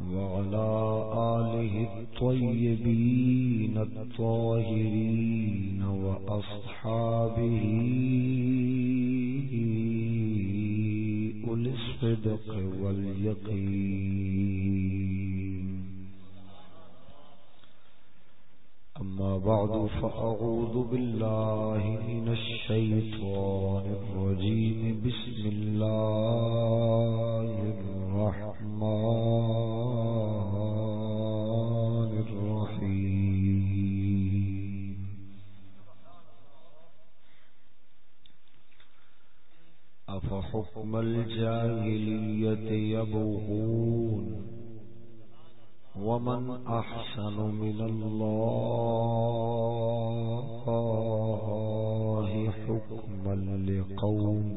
وعلى آله الطيبين الطاهرين وأصحابه أولي الصدق واليقين. أما بعد، فأعوذ بالله من الشيطان الرجيم. بسم الله الرحمن أفحكم الجاهلية يبغون ومن أحسن من الله حكما لقوم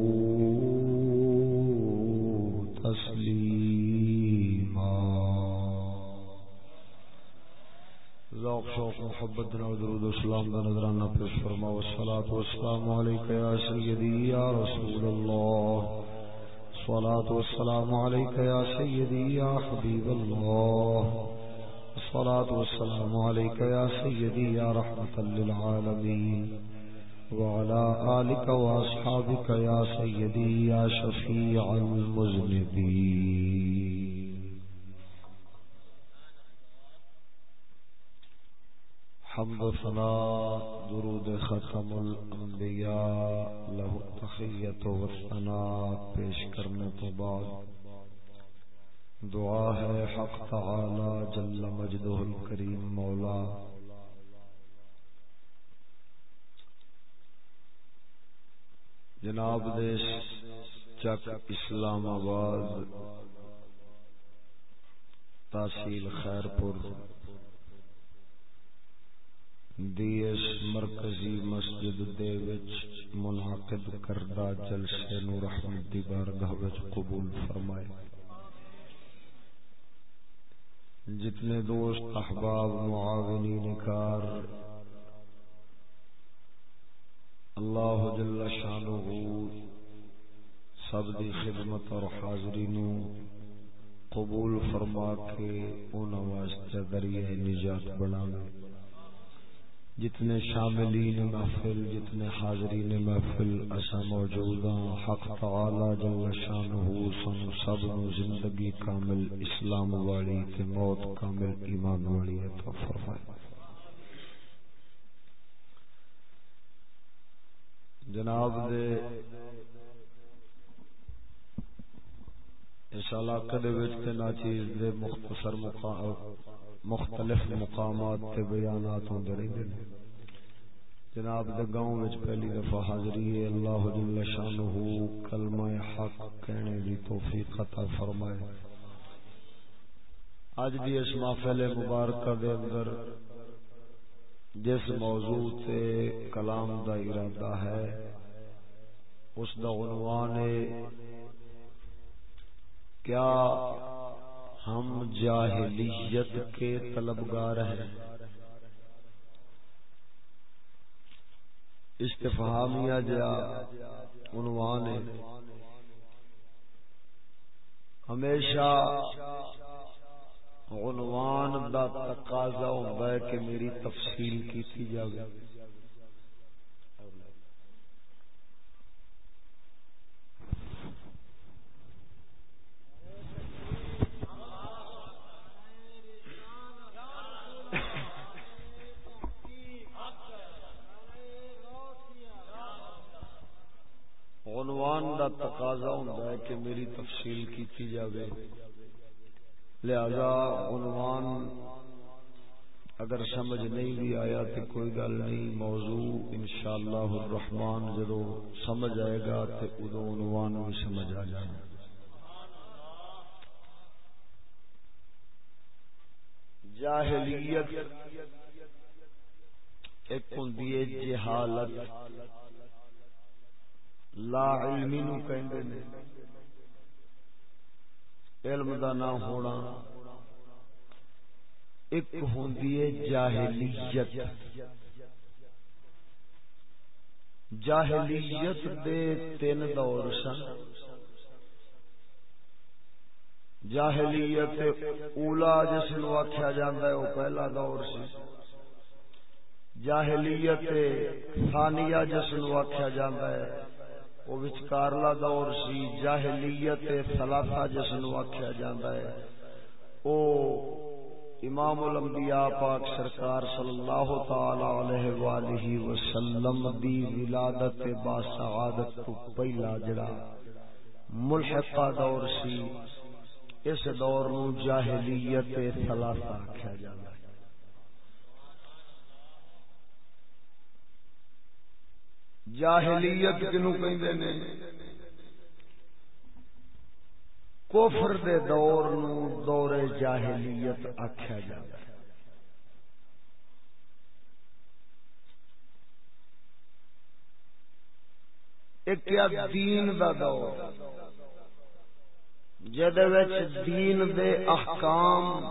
شوق، محبت نو درود اسلام دا نظرانہ پیش فرماو الصلاة والسلام علیکہ یا سیدی، یا رسول اللہ. الصلاة والسلام علیکہ یا سیدی، یا حبیب اللہ. الصلاة والسلام عليك يا سيدي يا رحمة للعالمين وعلى آلك وأصحابك يا سيدي يا شفيع المذنبين حمد ثناء درود ختم الأنبياء له التخية والثناء پیش کرنے تو بعد۔ دعا ہے حق تعالی جل مجدہ الکریم مولا۔ جناب دیش چک اسلام آباد، تحصیل خیر پور دیس مرکزی مسجد دے وچ منعقد کردہ جلسے نور احمد دی بارگاہ وچ قبول فرمائے۔ جتنے دوست احباب معاونین کار اللہ جل شانہ سب دی خدمت اور حاضری نو قبول فرما کے ان واسطے ذریعہ نجات بنانا جتنے شاملین محفل، جتنے حاضرین محفل ایسا موجود ہاں حق تعالی جل شانہ سن سب نو زندگی کامل، اسلام والی تے موت کامل، ایمان والی عطا فرمائے۔ جناب دے، اس علاقے دے وچ تے ناچیز دے مختصر مقام مختلف مقامات تے بیانات ہوندے رہندے نے۔ جناب، دے گاؤں وچ پہلی دفعہ حاضری ہے۔ اللہ جل شانہ کلمہ حق کہنے دی توفیق عطا فرمائے۔ اج دی اس محفل مبارکہ دے اندر جس موضوع تے کلام دا ارادہ ہے، اس دا عنوان ہے، کیا ہم جاہلیت کے طلبگار ہیں۔ استفہامیہ جا عنوان ہے۔ ہمیشہ عنوان دا تقاضا ہوتا ہے کہ میری تفصیل کی جائے عنوان دا تقاضا ہوتا ہے کہ میری تفصیل کی جاوے۔ لہذا عنوان اگر سمجھ نہیں بھی آیا تو کوئی گل نہیں، موضوع انشاءاللہ الرحمن جدو سمجھ آئے گا تو ادو عنوان بھی سمجھ آ جائے۔ جاہلیت ایک ہوں جہالت۔ لا علمی نو کہندے نے۔ علم دا نہ ہونا ایک ہوندی ہے جاہلیت۔ جاہلیت دے تین دور سن۔ جاہلیت اولا جس نو آخیا جاتا ہے وہ پہلا دور سی۔ جاہلیت ثانیہ جس نو آخیا جاتا ہے وہ وچکارلا دور سی، جاہلیت ثلاثہ جس نو آخیا جاتا ہے۔ او امام الانبیاء پاک سرکار صلی اللہ تعالی علیہ والہ وسلم دی ولادت با سعادت تو پہلا جڑا ملحقہ دور سی، اس دور نو جاہلیت ثلاثہ آکھیا جاتا ہے جاہلیت کنو کہندے نے۔ کفر دے دور نو دور جاہلیت آخیا جاتا ہے۔ ایک دین دا دور۔ جد دین دے احکام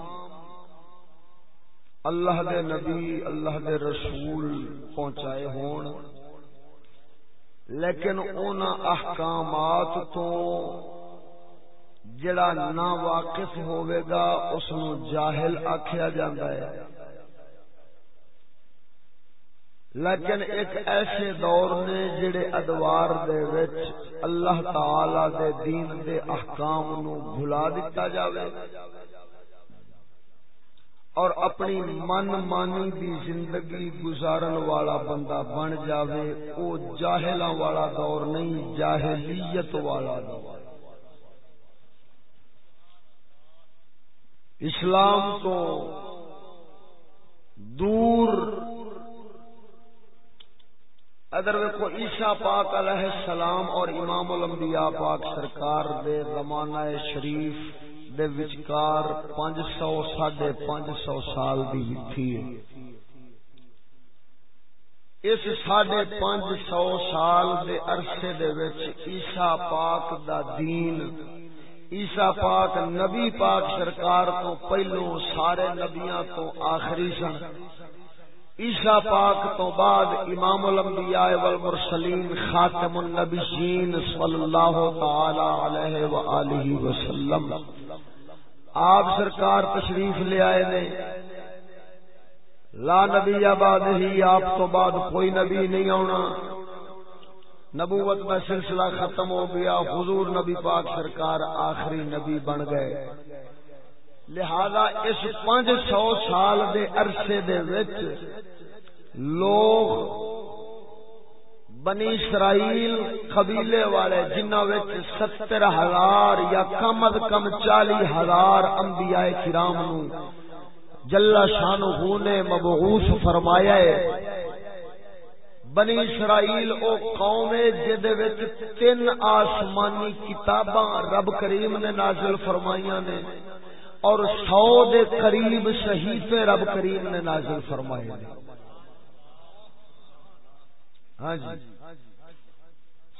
اللہ دے نبی، اللہ دے رسول پہنچائے ہون۔ لیکن ان احکامات تو جڑا نا واقف ہوئے گا اس نو جاہل آکھیا جاندہ ہے۔ لیکن ایک ایسے دور نے جڑے ادوار دے وچ اللہ تعالی دے دین دے احکام نو بھلا دیتا جاوے۔ اور اپنی من مانی دی زندگی گزارن والا بندہ بن جاوے، او جاہلاں والا دور نہیں، جاہلیت والا دور۔ اسلام تو دور۔ ادر ویکو عیسا پاک علیہ السلام اور امام الانبیاء پاک سرکار دے زمانہ شریف دے وچکار پانچ سو ساڑھے پانچ سو سال دی تھی اس ساڑھے پانچ سو سال دے عرصے دے وچ عیسیٰ پاک دا دین، عیسیٰ پاک نبی پاک سرکار تو پہلو سارے نبیاں تو آخری سن۔ عیسا پاک تو بعد امام الانبیاء والمرسلین خاتم النبیین صلی اللہ تعالی علیہ وآلہ وسلم۔ آپ سرکار تشریف لے آئے نے۔ لا نبی آباد ہی، آپ تو بعد کوئی نبی نہیں آنا۔ نبوت میں سلسلہ ختم ہو گیا۔ حضور نبی پاک سرکار آخری نبی بن گئے۔ لہذا اس پانچ سو سال دے عرصے دے وچ لوگ بنی اسرائیل قبیلے والے جنہ ستر ہزار یا کم از کم چالی ہزار انبیاء کرام نو جلا شانہ نے مبعوث فرمایا ہے۔ بنی اسرائیل او قوم جدے وچ تین آسمانی کتاباں رب کریم نے نازل فرمائیاں نے اور سو دے قریب صحیفے رب کریم نے نازل فرمائے نے۔ ہاں جی۔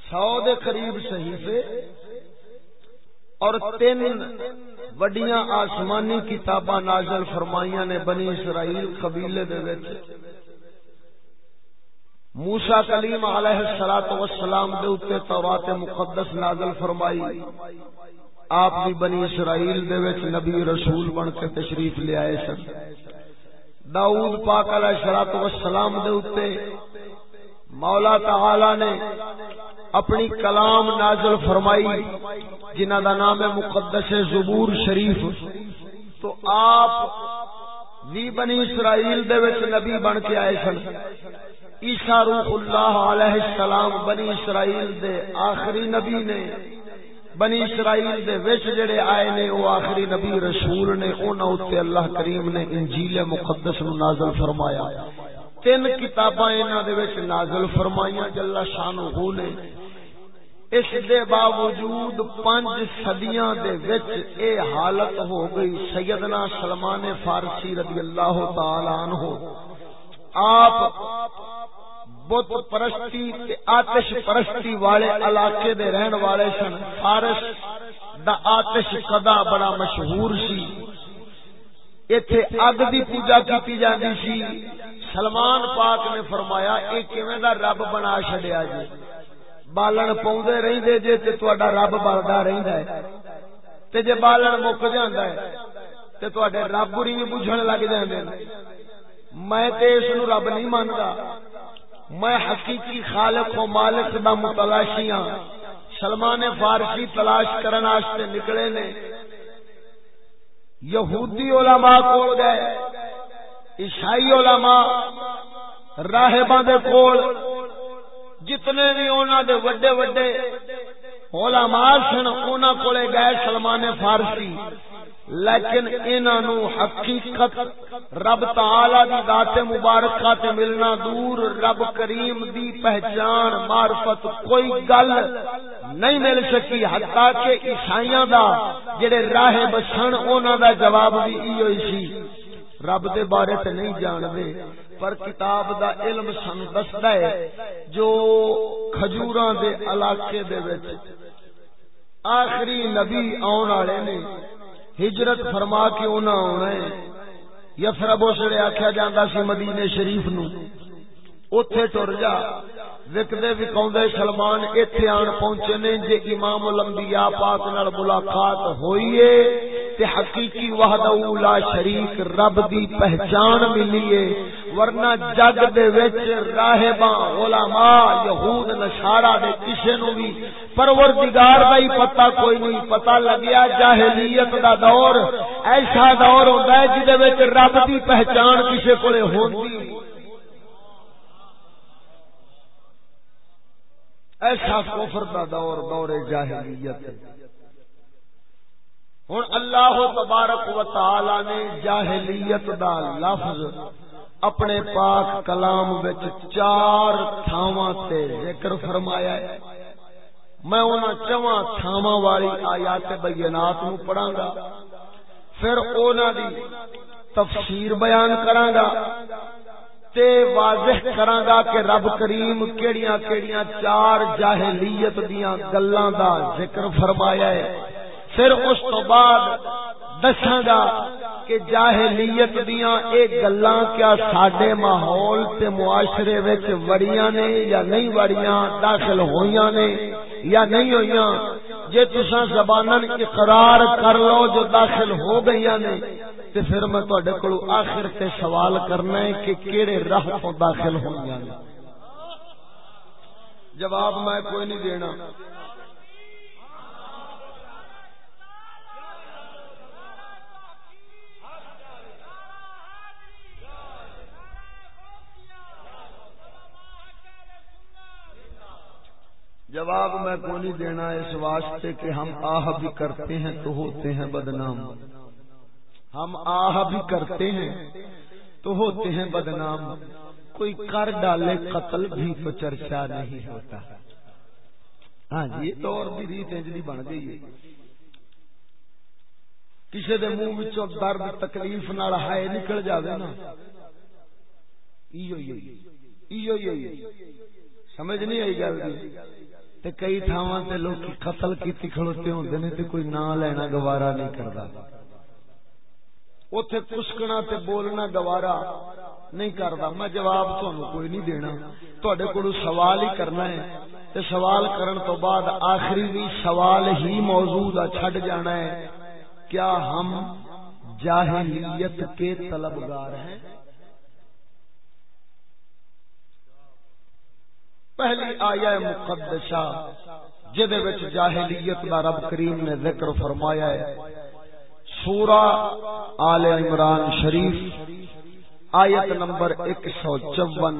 سو دے قریب صحیفے اور تین وڈیاں آسمانی کتاباں نازل فرمائیاں نے بنی اسرائیل قبیلے دے وچ۔ موسا کلیم علیہ السلام والسلام دے اوتے تورات مقدس نازل فرمائی۔ آپ بھی بنی اسرائیل دے وچ نبی رسول بن کے تشریف لے آئے سن۔ داؤد پاک علیہ الصلوۃ والسلام دے اوتے مولا تعالی نے اپنی کلام نازل فرمائی، جنہ دا نام ہے مقدس زبور شریف۔ تو آپ بھی بنی اسرائیل دے وچ نبی بن کے آئے سن۔ عیسیٰ روح اللہ علیہ السلام بنی اسرائیل دے آخری نبی نے، بنی اسرائیل دے وچ جڑے آئے نے او آخری نبی رسول نے، انہاں اوتے اللہ کریم نے انجیل مقدس نو نازل فرمایا۔ تین کتاباں انہاں دے وچ نازل فرمائیاں جل شانہ نے۔ اس دے باوجود پانچ صدیاں دے وچ اے حالت ہو گئی۔ سیدنا سلمان فارسی رضی اللہ تعالی عنہ۔ آپ بت پرستی تے آتش پرستی والے علاقے دے رہن والے سن۔ فارس دا آتش قدا بڑا مشہور سی۔ ایتھے اگ دی پوجا کیتی جاندی سی۔ سلمان پاک نے فرمایا، اے کیویں دا رب بنا چھڈیا جی؟ بالن پاوندے رہندے جے تے تہاڈا رب بلدا رہندا ہے۔ تے جے بالن مک جاندا ہے، تے تہاڈے رب ری بجھن لگ جاندے میں تے اس نو رب نہیں ماندا۔ میں حقیقی خالق و مالک دا متلاشی ہاں۔ سلمان فارسی تلاش کرن واسطے نکلے نے۔ یہودی علماء کول گئے۔ عیسائی علماء راہباں دے کول، جتنے بھی انہاں دے وڈے وڈے علماء سن، انہاں کولے گئے سلمان فارسی۔ لیکن انہوں حقیقت رب تعالی دی ذات مبارکہ تے ملنا دور، رب کریم دی پہچان، معرفت کوئی گل نہیں مل سکی۔ حتیٰ کہ عیسائیاں دا جڑے راہ بسن انہاں دا جواب بھی ایو ہی سی۔ رب دے بارے تے نہیں جان دے پر کتاب دا علم سن دسدا ہے جو کھجوراں دے علاقے دے وچ آخری نبی آن والے نے ہجرت فرما کے انہاں آنا ہے۔ یسرب اسڑے آخیا جاتا سی مدینے شریف نو اتے ٹر جا۔ وکدے وکاؤں سلمان ایتھے آن پہنچے نے جے امام الانبیاء پاک نال ملاقات ہوئی ہے، تے حقیقی وحدہ لا شریک رب دی پہچان ملی ہے۔ ورنہ جگ دے وچ راہباں، علماء، یہود نصارا دے کسے نو بھی پروردگار دا ہی پتہ کوئی نہیں۔ پتہ لگیا جاہلیت دا دور، ایسا دور ہوندا ہے جے وچ رب دی پہچان کسے کولے ہوندی۔ ایسا کفر دا دور دور جاہلیت۔ ہوں اللہ تبارک و تعالی نے جاہلیت دا لفظ اپنے پاک کلام وچ چار تھاواں تے ذکر فرمایا ہے۔ میں انہاں چواں تھاواں والی آیات بینات نو پڑھاں گا پھر انہاں دی تفسیر بیان کراں گا۔ تے واضح کراں گا کہ رب کریم کیڑیاں کیڑیاں چار جاہلیت دیاں گلاں دا ذکر فرمایا ہے۔ پھر اس تو بعد دساں گا کہ جاہلیت دیاں اے گلاں کیا ساڈے ماحول تے معاشرے وچ وڑیاں نے یا نہیں وڑیاں داخل ہویاں نے یا نہیں ہویاں جے تساں زبانن اقرار کر لو جو داخل ہو گئیاں نے، تے پھر میں تہاڈے کولو آخر تے سوال کرنا ہے کہ کیڑے راہ تو داخل ہویاں نے؟ جواب میں کوئی نہیں دینا۔ جواب میں کو نہیں دینا اس واسطے کہ ہم آہ بھی کرتے ہیں تو ہوتے ہیں بدنام۔ ہم آہ بھی کرتے ہیں تو ہوتے ہیں بدنام۔ کوئی کر ڈالے قتل بھی تو چرچا نہیں ہوتا۔ ہاں جی یہ تو اور بھی ریت انجلی بن گئی ہے۔ کسی دے منہ وچوں درد، تکلیف نال ہائے نکل جاوے نا۔ ایو ایو ایو سمجھ نہیں آئی گل تے کئی تھاواں تے لوگ قتل کیتی کھڑوتے ہوندے نے تے کوئی نام لینا گوارا نہیں کردا۔ اوتھے کسکنا تے بولنا گوارا نہیں کردا۔ میں جواب تھانوں کوئی نہیں دینا۔ تواڈے کولوں سوال ہی کرنا ہے۔ تے سوال کرن تو بعد آخری بھی سوال ہی موضوع دا چھڈ جانا ہے۔ کیا ہم جاہلیت کے طلبگار ہیں؟ پہلی آیا مقدسہ، جدے وچ جاہلیت دا رب کریم نے ذکر فرمایا ہے۔ سورہ آل عمران شریف، آیت نمبر 154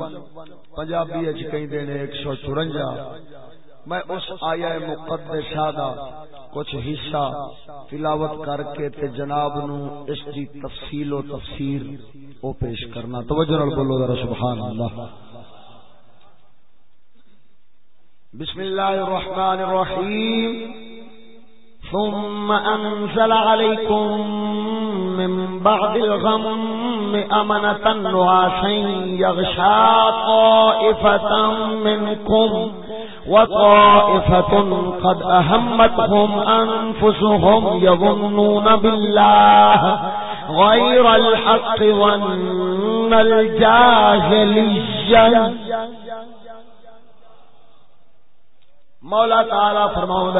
پنجابی وچ کہندے نے 154 میں اس آیا مقدسہ دا کچھ حصہ تلاوت کر کے تے جناب نو اس دی تفصیل و تفسیر او پیش کرنا۔ توجہ نال بولو ذرا سبحان اللہ۔ بسم الله الرحمن الرحيم. ثم أنزل عليكم من بعد الغم أمنة نعاسا يغشى طائفة منكم وطائفة قد أهمتهم أنفسهم يظنون بالله غير الحق ظن الجاهلية. مولا تعالی فرماؤں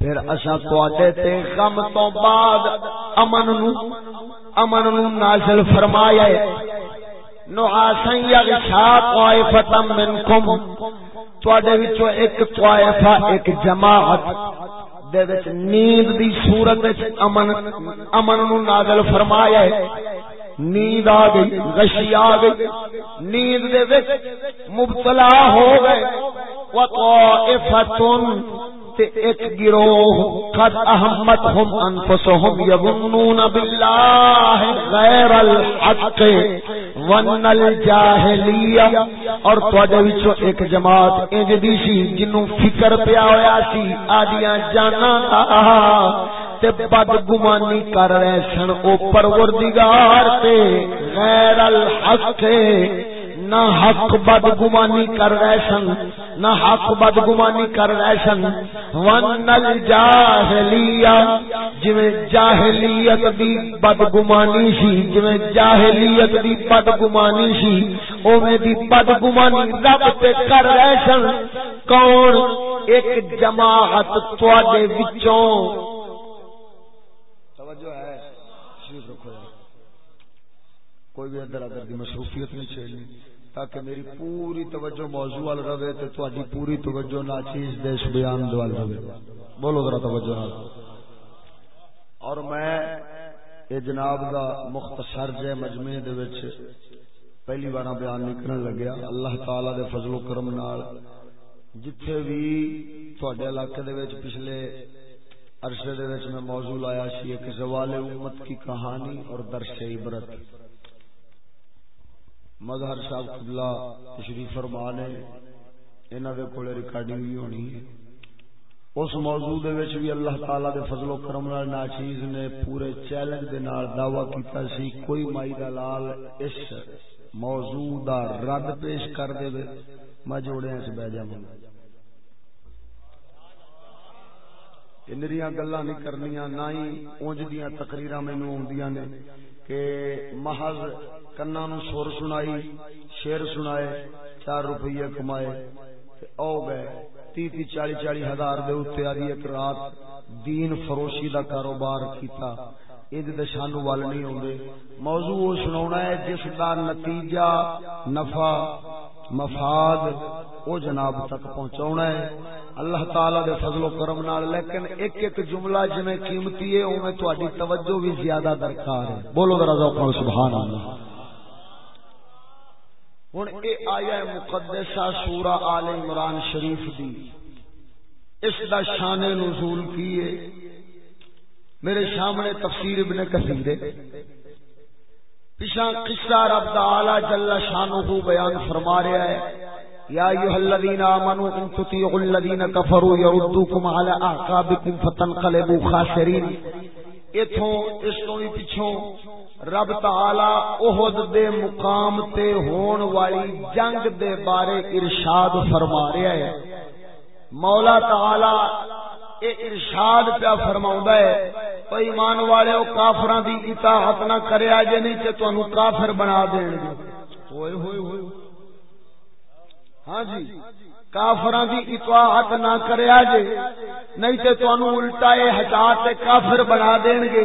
پھر اصا تے غم تو بعد امن نو امن نو نازل فرمایا نو آسن یغشا طائفتا منکم، تواڈے وچوں ایک طائفہ، ایک جماعت، دے وچ نیند دی صورت وچ امن امن نو نازل فرمایا نیند آ گئی، غشی آ گئی، نیند دے وچ مبتلا ہو گئے۔ تے ایک گروہ، قد احمتهم انفسهم يظنون بالله غیر الحق ون الجاہلیہ۔ اور تواڈے وچوں ایک جماعت انج دی سی، جنوں فکر پیا ہویا سی، آدیاں جانا تے بد گمانی کر رہے سن، او پروردگار تے غیر الحق۔ نہ حق بد گمانی کر رہے سن، نہ حق بد گمانی کر رہے سن۔ ون جاہلیہ جویں جاہلیت دی بد گمانی سی، جویں جاہلیت دی بد گمانی سی، اوویں دی بد گمانی رب تے کر رہے سن۔ کون؟ ایک جماعت تواڈے وچوں۔ توجہ ہے۔ کوئی بھی ادھر ادھر کی مصروفیت نہیں چاہیے تاکہ میری پوری توجہ موضوع وال رہے تے تہاڈی پوری توجہ ناچیز دے اس بیان دے وال رہے۔ بولو ذرا توجہ نال۔ اور میں اے جناب دا مختصر جے مجمع دے وچ پہلی بار بیان نہیں کرن لگیا۔ اللہ تعالی دے فضل و کرم نال جتھے بھی تہاڈے علاقے دے وچ پچھلے عرصے دے وچ میں موضوع لایا سی، ایک زوال امت کی کہانی اور درس عبرت۔ مظہر صاحب قبلہ تشریف فرما نے انہاں دے کول ریکارڈنگ بھی ہونی ہے۔ اس موضوع دے وچ بھی اللہ تعالی دے فضل و کرم نال ناچیز نے پورے چیلنج دے نال دعویٰ کیتا سی۔ کوئی مائی دا لال اس موضوع دا رد پیش کر دے میں جوڑے اس بیٹھ جاواں انریاں گلاں نہیں کرنیاں، نہ ہی اونج دیاں تقریراں مینوں اوندیاں نے کہ محض کنا نو سر سنائی، شیر سنائے، چار روپیے کمائے۔ او گئے تی تی چالی چالی ہزار دے اتنے آدھی ایک رات دین فروشی دا کاروبار کیتا۔ اید دے شانو وال نہیں ہوندے۔ موضوع وہ سناونا ہے، جس دا نتیجہ نفع مفاد او جناب تک پہنچاونا ہے۔ اللہ تعالی دے فضل و کرم نال، لیکن ایک ایک جملہ جویں قیمتی ہے، اوویں تہاڈی توجہ بھی زیادہ درکار ہے۔ بولو ذرا ذوق سبحان اللہ۔ ہوں یہ آیا مقدسہ سورہ آل عمران شریف دی۔ اس دا شان نزول کیے میرے سامنے تفسیر ابن کثیر پیچھا قصہ رب تعالی جل شانہ بیان فرما رہا ہے۔ یا ایھا الذین آمنوا ان تطیعوا الذین کفروا یردوکم علی اعقابکم فتنقلبوا خاسرین۔ ایتھوں، اس تو بھی پیچھوں رب تعالی احد دے مقام تے ہون والی جنگ دے بارے ارشاد فرما رہا ہے۔ مولا تعالی اے ارشاد پیا فرماوندا ہے۔ او ایمان والے او کافراں دی اطاعت نہ کریا جے نہیں تے تانوں کافر بنا دین گے ہوئے ہوئے ہوئے۔ ہاں جی کافراں دی اطاعت نہ کریا جے نہیں تے تانوں الٹا اے ہٹا تے کافر بنا دین گے۔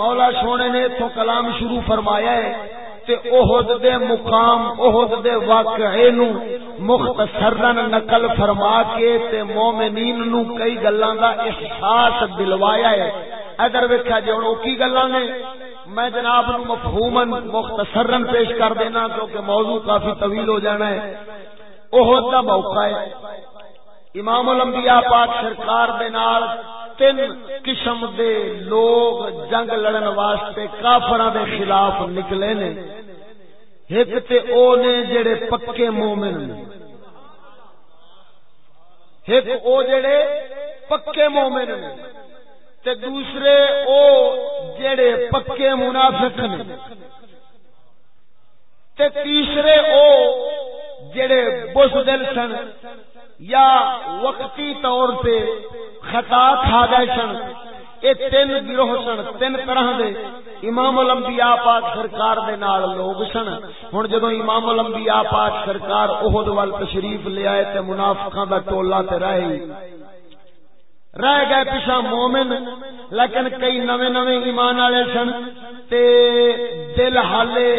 مولا سونے نے اتوں کلام شروع فرمایا ہے تے احد دے مقام، احد دے واقعے نو مختصرن نقل فرما کے تے مومنین نو کئی گلاں دا احساس دلوایا ہے۔ ادھر ویکھیا جے ہن کی گلاں نے؟ میں جناب نو مفہومن مختصرن پیش کر دینا کیونکہ موضوع کافی طویل ہو جانا ہے۔ احد دا موقع ہے۔ امام الانبیاء پاک سرکار دے نال تین قسم دے لوگ جنگ لڑن واسطے کافراں دے خلاف نکلے نے۔ ایک تے او نے جڑے پکے مومن نے۔ ایک او جڑے پکے مومن نے۔ تے دوسرے او جڑے پکے منافق نے۔ تے تیسرے او جڑے بزدل سن یا وقتی طور پہ خطا کھا گئے سن۔ یہ تین گروہ سن، تین طرح دے۔ امام الانبیاء پاک سرکار دے نال لوگ سن۔ ہن جدوں امام الانبیاء پاک سرکار احد وال تشریف لے آئے تے منافقاں دا ٹولا تے رہ رہ گئے پیچھا مومن، لیکن کئی نویں نویں ایمان والے سن تے دل حالے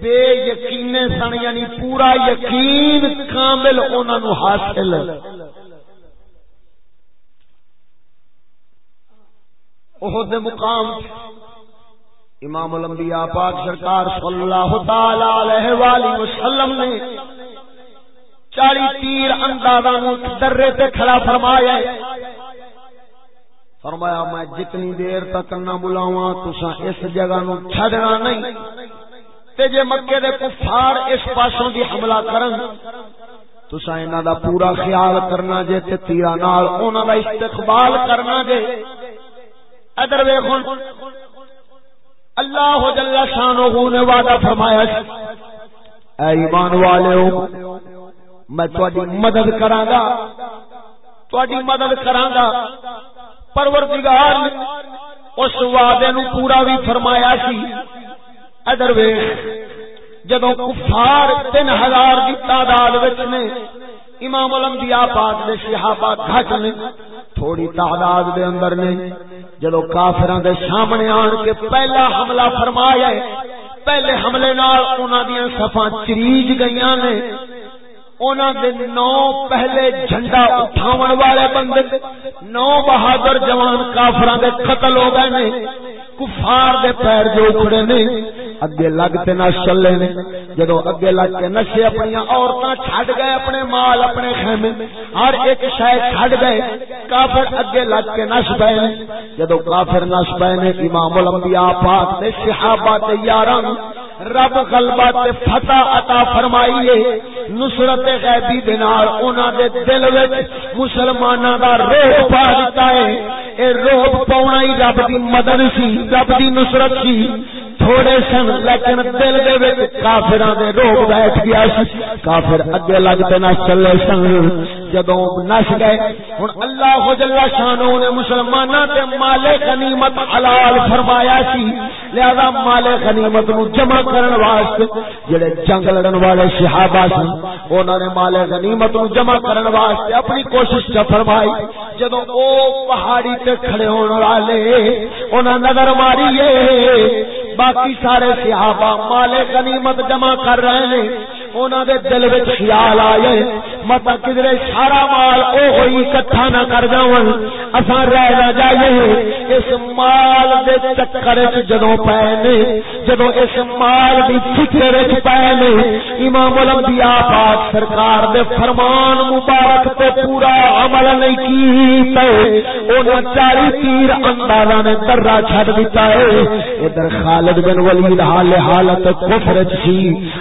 بے یقین سن یعنی پورا یقین کامل انہوں حاصل۔ احد مقام امام الانبیاء پاک سرکار صلی اللہ تعالی علیہ والہ وسلم نے چالی تیر اندازہ درے تے کھڑا فرمایا فرمایا، میں جتنی دیر تک نہ بلاواں، تساں اس جگہ نو چھڈنا نہیں. تے جے مکے دے کفار اس پاسوں دی حملہ کرن، تساں انہاں دا پورا خیال کرنا جے تے تیرا نال انہاں دا استقبال کرنا جے۔ ادھر ویکھون اللہ جل شانہ نے وعدہ فرمایا اے ایمان والےو میں تہاڈی مدد کراں گا تہاڈی مدد کراں گا۔ پروردگار اس وعدے نو پورا بھی فرمایا سی۔ ادر جدو کفار تین ہزار کی تعداد نے، امام الانبیاء پاک دے صحابہ گھٹ نے، تھوڑی تعداد دے اندر نے جدو کافراں دے سامنے آن کے پہلا حملہ فرمایا ہے، پہلے حملے نال انہاں دیاں صفاں چریج گئیاں نے۔ دے نو پہلے جھنڈا اٹھاون والے بندے، نو بہادر جوان کافراں دے قتل ہو گئے نے، کفار دے پیر جو اکھڑے نے، اگے لگ تے نہ چلے نے۔ جدو اگے لگ کے نشے اپنی عورتاں چھڈ گئے، اپنے مال، اپنے خیمے، ہر ایک شے چھڈ گئے، کافر اگے لگ کے نس پئے نے۔ جدو کافر نس پئے نے، امام الانبیاء پاک دے صحابہ تے یاراں رب غلبہ تے فتح عطا فرمائیے۔ نصرت غیبی دے نال انہاں دے دل وچ مسلماناں دا روح پا دتا ہے۔ اے روح پاونا ہی رب دی مدد سی، رب دی نصرت سی۔ تھوڑے سن، لیکن دل دے وچ کافراں دے روگ بیٹھ گیا سی۔ کافر اگے لگتے نہ چلے سن۔ جدوں نس گئے، ہن اللہ جل شانہ نے مسلماناں تے مال غنیمت حلال فرمایا سی۔ لہذا مال غنیمت نو جمع کرن واسطے جڑے جنگ لڑن والے صحابہ سن، انہاں نے مال غنیمت نو جمع کرن واسطے اپنی کوشش چ فرمائی۔ جدوں او پہاڑی تے کھڑے ہون والے، انہاں نظر ماری باقی سارے صحابہ مال غنیمت جمع کر رہے ہیں۔ انہوں دے دل وچ خیال آئے۔ مت کدھر سارا مال او ہوئی اکٹھا نہ کر جاون اساں رہ نہ جائیے۔ اس مال دے چکر وچ جدوں پے نے جدوں اس مال دی فکر وچ پے نے امام الانبیاء پاک سرکار دے فرمان مبارک تے پورا عمل نہیں کیتا انہاں چاری تیر اندازہ نے درا چھڈ دتا ہے۔ ادھر خالد بن ولید حال حالت کفر وچ سی۔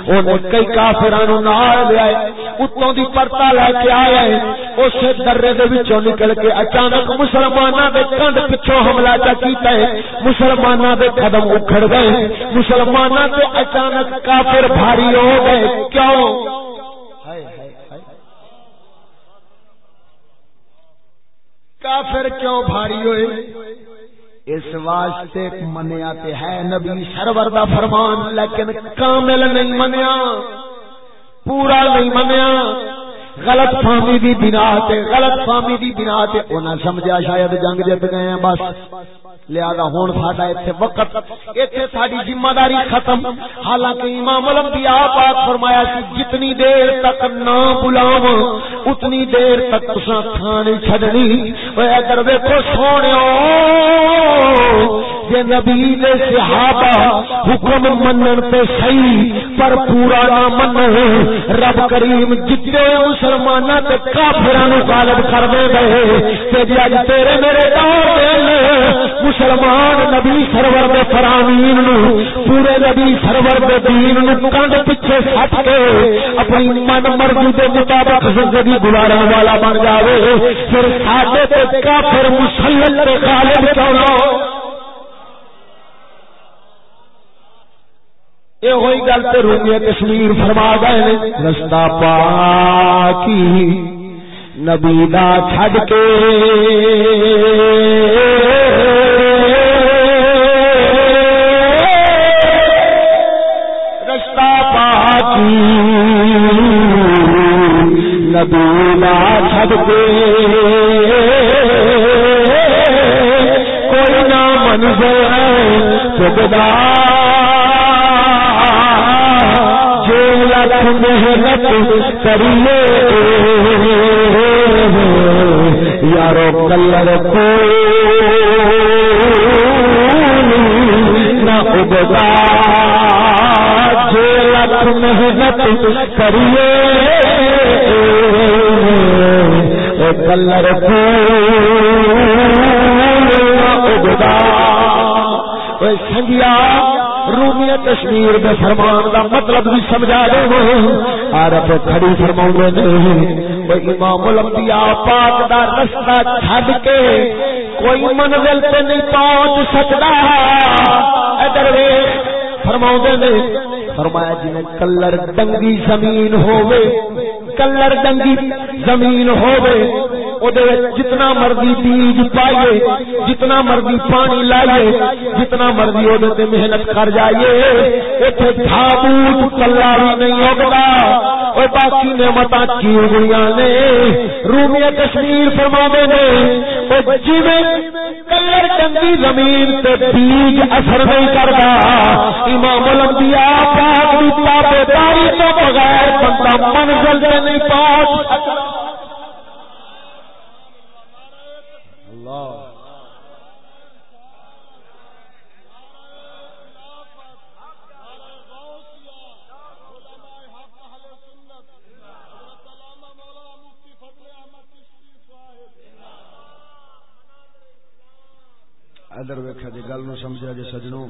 اونے کئی کافراں نال لے آئے۔ اتوں دی پر پرتا لے کے آیا ہے اس درے دے وچوں نکل کے اچانک مسلماناں دے کند پچھوں حملہ چا کیتا ہے۔ مسلماناں دے قدم اکھڑ گئے۔ مسلماناں تے اچانک کافر بھاری ہو گئے۔ کیوں؟ کافر کیوں بھاری ہوئے؟ اس واسطے منیا تے ہے نبی سرور دا فرمان، لیکن کامل نہیں منیا۔ پورا نہیں منیا۔ غلط فہمی دی بنا تے، غلط فامی دی بنا تے انہاں سمجھا شاید جنگ جت گئے ہیں، بس۔ لہذا ہون ساڈا ایتھے وقت، ایتھے ساڈی ذمہ داری ختم۔ حالانکہ امام الانبیاء پاک فرمایا سی، جتنی دیر تک نہ بلاواں، اتنی دیر تک تساں کھانی چھڈنی۔ اوے ادھر ویکھو سونےو جے نبی دے صحابہ حکم منن تے صحیح، پر پورا نہ منن، رب کریم جتنے مسلماناں تے کافراں نو غالب کر دے گئے۔ تے جے اج تیرے میرے دور دے مسلمان نبی سرور دے فرامین نو، پورے نبی سرور دے دین نو کنڈ پیچھے سٹ کے اپنی من مرضی دے مطابق زندگی گزارن والا بن جاوے۔ پھر ساڈے تے کافر مسلط تے غالب کیوں نہ یہ ہوئی گل تو رومیہ کشمیر فرما گئے رستہ پاکی نبی دا چھڈ کے۔ نہ منظر چکدار محنت کریے یارو کلر کو نہ اگا جو لکھ محنت کریے کلر کو اگا سنگیا رومیہ کشمیر میں فرمان کا مطلب بھی سمجھا دے عرب کھڑی فرما نے امام الانبیاء پاک دا رستہ چھڈ کے کوئی منزل تے نہیں پہنچ سکتا ادھر فرما نے فرمایا جی کلر ڈنگی زمین ہوے کلر ڈنگی زمین ہوے جتنا مرضی بیج پائیے، جتنا مرضی پانی لائیے، جتنا مرضی وہ محنت کر جائیے۔ اتنے تھابوت کلا بھی نہیں ہوگا اور باقی نعمت کی اگڑیاں نے۔ رومیہ کشمیر فرما نے جی کلر چنگی زمین تے بیج اثر نہیں کرتا امام الانبیاء پاک دی تابعداری تو بغیر بندہ منزل سے نہیں پہنچ ادھر ویکھا جی گل نو سمجھا جی سجنوں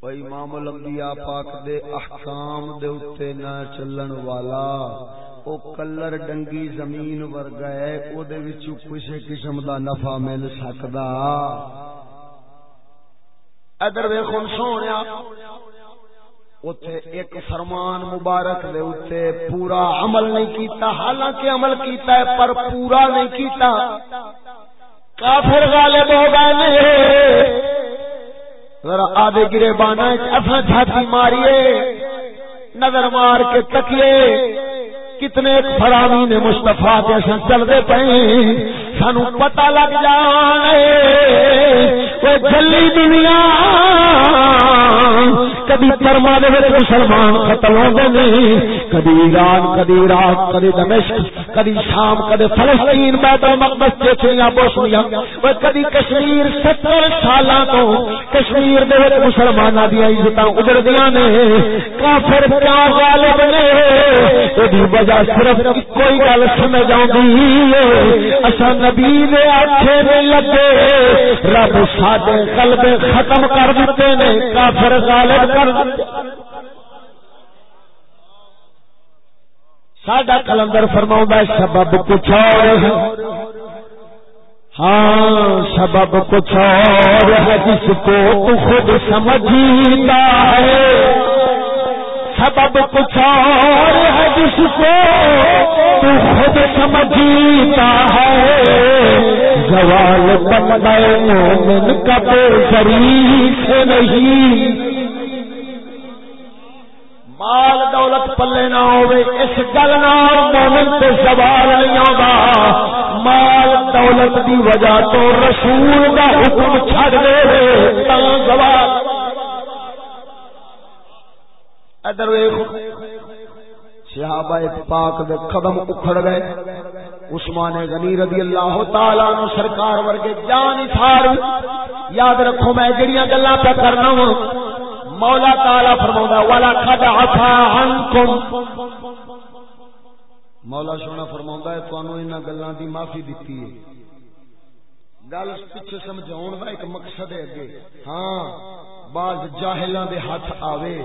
بھائی امام الانبیاء پاک دے احکام دے اوتے نہ چلن والا، او کلر ڈنگی زمین ورگا ہے، او دے وچوں کسے قسم دا نفع مل سکدا۔ ادھر ویکھو سونیا، اوتھے ایک فرمان مبارک دے اوتے پورا عمل نہیں کیتا، حالانکہ عمل کیتا ہے پر پورا نہیں کیتا۔ کافر غالب ہو گئے ذرا آدھے گرے بانا اصل چھاتی ماریے، نظر مار کے تکیے۔ کتنے فرامی نے مستفا جیسے چلتے پے سانو پتا لگ جانے وہ جلی دنیا کدی پرما مسلمان ختم ہوتے نہیں. کدی ایران کدی عراق کدی دمشق کدی شام کدی فلسطین، بیت المقدس چیچنیا بوسنیا. وہ کدی کشمیر، ستر سال تو کشمیر دے وچ مسلماناں دی عزت اجڑدیاں نے. کافر کیا غالب نے؟ اودی وجہ صرف کوئی گل سمجھ آوندی. اساں نبی دے آکھے نہیں لگے. رب ساڈے قلب ختم کر دتے نے. کافر غالب کر۔ ساڈا کلندر فرما سبب کچھ اور ہاں سبب کچھ اور ہے، جس کو تو خود سمجھتا ہے۔ سبب کچھ اور ہے جس کو تو خود سمجھتا ہے زوال بن مومن کا بے شریف نہیں۔ مال دولت پلے نہ ہوئے، اس گل مومن تے سوال نہیں آگا مال دولت دی وجہ تو رسول کا حکم چھڑ دے سوال ادھر صحابہ پاک دے قدم اکھڑ گئے۔ عثمان غنی رضی اللہ تعالی عنہ سرکار ورگے جان تھار یاد رکھو میں جڑیاں گلاں پہ کرنا وا مولا تعالی فرماوندا والا قد عفا عنکم مولا سونا فرماوندا ہے تانوں انہاں گلاں دی معافی دتی ہے۔ گل پیچھے سمجھاؤن دا ایک مقصد ہے اگے۔ ہاں بعض جاہلاں دے ہاتھ آوے۔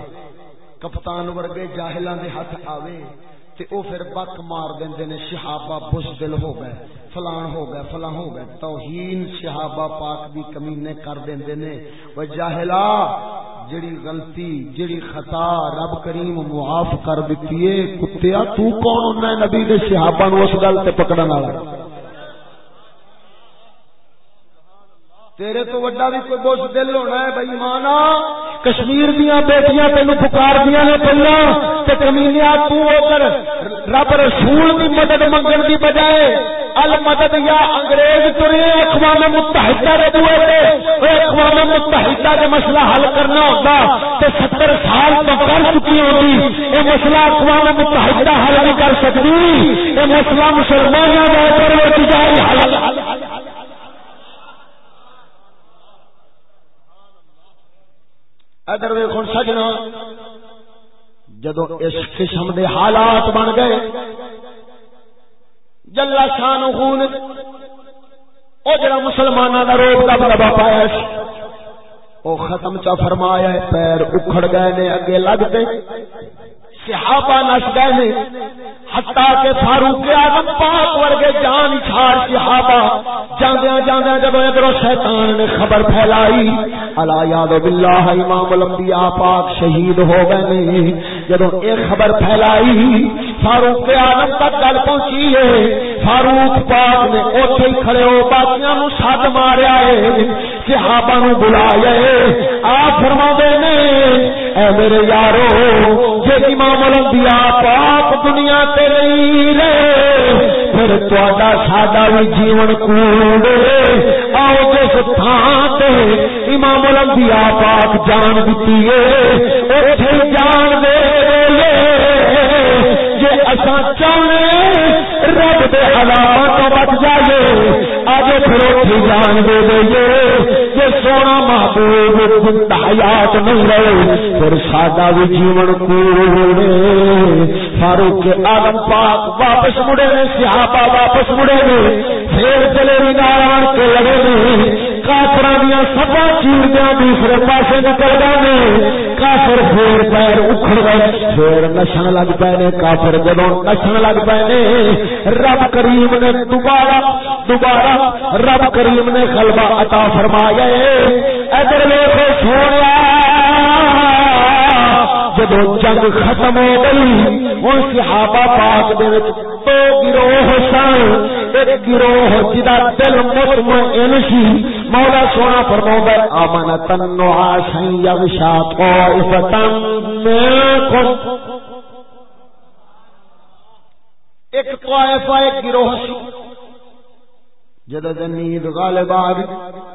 کپتان ورگے جاہلاں دے ہاتھ آوے تے او پھر بک مار دیندے نے صحابہ بزدل ہو گئے فلان ہو گئے فلاں ہو گئے توہین صحابہ پاک دی کمینے کر دیندے نے او جاہلا جڑی غلطی جڑی خطا رب کریم معاف کر دتی ہے کتیا تو کون ہوندا نبی دے صحابہ نو اس گل تے پکڑن والا تیرے تو وڈا بھی کوئی بوجھ دل ہونا ہے بھائی مانا۔ کشمیر دیا بیٹیاں تینو پکار دیا نے پہلا تے کمینیا تو ہو کر رب رسول دی مدد منگن دی بجائے المدد یا انگریز ترے اقوام متحدہ دے دوے تے۔ اے اقوام متحدہ دے مسئلہ حل کرنا ہوتا تے ستر سال تو کر چکی ہوتی اے مسئلہ اقوام متحدہ حل نہیں کر سکتی۔ اے مسئلہ مسلمانوں دے اوپر جائے۔ حل ادھر ویخ سجنا۔ جدو اس قسم دے حالات بن گئے، جلا شان خون، او جڑا مسلمانوں کا روپ دب دبا مطلب پایا او ختم چا فرمایا پیر اکھڑ گئے نے، اگے لگ صحابہ نس گئے نے حتا کہ فاروق اعظم پاک ورگے جان چھاڑ صحابہ جاندیاں جاندیاں جب ادھر شیطان نے خبر پھیلائی، الا یاد باللہ امام الانبیاء پاک شہید ہو گئے نے جب یہ خبر پھیلائی، فاروق اعظم تک گل پہنچی ہے۔ فاروق پاک نے اوتھے ہی کھڑے ہو باقیاں نو ساتھ ماریا ہے، صحابہ نو بلایا ہے۔ آ فرماوے نے، اے میرے یارو، جے امام الانبیاء پاک دنیا تے نہیں رہے، پھر تہاڈا ساڈا وی جیون کوڑ آؤ جس تھان تے امام الانبیاء پاک جان دتی ہے، اوتھے جان دے جے اساں چاہنے رب دے عذاب تو بچ جائے۔ اج پھر اٹھی جان دے دے جے سونا محبوب حیات نہیں رہے۔ پھر ساڈا بھی جیون کوڑے فاروق آدم پاک واپس مڑے نے صحابہ واپس مڑے۔ نے پھر چلے بھی کے لگے۔ نے دیا دوسرے پاسے نکل گئے کافر پھر پیر اکھڑ گئے پھر نشن لگ پے نے کافر جدو نشن لگ پے نے رب کریم نے دوبارہ دوبارہ رب کریم نے خلبہ عطا فرمایا ادھر ویکھو سویا جب جنگ ختم ہو گئی ہوں صحابہ پاک دے دو گروہ سن ایک گروہ جدا دل مطمئن سی مولا سونا فرما آمن تنو آسن یغشا طائفتن منکم۔ ایک طائفہ، ایک گروہ سی۔ جدد نیند غالب آگی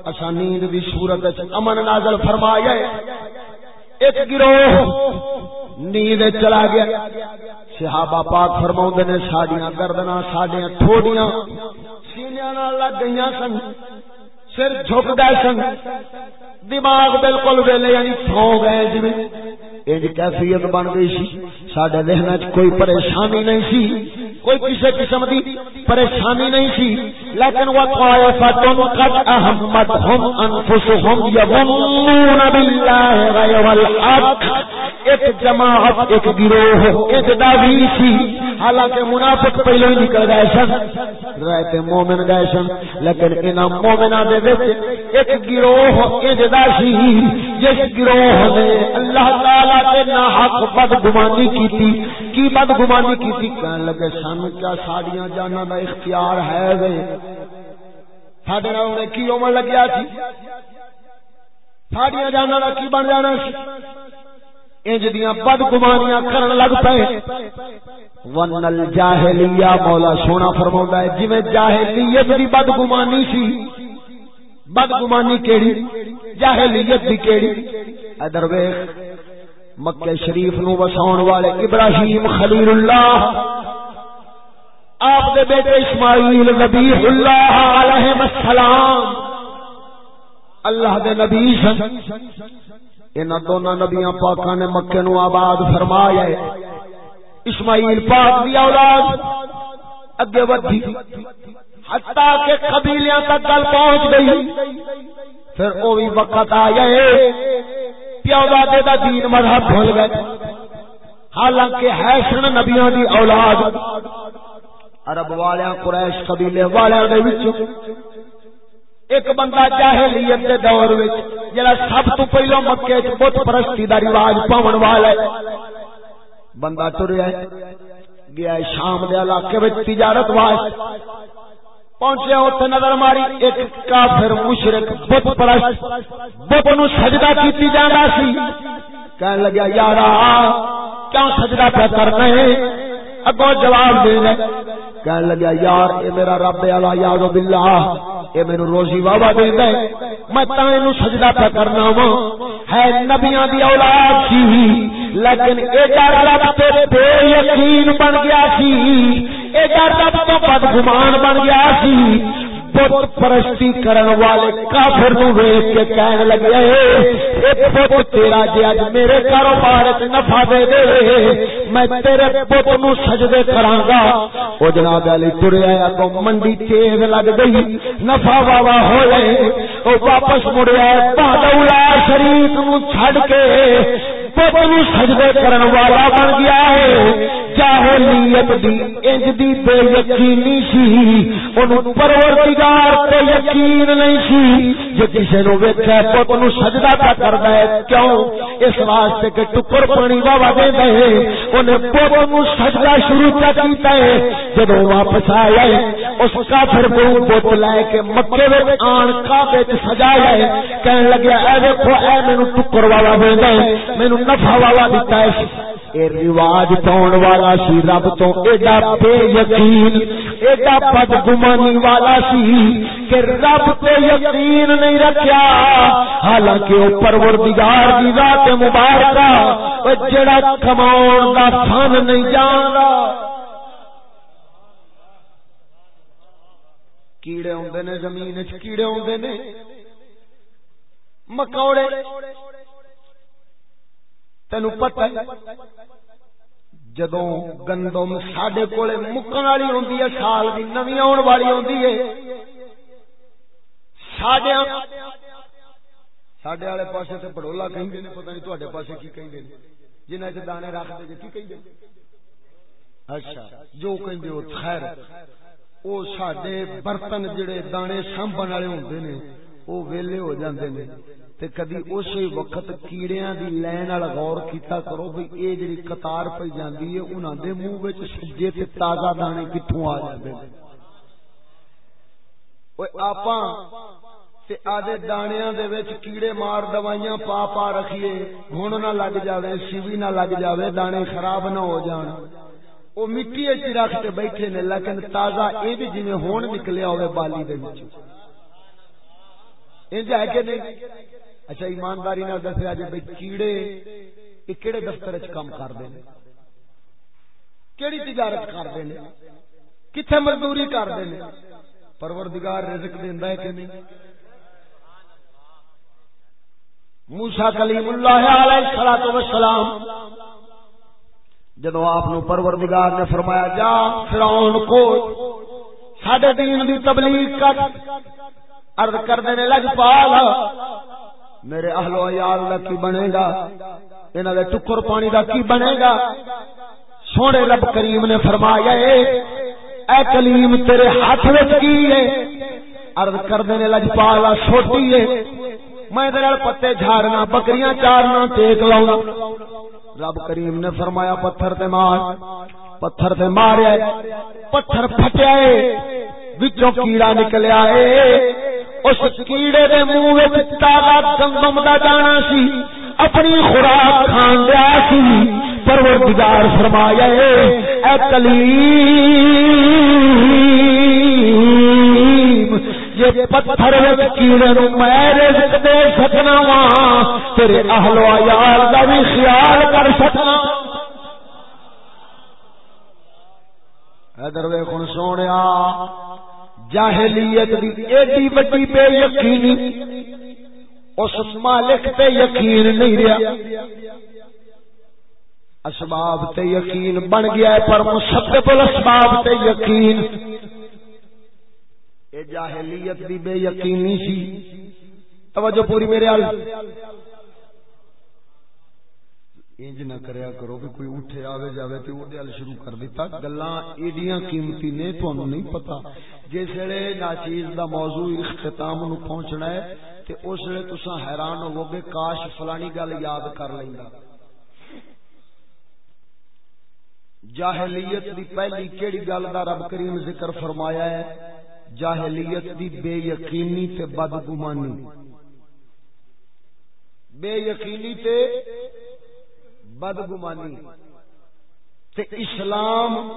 اچھا نیند بھی صورت امن نازل فرمایا ہے۔ ایک گروہ نیند چلا گیا۔ صحابہ پاک فرماؤں نے ساڑیاں گردنا ساڑیاں تھوڑیاں سینیاں لگ گئیاں سن۔ سر جھک گئے سن دماغ بالکل ویلے یعنی سو گئے جی۔ انج جی کیفیت بن گئی سی سڈے ذہن چ کوئی پریشانی نہیں سی۔ کوئی کسی قسم کی پریشانی نہیں سی۔ لیکن وہ طائفتن قد احمدهم انفسهم يظنون بالله غير الحق ایک جماعت، ایک گروہ، ایک داوی سی۔ حالانکہ منافق پہلو ہی نکل گئے سن رہتے مومن گئے سن۔ لیکن انہاں مومناں دے وچ ایک گروہ، ایک سی جس گروہ نے اللہ تعالی تے نا حق بدگمانی کیتی۔ کی بدگمانی کیتی؟ کہن لگے سن کیا ساڑیاں جانا دا اختیار ہے وے؟ ساڈے نال انہیں کی عمر لگیا سی؟ ساڑیاں جانا دا کی بن جانا سی؟ انج دیاں بدگمانیاں کرن لگ پئے۔ ون الجاہلیہ مولا سونا فرماوندا ہے، جویں جاہلیت دی بدگمانی سی، بدگمانی کیڑی؟ جاہلیت دی کیڑی؟ ادھر ویکھ۔ مکہ شریف نو وساون والے ابراہیم خلیل اللہ آپ دے بیٹے اسماعیل نبی اللہ علیہ السلام، اللہ دے نبی سن ان دونوں نبیاں پاکاں نے مکے نو آباد فرمایا ہے۔ اسماعیل پاک دی اولاد اگے ودی حتا کہ قبیلیاں تک گل پہنچ گئی۔ پھر او بھی وقت آیا ہے پیو دادے دا دین مذہب بھول گئے۔ حالانکہ ہے سن نبیاں دی اولاد عرب والیاں، قریش قبیلے والیاں دے وچ ایک بندہ جاہلیت دے دور وچ، جڑا سب تو پہلو مکے وچ بت پرستی دا رواج پاون والا ہے۔ بندہ ٹریا گیا شام دے علاقے وچ تجارت واسطے۔ پہنچیا اوتھے نظر ماری، ایک کافر، مشرک، بت پرست، بت نو سجدہ کیتی جاندا سی۔ کہن لگا یارا، کیوں سجدہ پہ کرنا ہے اگوں جواب دے گئے کہن لگا یار، اے میرا رب اعلی یاد باللہ۔ اے مینوں روزی واوا دیندا ہے میں تاں اینو سجدہ پہ کرنا وا ہے نبیاں دی اولاد سی۔ لیکن اے رب تے بے یقین بن گیا سی۔ اے رب تو بدگمان بن گیا سی۔ بت پرستی کرن والے کافر نو ویکھ کے کہن لگے، اے بت تیرا جے اج میرے کاروبار وچ نفع دے دے، میں تیرے بت نو سجدے کراں گا۔ او جناب علی ٹریا اگوں منڈی تیز لگ گئی، نفع واوا ہو گئے۔ او واپس مڑیا پاڈولا شریف نو چھڈ کے بت نو سجدے کرن والا بن گیا ہے۔ جاہلیت دی، انج دی بے یقینی سی۔ اونوں پروردگار تے یقین نہیں سی۔ جے کسے نو ویکھے پت نو سجدہ پہ کردا ہے، کیوں؟ اس واسطے کہ ٹکر پانی واوا دیندا ہے اونے پت نو سجدہ شروع کیتا ہے۔ جدوں واپس آیا ہے، اس کافر کو بت لے کے مکے وچ آن کعبے وچ سجایا ہے۔ کہن لگا اے دیکھو اے مینوں ٹکر والا دیندا ہے، مینوں نفع والا دیتا ہے۔ اے رواج پاؤن والا سی، رب تو ایڈا بے یقین، ایڈا بد گمانی والا سی کہ رب تے یقین نہیں رکھیا۔ حالانکہ او پروردگار دی ذات مبارکہ، او جڑا کماون دا فن نہیں جاندا۔ کیڑے ہوندے نے، زمین وچ کیڑے ہوندے نے، مکوڑے تینو پتہ جدو گندم سڈے کول مکن والی ہوں سال کی نمی آن والی ہوں سڈے سڈے والے پاس تو پڑولا کہیں پتا نہیں تے پاس کی کہیں جنہیں چ دانے رکھتے جی کی کہیں اچھا جو کہ خیر وہ سڈے برتن جڑے دانے سانبن والے ہوں وہ ویلے ہو جاندے نے۔ تے کدی اسی وقت کیڑیاں دی لین والا غور کیتا کرو بھئی اے جڑی قطار پئی جاندی ہے، انہاں دے منہ وچ سجے تے تازہ دانے کتھوں آ جاندے نے۔ اوے آپاں تے آدے دانیاں دے وچ کیڑے مار دوائیاں پا پا رکھیے، گھن نہ لگ جاوے، سیوی نہ لگ جاوے، دانے خراب نہ ہو جان۔ او مٹی وچ رکھ کے بیٹھے نے، لیکن تازہ اے بھی جویں ہون نکلیا ہوے بالی دے وچ۔ انج ہے کہ نہیں؟ اچھا ایمانداری نال دسیا جی بھائی کیڑے، یہ کہڑے دفتر چ کام کرتے ہیں کیڑی تجارت کرتے ہیں کتنے مزدوری کرتے ہیں پروردگار رزق دینا ہے کہ نہیں؟ موسا کلیم اللہ علیہ السلام جدو آپ پروردگار نے فرمایا، جا فرعون کو ساڈے دین دی تبلیغ کر۔ عرض کر دینے لج پال میرے اہل و عیال دا کی بنے گا؟ انہاں دے ٹکر پانی دا کی بنے گا؟ سونے رب کریم نے فرمایا اے اے کلیم تیرے ہاتھ وچ کی ہے؟ عرض کر دینے لجپالا چھوٹی ہے۔ میں دے نال پتے جھاڑنا، بکریاں چارنا، ٹیک لاؤں رب کریم نے فرمایا پتھر تے مار۔ پتھر تے ماریا پتھر پھٹیا اے وچوں کیڑا نکلیا اے اس کیڑے دے منہ وچ تازہ گندم دا دانا سی، اپنی خوراک کھان دیا سی۔ پروردگار فرمایا، اے کلیم، یہ پتھر کیڑے نو میں رزق دے سکنا وا تیرے اہل و عیال دا بھی خیال کر سکنا۔ ادھر ویکھ سونیا۔ جاہلیت دی ایڈی بڑی بے یقینی۔ اس مالک تے یقین نہیں رہا اسباب تے یقین بن گیا ہے پر مسبب الاسباب تے یقین۔ اے جاہلیت دی بے یقینی سی۔ توجہ پوری میرے حال انج نہ کریا کرو کہ کوئی اٹھے آوے جاوے تے اودے ال شروع کر دیتا۔ گلاں ایڈیاں قیمتی نے تانوں نہیں پتہ جس ویلے ناچیز دا موضوع اختتام نو پہنچنا ہے تے اس ویلے تساں حیران ہوو گے کاش فلانی گل یاد کر لیندا۔ جاہلیت دی پہلی کیڑی گل دا رب کریم ذکر فرمایا ہے؟ جاہلیت دی بے یقینی تے بدگمانی۔ بے یقینی تے بدگمانی تے اسلام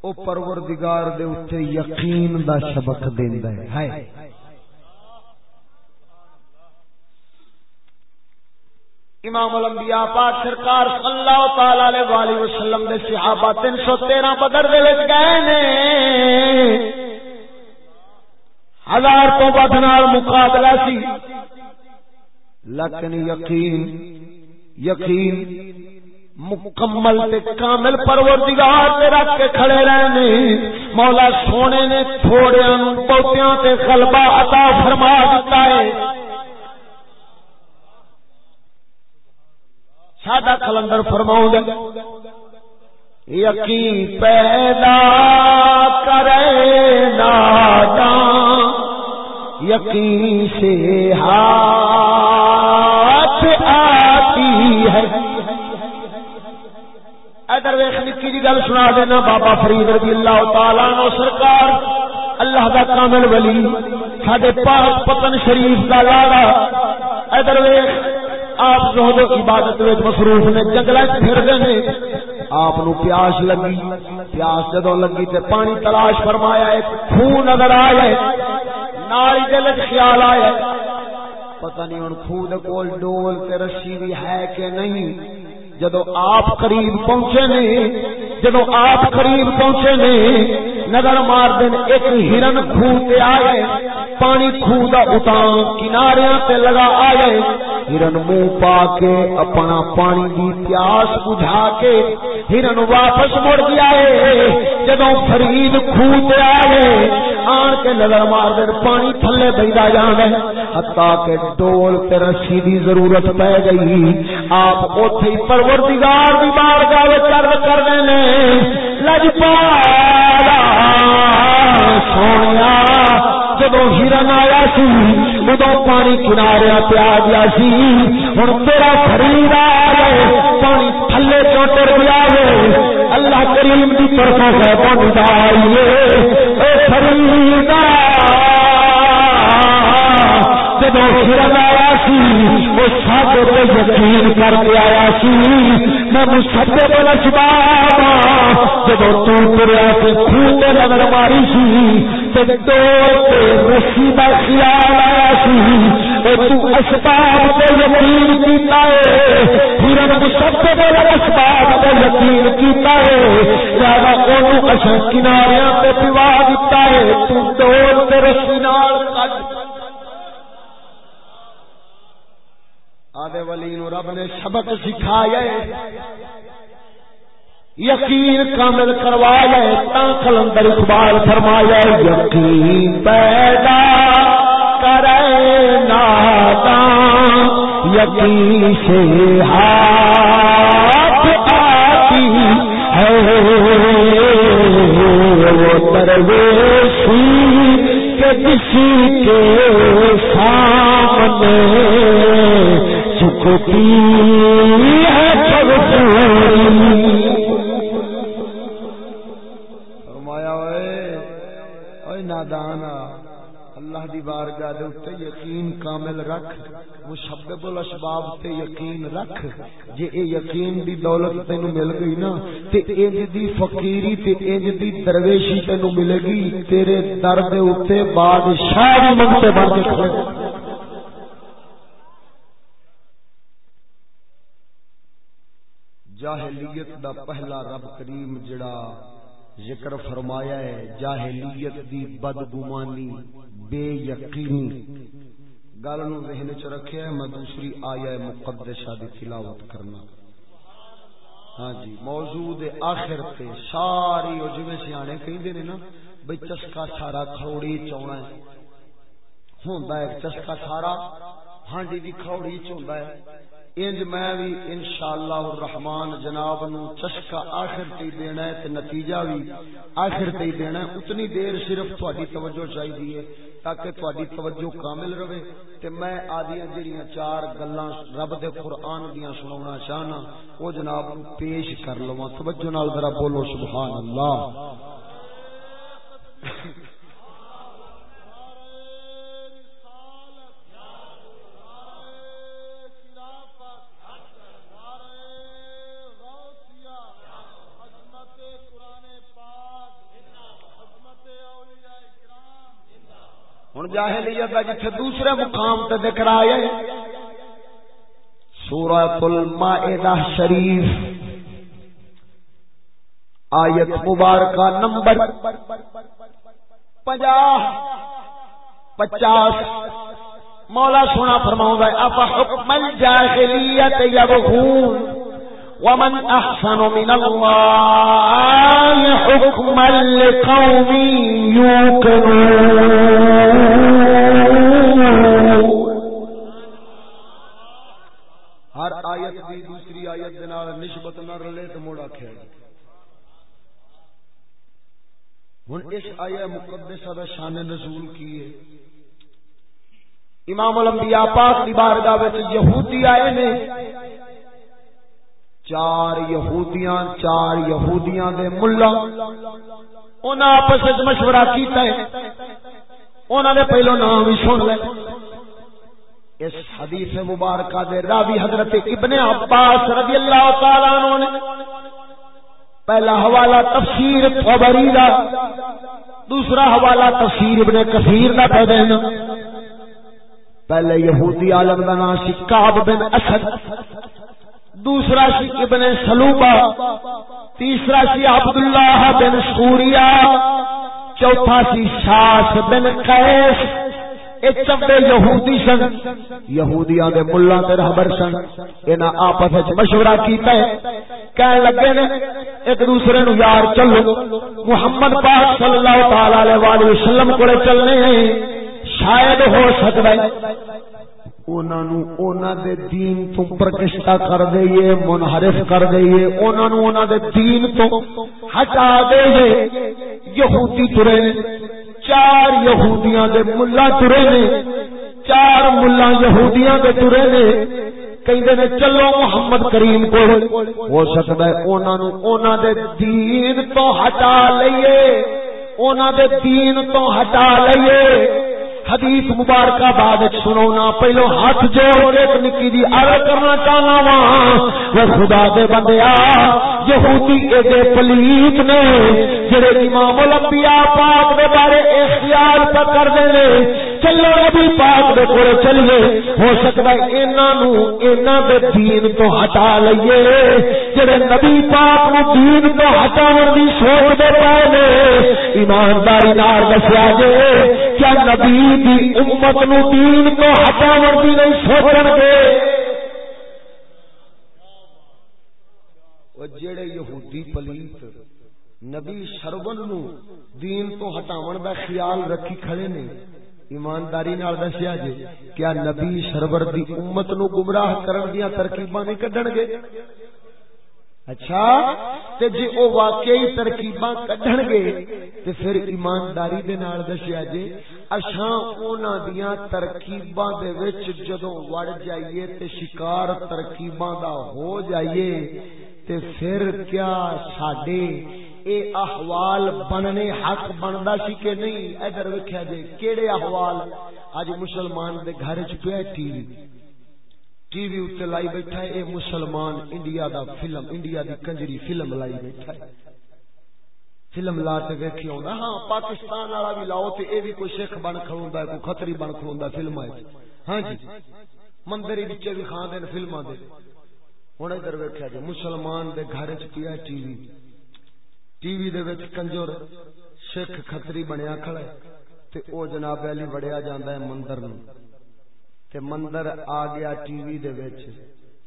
او پروردگار دے اوتے یقین دا سبق دیندا ہے۔ ہائے۔ امام الانبیاء پاک سرکار صلی اللہ تعالی علیہ والہ وسلم دے صحابہ 313 بدر دے وچ گئے نے۔ ہزار تو ود نال مقابلہ سی۔ لیکن یقین یقین مکمل تے کامل پروردگار تے رکھ کے کھڑے رہنے۔ مولا سونے نے تھوڑیاں بہتیاں تے غلبہ عطا فرما دیتا ہے۔ سادہ کلندر فرماؤں گا یقین پیدا کرے ناداں، یقین سے ہاتھ گل سنا دینا بابا فرید رضی اللہ تعالی نو سرکار۔ اللہ دا کامل ولی، ساڈے پاک پتن شریف دا لاڑا ادھر ویخ آپ زہد و عبادت وچ مصروف نے جنگل پھر گئے آپ نو پیاس لگی۔ پیاس جدو لگی تے پانی تلاش فرمایا ایک خون نظر آیا نال دل خیال آیا پتہ نہیں ہن خود کول ڈول تے رسی بھی ہے کہ نہیں۔ جدو آپ قریب پہنچے نے جدو آپ قریب پہنچے نہیں نظر مار دین ایک ہرن خوہ کے آئے۔ پانی خوہ دا اتان کناریاں تے لگا آئے۔ ہرن منہ پا کے اپنا پانی دی پیاس بجھا کے ہرن واپس مڑ گیا ہے۔ جدو فرید خوہ تے آئے، آن کے نظر مار دین پانی تھلے بیدا جان ہے۔ حتیٰ کہ ڈول تے رسی دی ضرورت پہ گئی۔ آپ اوتھے ہی پروردگار دی بارگاہ وچ عرض کر دینے لجپالا سونے جدو ہرن آیا سی ادو پانی کنارے پیا گیا سی۔ ہوں تیرا خرید آیا پانی تھلے چوٹر گیا اللہ کریم کی طرف سے پہنچا آئیے۔ خرید جدو ہرن آیا سی وہ سب یقین کر کے آیا سی میں مسدے جب تریا خوب نظر ماری سی رسی کا خیال آیا سی اسباب کو یقین کیتا ہے ہرن مسدے کو اسباب کو یقین کیتا ہے زیادہ کنارے پہ پوا دیتا ہے تو رسی نال آدھے ولی نو رب نے سبق سکھایا یقین کامل کروایا تا کلندر اقبال فرمایا یقین پیدا کرے نادا یقین سے ہاتھ آتی ہے۔ وہ درویشی کہ کسی کے سامنے فرمایا اوے نادان اللہ دی بارگاہ دے اوتے یقین کامل رکھ مشبب الاسباب تے یقین رکھ۔ جے اے یقین دی دولت تینو مل گئی نا، تے انج دی فقیری تے انج دی درویشی تینو ملے گی، تیرے در دے اوتے بادشاہ دی منتے بن کے کھڑے۔ جاہلیت دا پہلا رب کریم جڑا ذکر فرمایا ہے، جاہلیت دی بدگمانی، بے یقینی۔ گل نو ذہن چ رکھیا ہے میں دوسری آیا مقدسہ دی تلاوت کرنا۔ ہاں جی موضوع دے آخر تے ساری او جویں سیانے کہندے نے نا، بھئی چسکا سارا کھوڑی چونا ہے۔ ہوندا ہے، چسکا سارا ہانڈی دی کھوڑی چوندا ہے۔ انج میں بھی انشاءاللہ الرحمن جناب نو چشکا آخر تے دینا ہے تے نتیجہ بھی آخر تے دینا ہے۔ اتنی دیر صرف تہاڈی توجہ چاہیے تاکہ تہاڈی توجہ کامل رہے۔ تے میں آدیاں جڑیاں چار گلاں رب دے قرآن دیاں سناونا چاہنا او جناب نو پیش کر لواں۔ توجہ نال ذرا بولو سبحان اللہ۔ ہوں جاہلیت کا جتھے دوسرے مقام تے ذکر آئے سورۃ المائدہ شریف، آیت مبارکہ نمبر پنجاہ، پچاس۔ مولا سونا فرماؤں گا اپ حکم الجاہلیت یبغون، ومن احسن من الله حكما لقوم يوقنون ہر آیت دی دوسری آیت دے نال نسبت نہ رلے تے موڑا کھے ہن اس آیہ مقدسہ دا شان نزول کی ہے۔ امام الانبیاء پاک دی بارگاہ وچ یہودی آئے نے۔ چار یہودیاں چار یہودیاں دے ملا۔ انہاں آپس وچ مشورہ کیتا ہے۔ انہاں دے پہلو نام بھی سن لے۔ اس حدیث مبارکہ دے راوی حضرت ابن عباس رضی اللہ تعالی عنہ نے پہلا حوالہ تفسیر طبری دا۔ دوسرا حوالہ تفسیر ابن کثیر دا پہ دینا پہلے یہودی عالم دا نام سی کعب بن اسد، دوسرا سی ابن سلوبا تیسرا سی عبداللہ بن سوریا چوتھا سی شاس بن قیس۔ چبے یہودی سن، یہودیاں دے ملا تے رہبر سن، انہاں آپس وچ مشورہ کیتا ہے۔ کہنے لگے نے، ایک دوسرے نو یار چلو، محمد پاک صلی اللہ تعالی علیہ وسلم کولے چلنے ہیں۔ شاید ہو سکدا ہے دے دین تو پرکشتا کر دئیے، منحرف کر دئیے۔ انہوں دے دین تو ہٹا دئیے۔ یہودی ترے چار یہودیاں دے ملا ترے نے، چار ملا یہودیاں دے ترے نے کہیں نے چلو محمد کریم کو۔ ہو سکتا ہے انہوں دے دین تو ہٹا لئیے انہوں دے دین تو ہٹا لئیے۔ حدیث مبارکہ بعد سنونا پہلو ہاتھ جوڑ ایک نکی دی عرض کرنا چاہنا وا۔ وہ خدا دے بندیا یہودی ایڈے پلیت نے جڑے امام الانبیاء پاک دے بارے اختیار پہ کر دے نے۔ چلو نبی پاک دے کول چلیے، ہو سکتا ہے انہاں نو انہاں دے دین تو ہٹا لئیے۔ جڑے نبی پاک نو دین تو ہٹاون دی سوچ دے پئے نے، ایمانداری نال دسیا جے، کیا نبی دی امت نو دین تو ہٹاون دی نہیں سوچن گے؟ او جڑے یہودی پلیت نبی سرون نو دین تو ہٹاون دا خیال رکھی کھڑے نے ایمانداری نال دسیا جی کیا نبی سرور دی امت نو گمراہ کرن دیاں ترکیباں نہیں کڈن گے؟ اچھا تے جی او واقعی ترکیباں کڈن گے، تے پھر ایمانداری دے نال دسیا جی اساں انہاں دیاں ترکیباں دے وچ جدوں وڑ جائیے تے شکار ترکیباں دا ہو جائیے تے پھر کیا ساڈے اے احوال بننے حق بندا سی کہ نہیں؟ ادھر ویکھیا جے، کیڑے احوال؟ اج مسلمان دے گھر وچ پیا ٹی وی۔ ٹی وی اوتے لائی بیٹھا ہے، اے مسلمان انڈیا دا فلم، انڈیا دی کنجری فلم لائی بیٹھا ہے۔ فلم لا تے ویکھی ہوندا ہاں پاکستان والا بھی لاؤ تے اے بھی کوئی شیخ بن کھڑوندا ہے، کوئی خطری بن کھڑوندا فلماں وچ۔ ہاں جی مندر وچ بھی کھان دے فلماں دے۔ ہوں ادھر ویکیا جی مسلمان دے گھر چ پیا ٹی وی۔ ٹی وی دے کنجور سکھ کتری بنیا کھڑا تے او جناب علی وڑیا جاندا ہے مندر نو تے مندر آ گیا ٹی وی دے وچ۔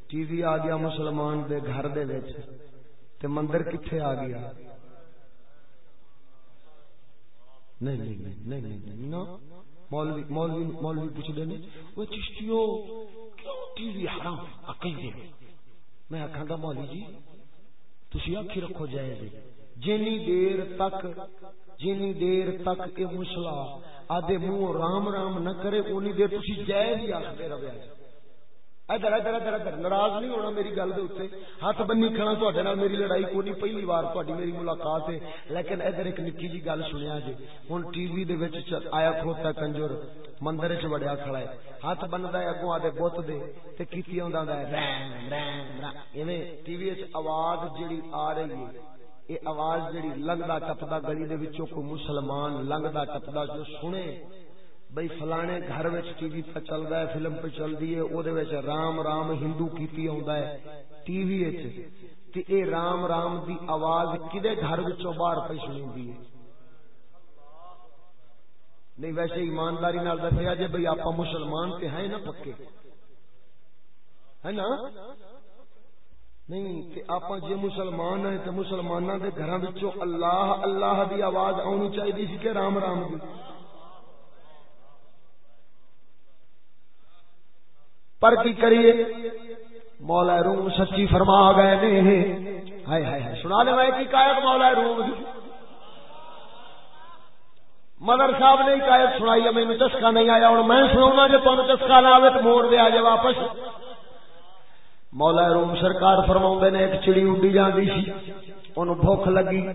ٹی وی آ گیا مسلمان دے گھر دے وچ۔ تے مندر کتھے آ گیا؟ نہیں نہیں نہیں نہیں نہیں نا۔ مولوی مولوی مولوی پوچھ دے نے او چشتیو، کیوں ٹی وی حرام اکئی دے؟ میں آخا گا مولی جی تھی آخی رکھو جائز جنی دیر تک، جنی دیر تک یہ مسلا آدھے منہ رام رام نہ کرے، اونی دیر تھی جائز ہی آخر رہے ادھر ادھر ادھر ادھر. ناراض نہیں ہونا میری گل دے ہاتھ بنی کھڑا تے میری لڑائی کو نہیں پہلی بار تاری میری ملاقات ہے. لیکن ادھر ایک نکی جی گل سنیا جی. ہوں ٹی وی دے وچ آیا کھوتا کنجر مندر چ وڑیا کھڑا ہے. ہاتھ بنتا ہے اگوں آدھے بت دے تے کیتی ٹی وی آواز جڑی آ رہی ہے یہ آواز جڑی لنگتا ٹپتا گلی دے وچوں کوئی مسلمان لنگتا ٹپتا جو سنے بھائی فلانے گھر ٹی وی پہ چل رہا ہے، فلم پہ چل رہی ہے وہ رام رام ہندو کی ٹی وی تے اے رام رام دی آواز کدے گھر باہر پہ سنی ہے؟ نہیں، ویسے ایمانداری نال دسیا جی بھائی آپ مسلمان تے ہیں نا پکے۔ ہے نا؟ نہیں، تے آپ جی مسلمان ہیں تو مسلمانوں کے گھر اللہ اللہ دی آواز آنی چاہیے سی کہ رام رام دی۔ پر کی کریے؟ مولا روم سچی فرما گئے نے ہائے ہائے سنا لے میں کی کایت مولا روم۔ مدر صاحب نے کایت سنائی مینو چسکا نہیں آیا۔ ہوں میں سنا جی تمہیں چسکا نہ آئے تو موڑ دیا جائے واپس۔ مولا روم سرکار فرما نے، ایک چڑی اڈی جاتی سی۔ ان بھوک لگی۔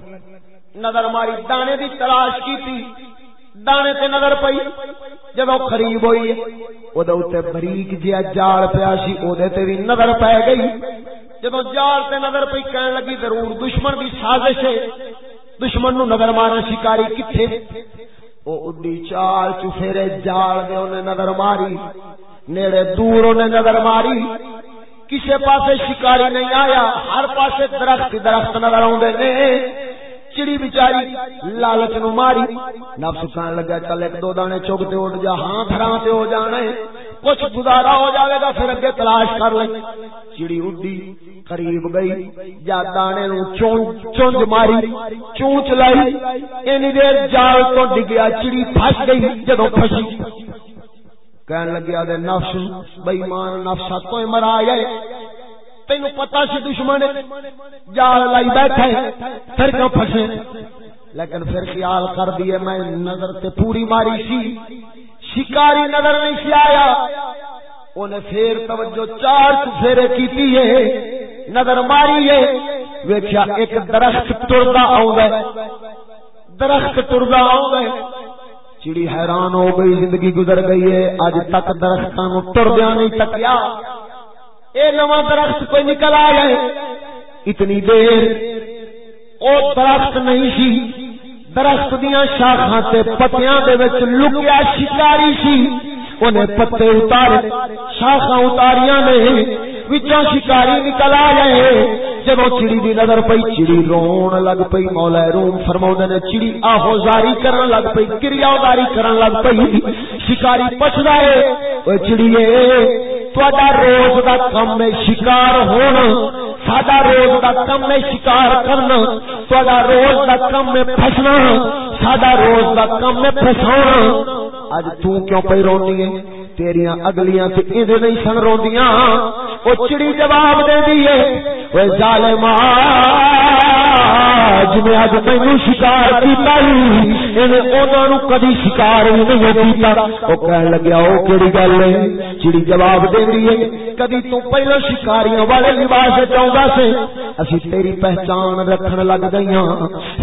نظر ماری، دانے دی تلاش کی تھی دانے تے نظر پئی۔ جدو قریب ہوئی اودے اوتے بریک جیا جال پیا سی اودے تے بھی نظر پے گئی۔ جدو جال تے نظر پئی کہن لگی، ضرور دشمن دی سازش ہے۔ دشمن نو نظر مارنا شکاری کتھے؟ او اڈی چال چفیرے جال دے اونے نظر ماری۔ نیڑے دور اونے نظر ماری۔ کسے پاسے شکاری نہیں آیا، ہر پاسے درخت درخت نظر آوندے نے۔ چڑی بچاری لالچ نو ماری، نفس کہنے لگا، چل ایک دو دانے چگتے اٹھ جا ہاں گھراں تے ہو جانے کچھ گزارا ہو جاوے گا، پھر اگے تلاش کر لے۔ چڑی اڈی، قریب گئی یا دانے نو چونج ماری، چونچ لائی، اینی دیر جال تو ڈگیا، چڑی پھس گئی جدو پھسی۔ کہنے لگیا دے نفس بے ایمان نفس تو مرا گئے تین پتا سی دشمن جال لائی بیٹھے پھر کیوں پھسے لیکن پھر خیال کر دیے میں نظر تے پوری ماری سی۔ شکاری نظر نہیں سی آیا۔ انہیں پھر توجہ چار چفیرے کی نظر ماری ہے۔ ویکیا ایک درخت ٹرتا آؤں درخت ٹرتا آؤں چڑی حیران ہو گئی، زندگی گزر گئی ہے۔ اج تک درختوں ٹردیا نہیں تکیا۔ اے نواں درخت کوئی نکل آ گئے اتنی دیر او درخت نہیں سی۔ درخت دیا شاخا پتیاں لکیا شکاری سی۔ انہیں پتے اتارے شاخا اتاریاں نے وچوں شکاری نکل آ گئے جب چڑی دی نظر پئی چڑی رون لگ پئی مولا روم فرما نے چڑی آہو زاری کرن لگ پئی کریا داری کرن لگ پئی شکاری پچھدا ہے چڑیے تہاڈا روز کا کم ہے شکار ہونا سڈا روز کا کم ہے شکار کرنا تا روز کا کم ہے فسنا سڈا روز دا کم ہے فسا اج کیوں پہ رونی ہے؟ تیریاں اگلیاں تے ایندے نہیں سن روندیاں او چڑی جواب دے دی ہے اوے ظالما جویں اج مینوں شکار کیتا ہی کدی شکار نہیں کیتا او کہن لگیا او کیڑی گل ہے? چڑی جواب دے دی ہے، کدی تو پہلو شکاریاں والے لباس چاہندا سے اسی تیری پہچان رکھن لگ گئیاں۔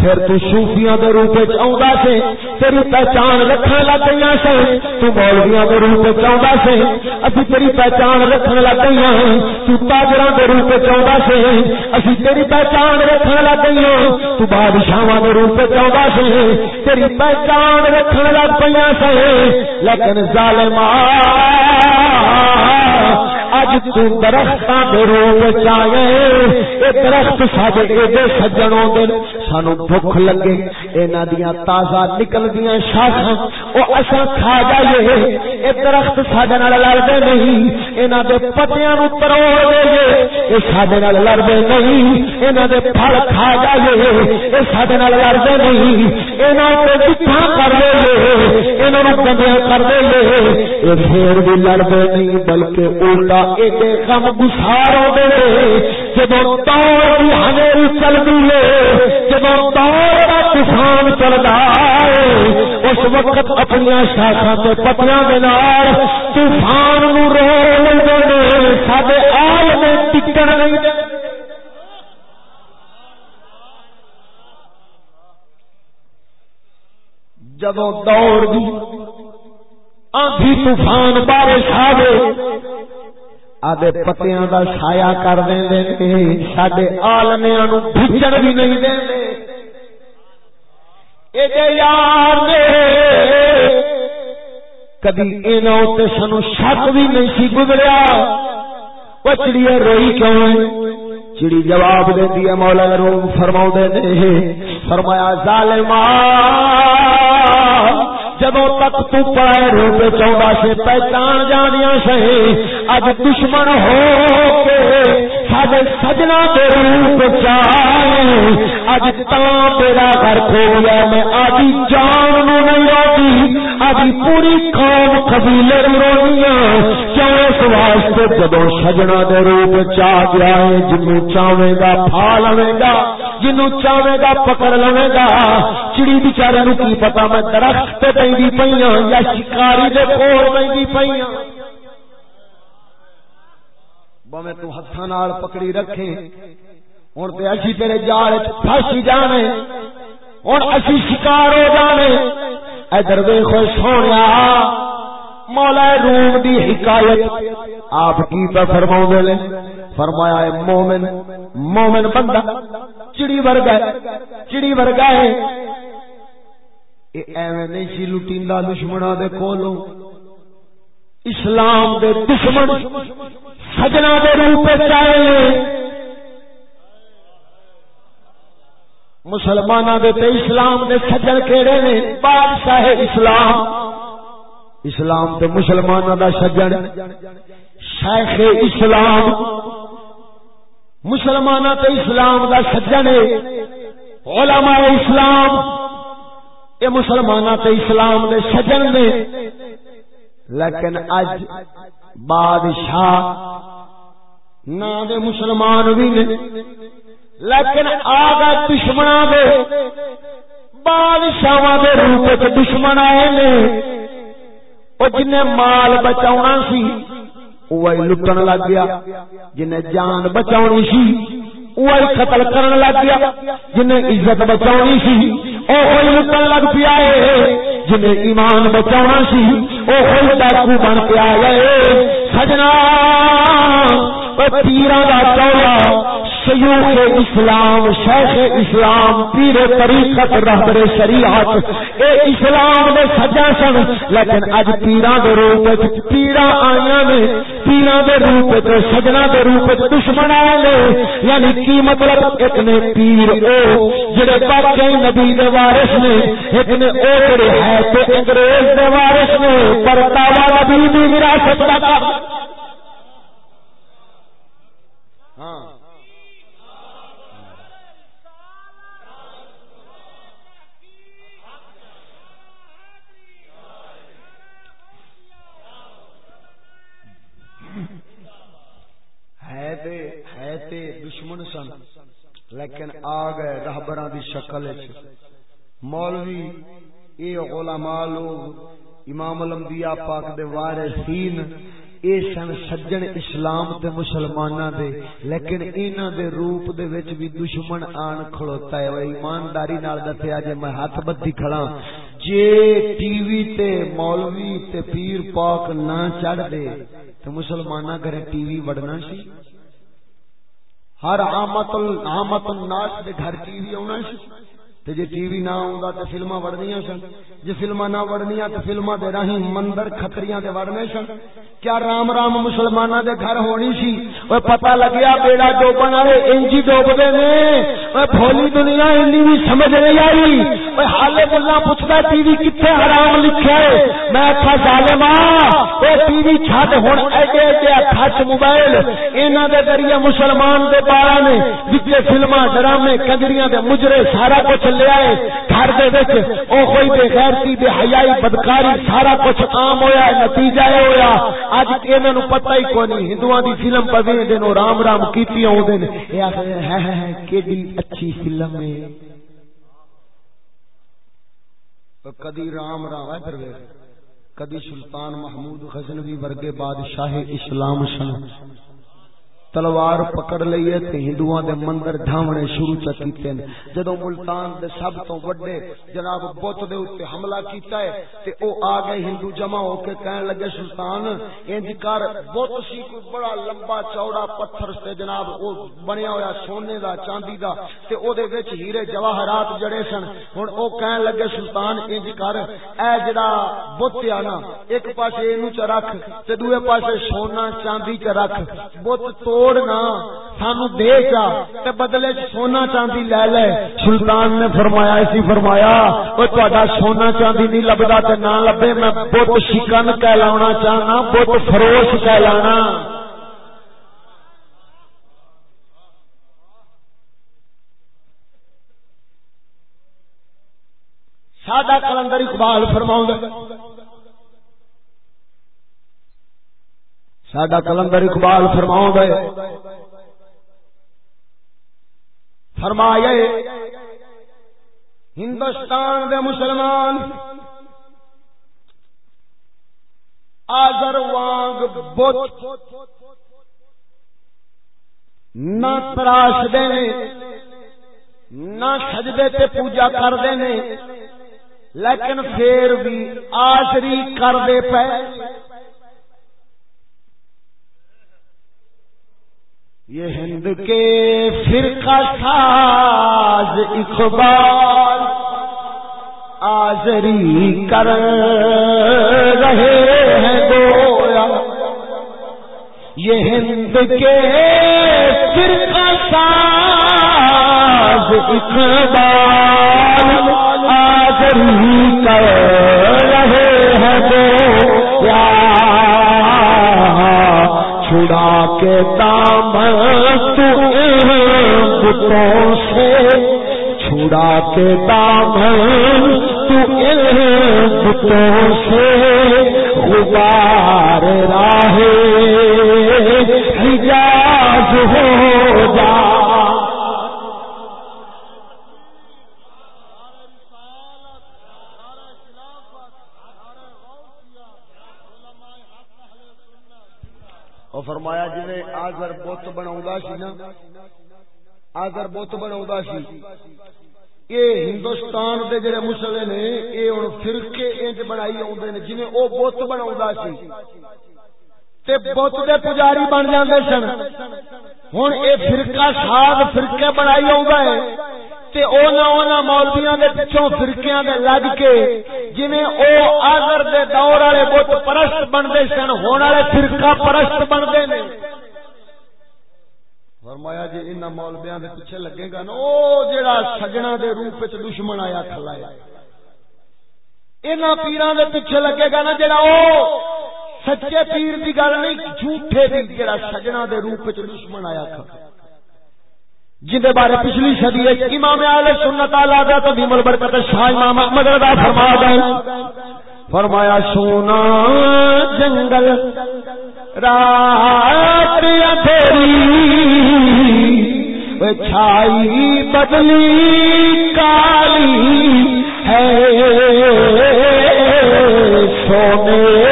پھر تو صوفیاں دے روپ وچ آوندا سے تیری پہچان رکھن لگ گئیاں سے۔ تو مولویاں دے روپ چاہتا سے اسی تیری پہچان رکھنے لگ گئی تو تاجر کے روپ چاہتا سے اسی تیری پہچان رکھنے لگ گئی تو بادشاہ کے روپ چاہتا سی، تیری پہچان رکھنے لگ پہ سی۔ لیکن ظالما اج تو درختاں دے روپ چائے اے درخت ساڈے ایڈے سجن ہوندے، سانو بھوک لگے۔ انہاں دیاں تازہ نکل نکلدیاں شاخاں۔ او اساں کھا جائیے اے درخت ساڈے نال لڑدے نہیں، انہاں دے پتیاں نو تروڑ دے اے ساڈے نال لڑدے نہیں، انہاں دے پھل کھا جائیے اے ساڈے نال لڑدے نہیں، انہاں تے جتھا کر دے انہاں نو گندیاں کر دے اے پھر بھی لڑدے نہیں، بلکہ الٹا ایڈے غم گسار ہوتے جب دور کی ہنیری چلتی ہے جب دور کا طوفان چلتا ہے اس وقت اپنی شاخا کے پتیاں طوفان نو رو لے سارے آل میں ٹکن نہیں۔ جب دور دی، آندھی طوفان بارش آئے آدھے پتیاں دا سایہ کر دیں دے ساڈے آلنے نو بھی نہیں دیں دے۔ اے یار شک بھی نہیں سی گزریا۔ وہ چڑیا روئی کیوں چڑی جواب دے دیا مولا روم فرماؤ دے دے فرمایا ظالمان جدو تک تو پائے روپ چاہتا سے پہچان جانیا سے اج دشمن ہو کے سجنا کے روپ چاہے اج تیرا گھر کھو گیا، میں آدھی جان نو نہیں روتی آدھی پوری قوم قبیلے رونی کیوں اس واسطے جدو سجنا کے روپ چاہ گیا ہے جنو چاہے گا پھا لے گا جنو چاہے گا پکڑ لے گا۔ چڑی بچارے نو کی پتا، میں درخت پہ پہ یا شکاری دے کول پہ پہ تو ہاتھاں نال پکڑی رکھے ہن تے اسی تیرے جال وچ پھس جانے ہن اسی شکار ہو جانے ادھر ویکھو سونیا، مولا روم دی حکایت۔ آپ کی پہ فرماؤں نے، فرمایا ہے مومن مومن بندہ، چڑی ورگا ہے، چڑی ورگا ہے۔ ایویں نہیں سی لٹیندا دشمنا دے کولوں۔ اسلام دے دشمن۔ سجنا دے روپ چاہے۔ مسلمان دے تے اسلام دے سجن کیڑے نے؟ بادشاہ اسلام۔ اسلام تے مسلمان دا سجن۔ شیخ اسلام۔ مسلمان تے اسلام دا سجن۔ علماء اسلام۔ یہ مسلمان تے اسلام دے سجن نے۔ لیکن اج بادشاہ۔ نہ دے مسلمان بھی نے۔ لیکن آ گئے دے۔ بادشاہ دے روپ دشمن آئے نے۔ وہ جن مال بچا سی وہ لٹن لگ گیا۔ جن جان بچا سی۔ وہی قتل کرن لگ گیا جن عزت بچاونی سی، اوہی لٹن لگ پیا جن ایمان بچاونا سی، اوہی ڈاکو بن پیا گئے سجنا تیرا کا چولا شیوخ اسلام، شیخ اسلام، پیر طریقت، رہبر شریعت، اے اسلام دے سجا سن، لیکن اج پیران دے روپ وچ پیرا آئیاں نے، پیران دے روپ وچ، سجنا دے روپ وچ دشمن آئے نے یعنی کی مطلب؟ ایک نے پیر او، جڑے باقی نبی دے وارث نے، ایک نے او جڑے ہے تے انگریز دے وارث نے، پر تاوا نبی دی وراثت دا ہاں دشمن سن لیکن آ گئے رہبر دی شکل مولوی، اے علماء لوگ، امام الانبیاء پاک دے وارثین، اے سن سجن اسلام تے مسلماناں دے۔ لیکن انہاں دے روپ دے وچ بھی دشمن آن کھڑوتا ہے۔ او ایمانداری نال دسیا جے میں ہاتھ بدھی کھڑا۔ جے ٹی وی تے مولوی تے پیر پاک نہ چڑھ دے تے مسلماناں گھر ٹی وی وڑنا سی۔ ہر آمت آمت الناس دے گھر کی بھی آنا سی تے جے ٹی وی نہ ہوندا تے فلماں وڑنیاں سن، جے فلماں نہ وڑنیاں تے فلماں دے راہیں مندر کھتریاں دے وڑنے سن۔ کیا رام رام مسلماناں دے گھر ہونی سی؟ اوے پتہ لگیا بیڑا ڈوبن والے انجی ڈوب دے نے۔ اوے بھولی دنیا انی بھی سمجھ نہیں آئی۔ اوے حالے ملا پوچھدا ٹی وی کتے حرام لکھیا ہے؟ میں اکھا ظالما اوے ٹی وی چھڈ ہن ایڈے ایڈے اکھا موبائل۔ انہاں دے ذریعے مسلمان دے بارے نے وچ فلماں، ڈرامے، کنجریاں دے مجرے، سارا کچھ لے آئے گھر دے وچ او کوئی بے غیرتی، بے حیائی، بدکاری، سارا کچھ عام ہویا ہے، نتیجہ اے ہویا۔ اج انہاں نو پتہ ہی کوئی نہیں ہندوؤں دی فلم پہ ویندے نو، رام رام کیتی اوندے نے۔ اے آکھدے ہے ہے کیڈی اچھی فلم ہے۔ کدی رام رام ہے پھر کدی سلطان محمود غزنوی ورگے بادشاہ اسلام سن۔ تلوار پکڑ لئیے تے ہندوؤں دے مندر ڈھاونے شروع چ کیتے ہیں جدوں ملتان دے سب تو بڑے جناب بت دے اوتے حملہ کیتا ہے تے او آ گئے ہندو جمع ہو کے کہن لگے سلطان انج کر بت سی کوئی بڑا لمبا چوڑا پتھر سے جناب او بنیا ہویا سونے دا چاندی دا تے او دے وچ ہیرے جواہرات جڑے سن ہن او کہن لگے سلطان انج کر اے جڑا بت آ نا ایک پاسے اینو چ رکھ تے دوے پاسے سونا چاندی چ رکھ بت تو چھوڑنا سانو دے جا تے بدلے سونا چاندی لے لے۔ سلطان نے فرمایا اسی فرمایا او تہاڈا سونا چاندی نہیں لبدا تے نہ لبے، میں بت شکن کہلاونا چاہنا، بت فروش کہلانا۔ ساڈا کلندر اقبال فرماؤں ساڈا کلندر اقبال فرماؤں گئے فرمایا ہندوستان دے مسلمان آزر وانگ بت نہ تراش دے نہ سجدے تے پوجا کر دے لیکن پھر بھی آسری کر دے پے۔ یہ ہند کے فرقہ ساز اقبال آزری کر رہے ہیں گویا۔ یہ ہند کے فرقہ ساز اقبال آزری کر رہے ہیں گویا۔ چھڑا کے دام تو بتوں سے، چھڑا کے دام تو بتوں سے غبار راہ حجاز ہو جا فرمایا جی آزر بت بنا سی نا۔ آزر بت بنا سی۔ یہ ہندوستان دے جڑے مسلے نے یہ ہوں فرقے انج بنائی آدھے نے جی وہ بت بنا سی۔ تے بت دے پجاری بن جاندے سن۔ ہوں یہ فرقہ ساز فرقے بنائی آ تے اونا اونا مولویاں دے پچھوں فرقیاں دے لگ کے، جنہیں او آگر دے دور والے بت پرست بندے سن ہون والے فرقہ پرست بندے نے۔ فرمایا جی ان مولویاں دے پیچھے لگے گا نا، او جڑا سجنا دے روپ وچ دشمن آیا کھلا ہے۔ ان پیراں دے پیچھے لگے گا نا جڑا او سچے پیر دی گل نہیں، جھوٹے دی جڑا سجنا دے روپ وچ دشمن آیا کھلا جن بارے پچھلی صدی امام آل سنت آلہ تو بیمل برکت شاہ امام احمد رضا فرما گئے فرمایا، سونا جنگل، رات اندھیری چھائی بدلی کالی ہے۔ سونے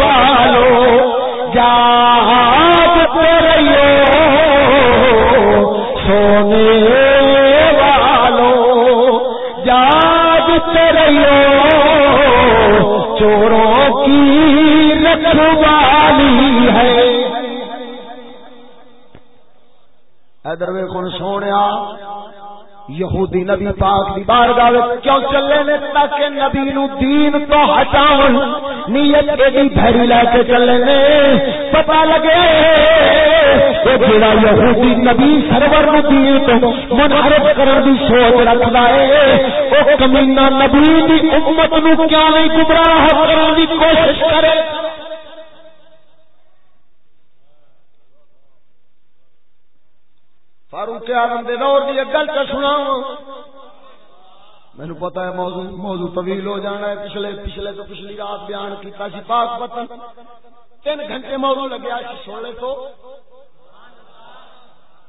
والو جاگ رہیو سونے والو جاگتے رہو چوروں کی رکھوالی ہے۔ ادھر ویخ سونے یہودی نبی پاک دی بارگاہ وچ کیوں چلے نے تاکہ نبی نو دین تو ہٹاون؟ نیت ایڈی بھری لے کے چلے نے۔ پتہ لگے او جڑا یہودی نبی سرور نو دین تو منحرف کرن دی سوچ رکھدا اے او کمینہ نبی دی امت نو کیوں نہیں گمراہ کرن دی کوشش کرے؟ فاروق اعظم دے دور دی گل تے سناواں۔ مینوں پتہ ہے موضوع موضوع طویل ہو جانا ہے۔ پچھلے پچھلے تو پچھلی رات بیان کیتا سی پاک پتن تین گھنٹے موضوع لگیا سی سن لے تو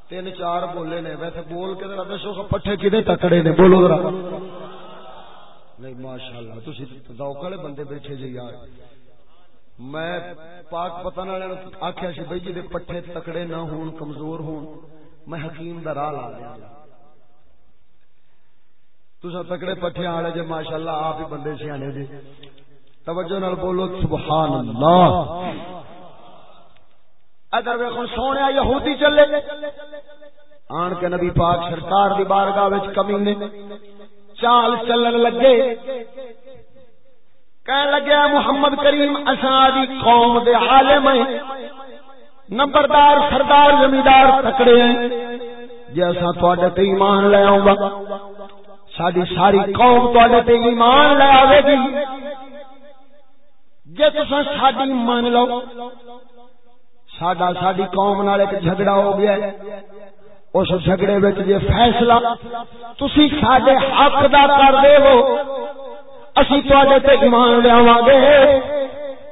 تین چار بولے نے۔ ویسے بول کے ذرا دسو پٹھے کدے تکڑے نے؟ بولو ذرا۔ نہیں، ماشاءاللہ، تسی ذوق والے بندے بیٹھے جی یار۔ میں پاک پتن والے آکھیا سی بھائی جی پٹھے تکڑے نہ ہون، کمزور ہون۔ میں حکیم دا راہ لا لیا تسا تکڑے پٹھے والے جے ماشاءاللہ آپ ہی بندے سیانے جے۔ توجہ نال بولو سبحان اللہ ادھر ویکھو، سونے یہودی چلے۔ آن کے نبی پاک سرکار دی بارگاہ وچ کمینے چال چلن لگے۔ کہنے لگے محمد کریم، اساں دی قوم دے عالم ہیں۔ نمبردار سردار زمیندار تکڑے ہیں۔ جیسا تھوڑے تے ایمان لے آؤں گا۔ ساری ساری قوم تے ایمان لے آوے گی۔ جے تساں ساڈی مان لو، ساڈا ساڈی قوم نال ایک جھگڑا ہو گیا ہے۔ اس جھگڑے وچ جے فیصلہ تسی ساڈے حق دا کر دے ہو، اسی تھوڑے تے ایمان لے گے۔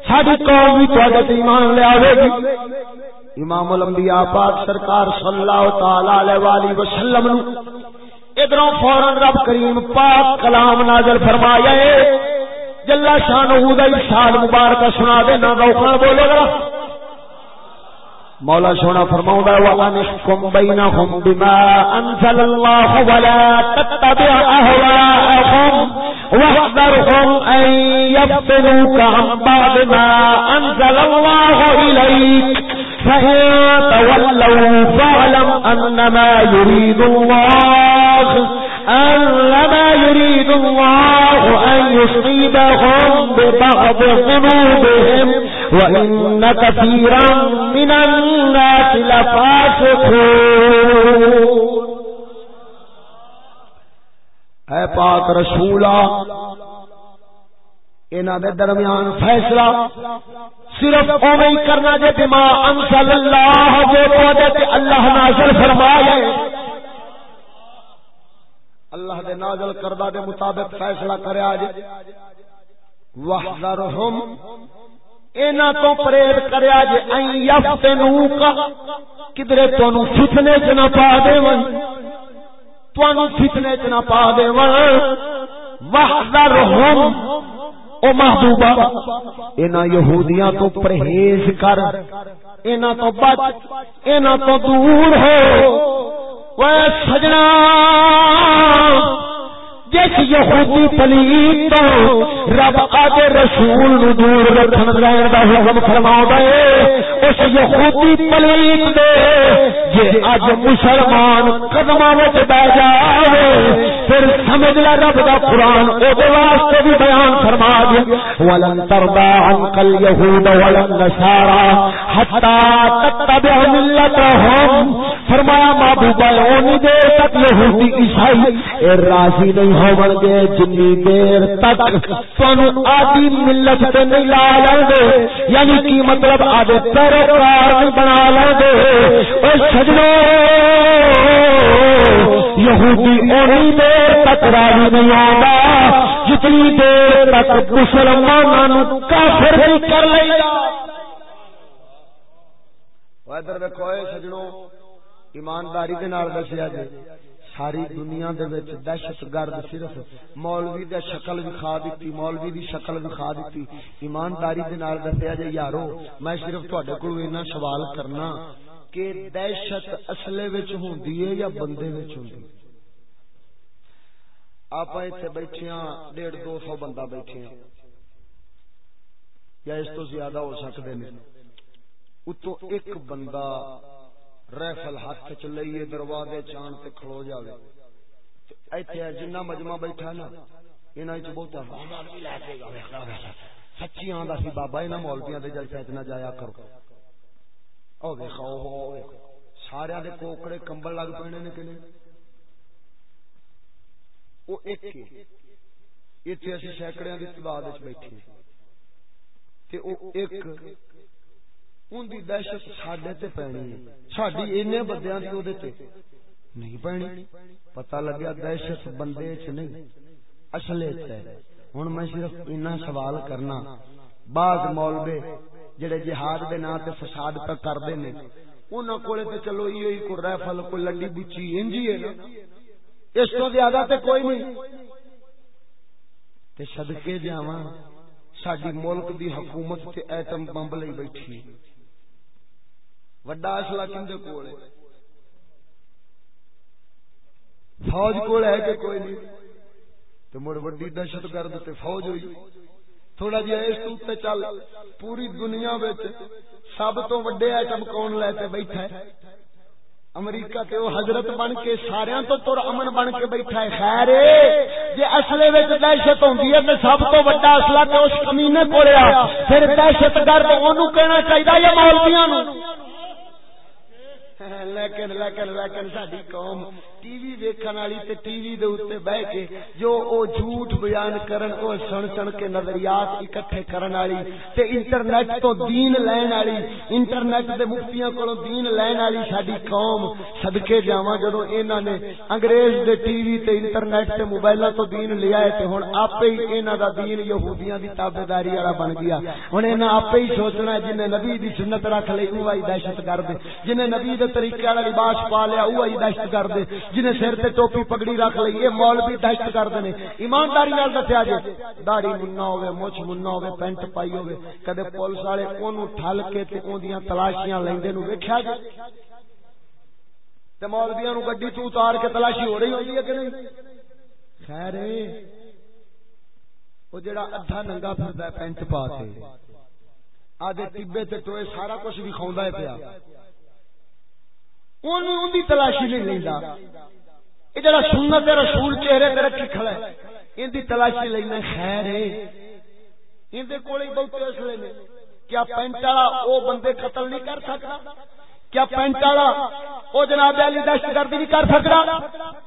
ساری قوم بھی تھوڑے تے ایمان لے گی۔ امام الانبیاء پاک سرکار صلی اللہ تعالی علیہ والہ وسلم نو ادھروں فورن رب کریم پاک کلام نازل فرمایا ہے۔ جلا شانہ دا ارشاد مبارک سنا دے، نہ روکنا بولے گا۔ مولا سونا فرماؤں ہے وَأَنِحْكُمْ بَيْنَهُمْ بِمَا أَنزَلَ اللَّهُ وَلَا تَتَّبِعْ أَهْوَاءَهُمْ وَاحْذَرْهُمْ أَن يَفْتِنُوكَ عَن بَعْدِ مَا أَنزَلَ اللَّهُ إِلَيْكَ فإن تولوا فاعلم أنما يريد الله أنما يريد الله أن يصيبهم ببعض ذنوبهم وإن كثيرا من الناس لفاسقون اے پاک رسولہ انہاں دے درمیان فیصلہ صرف اوے ہی کرنا جے بما انزل اللہ جو تو تے اللہ نازل فرمایا اللہ دے نازل کردہ دے مطابق فیصلہ کریا جے وحذرہم اینا تو پرید کریا جے این یفتنوکا، کدرے تو انو فتنے چنا پا دے ون تو انو فتنے چنا پا دے ون وحذرہم او محبوبہ، اینا یہودیاں تو پرہیز کر، اینا تو بچ، اینا تو دور ہو۔ وہ سجنا، جس یہودی پلیت تو رب آگے رسول نو دور رکھن رہن دا حکم فرماؤ دے۔ اس یہودی پلیت دے جے اج مسلمان قدماں وچ بیٹھ جاوے پھر سمجھ لے رب دا قرآن او دے واسطے بھی بیان فرما دے۔ ولن ترضى عنك اليهود ولا النصارى حتى تتبع ملتهم۔ فرمایا، محبوبہ اونی دیر تک یہودی عیسائی، اے راضی نہیں ہون گے جنی دیر تک۔ تانوں آدی ملت تے نہیں لا لیں گے۔ یعنی کی مطلب آدے پیروکار نہیں بنا لیں او سجنو یہودی اونی دیر تک راضی نہیں آندا جتنی دیر تک مسلمانوں کافر نہیں کر لے گا۔ ادھر دیکھو سجنوں، ایمانداری دے نال دسیا جی ساری دنیا دے وچ دہشت گرد صرف مولوی دی شکل وکھا دتی، مولوی دی شکل وکھا دتی۔ ایمانداری دے نال دسیا جی یارو، میں صرف تواڈے کول اینا سوال کرنا کہ دہشت اصلے وچ ہوندی ہے یا بندے وچ ہوندی؟ آپ ایتھے بیٹھے ہاں ڈیڑھ دو سو بندہ بیٹھے ہیں یا اس تو زیادہ ہو سکتے ہیں اتو ایک بندہ ریفل ہاتھ چ لئیے، دروازے چان تے کھلو جاوے۔ جنا مجمع بیٹھا نا، انہاں وچ بہت سچی آدھا سی بابا یہاں مولبیا کے جلسے نہ جایا کرو۔ سارا دے کوکڑے کمبل لگ پے نے کہ وہ ایک اتنے اسی سینکڑے کی تعداد وچ بیٹھے تے او ایک ان کی دہشت سڈے تے پینی ہے۔ ساری این بندیاں کی نہیں پینی۔ پتا لگیا دہشت بندے چ نہیں۔ اصل ہوں میں صرف اینا سوال کرنا۔ بعض مولبے جڑے جہاد دے نا تے فساد پہ کرتے ہیں انہوں کو چلو یہ کوئی ریفل، کوئی لڈی بچی انجی ہے نا۔ اس تو زیادہ تے کوئی نہیں۔ تے صدقے جاواں ساری ملک دی حکومت تے ایٹم بمب لئی بیٹھی وڈا اصلہ کندے کول ہے فوج کول ہے کہ کوئی نہیں تے مڑ وڈی دہشت گرد تے فوج ہوئی تھوڑا جہا اس تو چل پوری دنیا وچ سب تو وڈے ایٹم کون لے کے بیٹھا ہے امریکہ تے وہ حضرت بن کے سارے تو پر امن بن کے بیٹھا ہے خیر جی اصلے دہشت ہوتی ہے تو سب تو وڈا اصلا تو اس کمینے کولیا پھر دہشت گرد وہ کہنا چاہیے یا مولویاں لیکن لیکن لیکن ساری قوم ٹی وی ویکھن والی تے ٹی وی دے اوتے بیٹھ کے جو او جھوٹ بیان کرن، او سن سن کے نظریات اکٹھے کرن والی تے انٹرنیٹ تو دین لین والی، انٹرنیٹ دے مفتیاں کولوں دین لین والی ساری قوم صدکے جاواں جدوں انہاں نے انگریز دے ٹی وی تے انٹرنیٹ تے موبائلاں تو دین لیا ہے تے ہن آپے ہی انہاں دا دین یہودیاں دی تابعداری والا بن گیا۔ ہن انہاں آپے ہی سوچنا ہے جن نبی دی سنت رکھ لئی او ہی دہشت گرد جن نبی دے طریقے والا لباس پا لیا او ہی دہشت گرد جنہیں سر تے ٹوپی پگڑی رکھ لی یہ مولوی دہشت گرد نے۔ ایمانداری نال دسیا جی داڑھی منا ہوے مچھ منا ہوے پینٹ پائی ہوے کدے پولیس والے اونوں ٹھل کے تے اون تلاشیاں لیندے نو ویکھیا جی تے مولویاں نو گڈی تو اتار کے تلاشی ہو رہی ہوندی ہے کہ نہیں؟ خیر او جڑا ادھا ننگا پھردا ہے، پینٹ پا کے۔ آدھے ٹبے تے ٹوئے، سارا کچھ بھی کھاوندا ہے پیا۔ ان دی تلاشی نہیں لینا یہ جڑا سنت رسول چہرے تے رکھی کھڑا ہے، ان دی تلاشی لینا خیر ہے۔ ان دے کول بہت اس نے کیا پینٹ والا او بندے قتل نہیں کر سکتا؟ کیا پینٹ والا؟ وہ جناب علی دہشت گردی بھی کر سکتا۔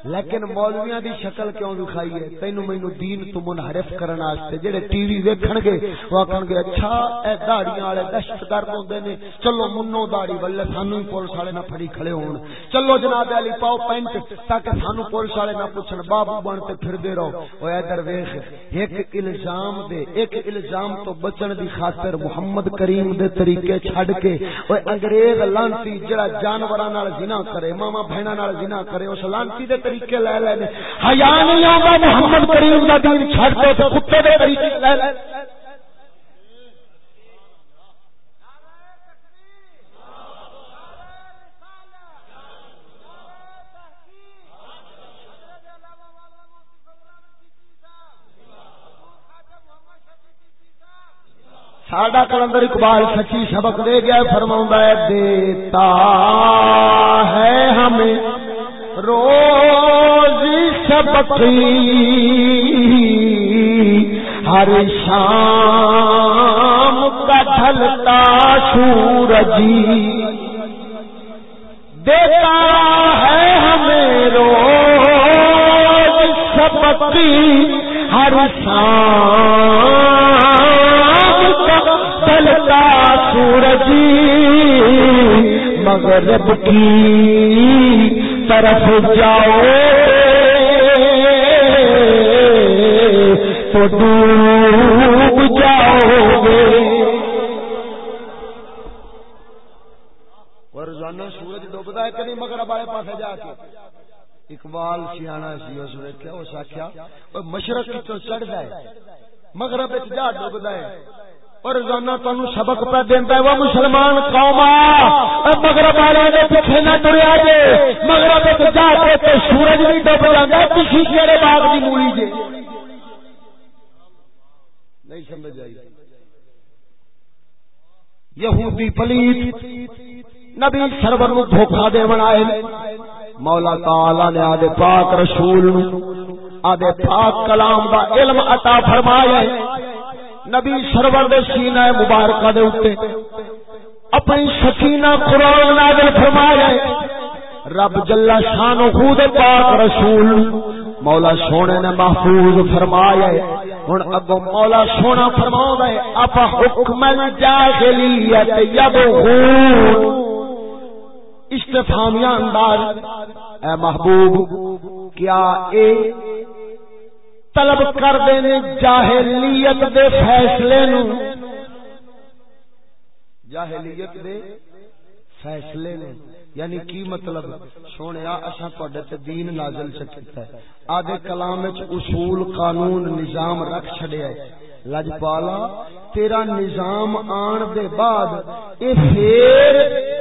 لیکن مولویاں دی شکل کیوں دکھائی ہے؟ تینو مینو دین تو منحرف کرن واسطے جڑے ٹی وی ویکھن گے، وہ آکھن گے اچھا اے داڑیاں والے دہشت گرد ہوندے نے، چلو منو داڑھی ولے سانو پولیس والے نہ پھڑی کھڑے ہون۔ چلو جناب علی، پاؤ پینٹ تاکہ سانو پولیس والے نہ پوچھن، بابو بن تے پھردے رہو۔ او ادھر ویکھ، ایک الزام دے، ایک الزام تو بچن دی خاطر محمد کریم دے طریقے چھڈ کے او انگریز لانتی جڑا جانوراں نال زنا کرے، ماما بہنا نال زنا کرے، اس لانتی دے طریقے لے لے، حیا نہیں آندا محمد کریم دا دین چھڑ دے، تے کتے دے طریقے لے لے۔ ساڈا کلندر اقبال سچی سبق دے گیا فرما ہے، دیتا ہے ہمیں روز سبق ہر شام کا ڈھلتا سورجی دیتا ہے ہمیں روز سبق ہر شام سورج مغرب کی طرف جاؤ تو ڈوب جاؤ گے۔ روزانہ سورج ڈوبتا ہے کہ مغرب والے پاس جا کے؟ اقبال سیاح سی، اس ویکیا اس آخیا مشرق چڑھتا ہے۔ مغرب جا ڈوبتا ہے۔ روزانہ تمہیں سبق پہ دینا وہ مسلمان قوم مغرب والے نے پیچھے نہ ٹریا جے۔ مغرب جا کے تو سورج بھی ڈب جاتا کسی کہڑے باغ کی مولی جے؟ نہیں سمجھ آئی۔ یہودی پلیت نبی سرور نو دھوکا دے آئے مولا تعالی نے آدھے پاک رسول آدھے پاک کلام دا علم عطا فرمایا ہے۔ نبی سرور دے سینہ مبارکہ دے اتے اپنی سکینہ قرآن نازل فرمایا ہے۔ رب جلا شان و خود پاک رسول مولا سونے نے محفوظ فرمایا ہوں اگو مولا سونا فرما ہے آپ حکم جاہلیت یبغون استفامیہ انداز، اے محبوب، کیا اے طلب کر دینے جاہلیت دے فیصلے نو۔ جاہلیت دے فیصلے نو یعنی کی مطلب؟ سونے اصا تے دین نازل چکتا ہے۔ آدھے کلام اصول، قانون، نظام رکھ چڈیا ہے۔ لجپالا تیرا نظام آن دے بعد اے پھر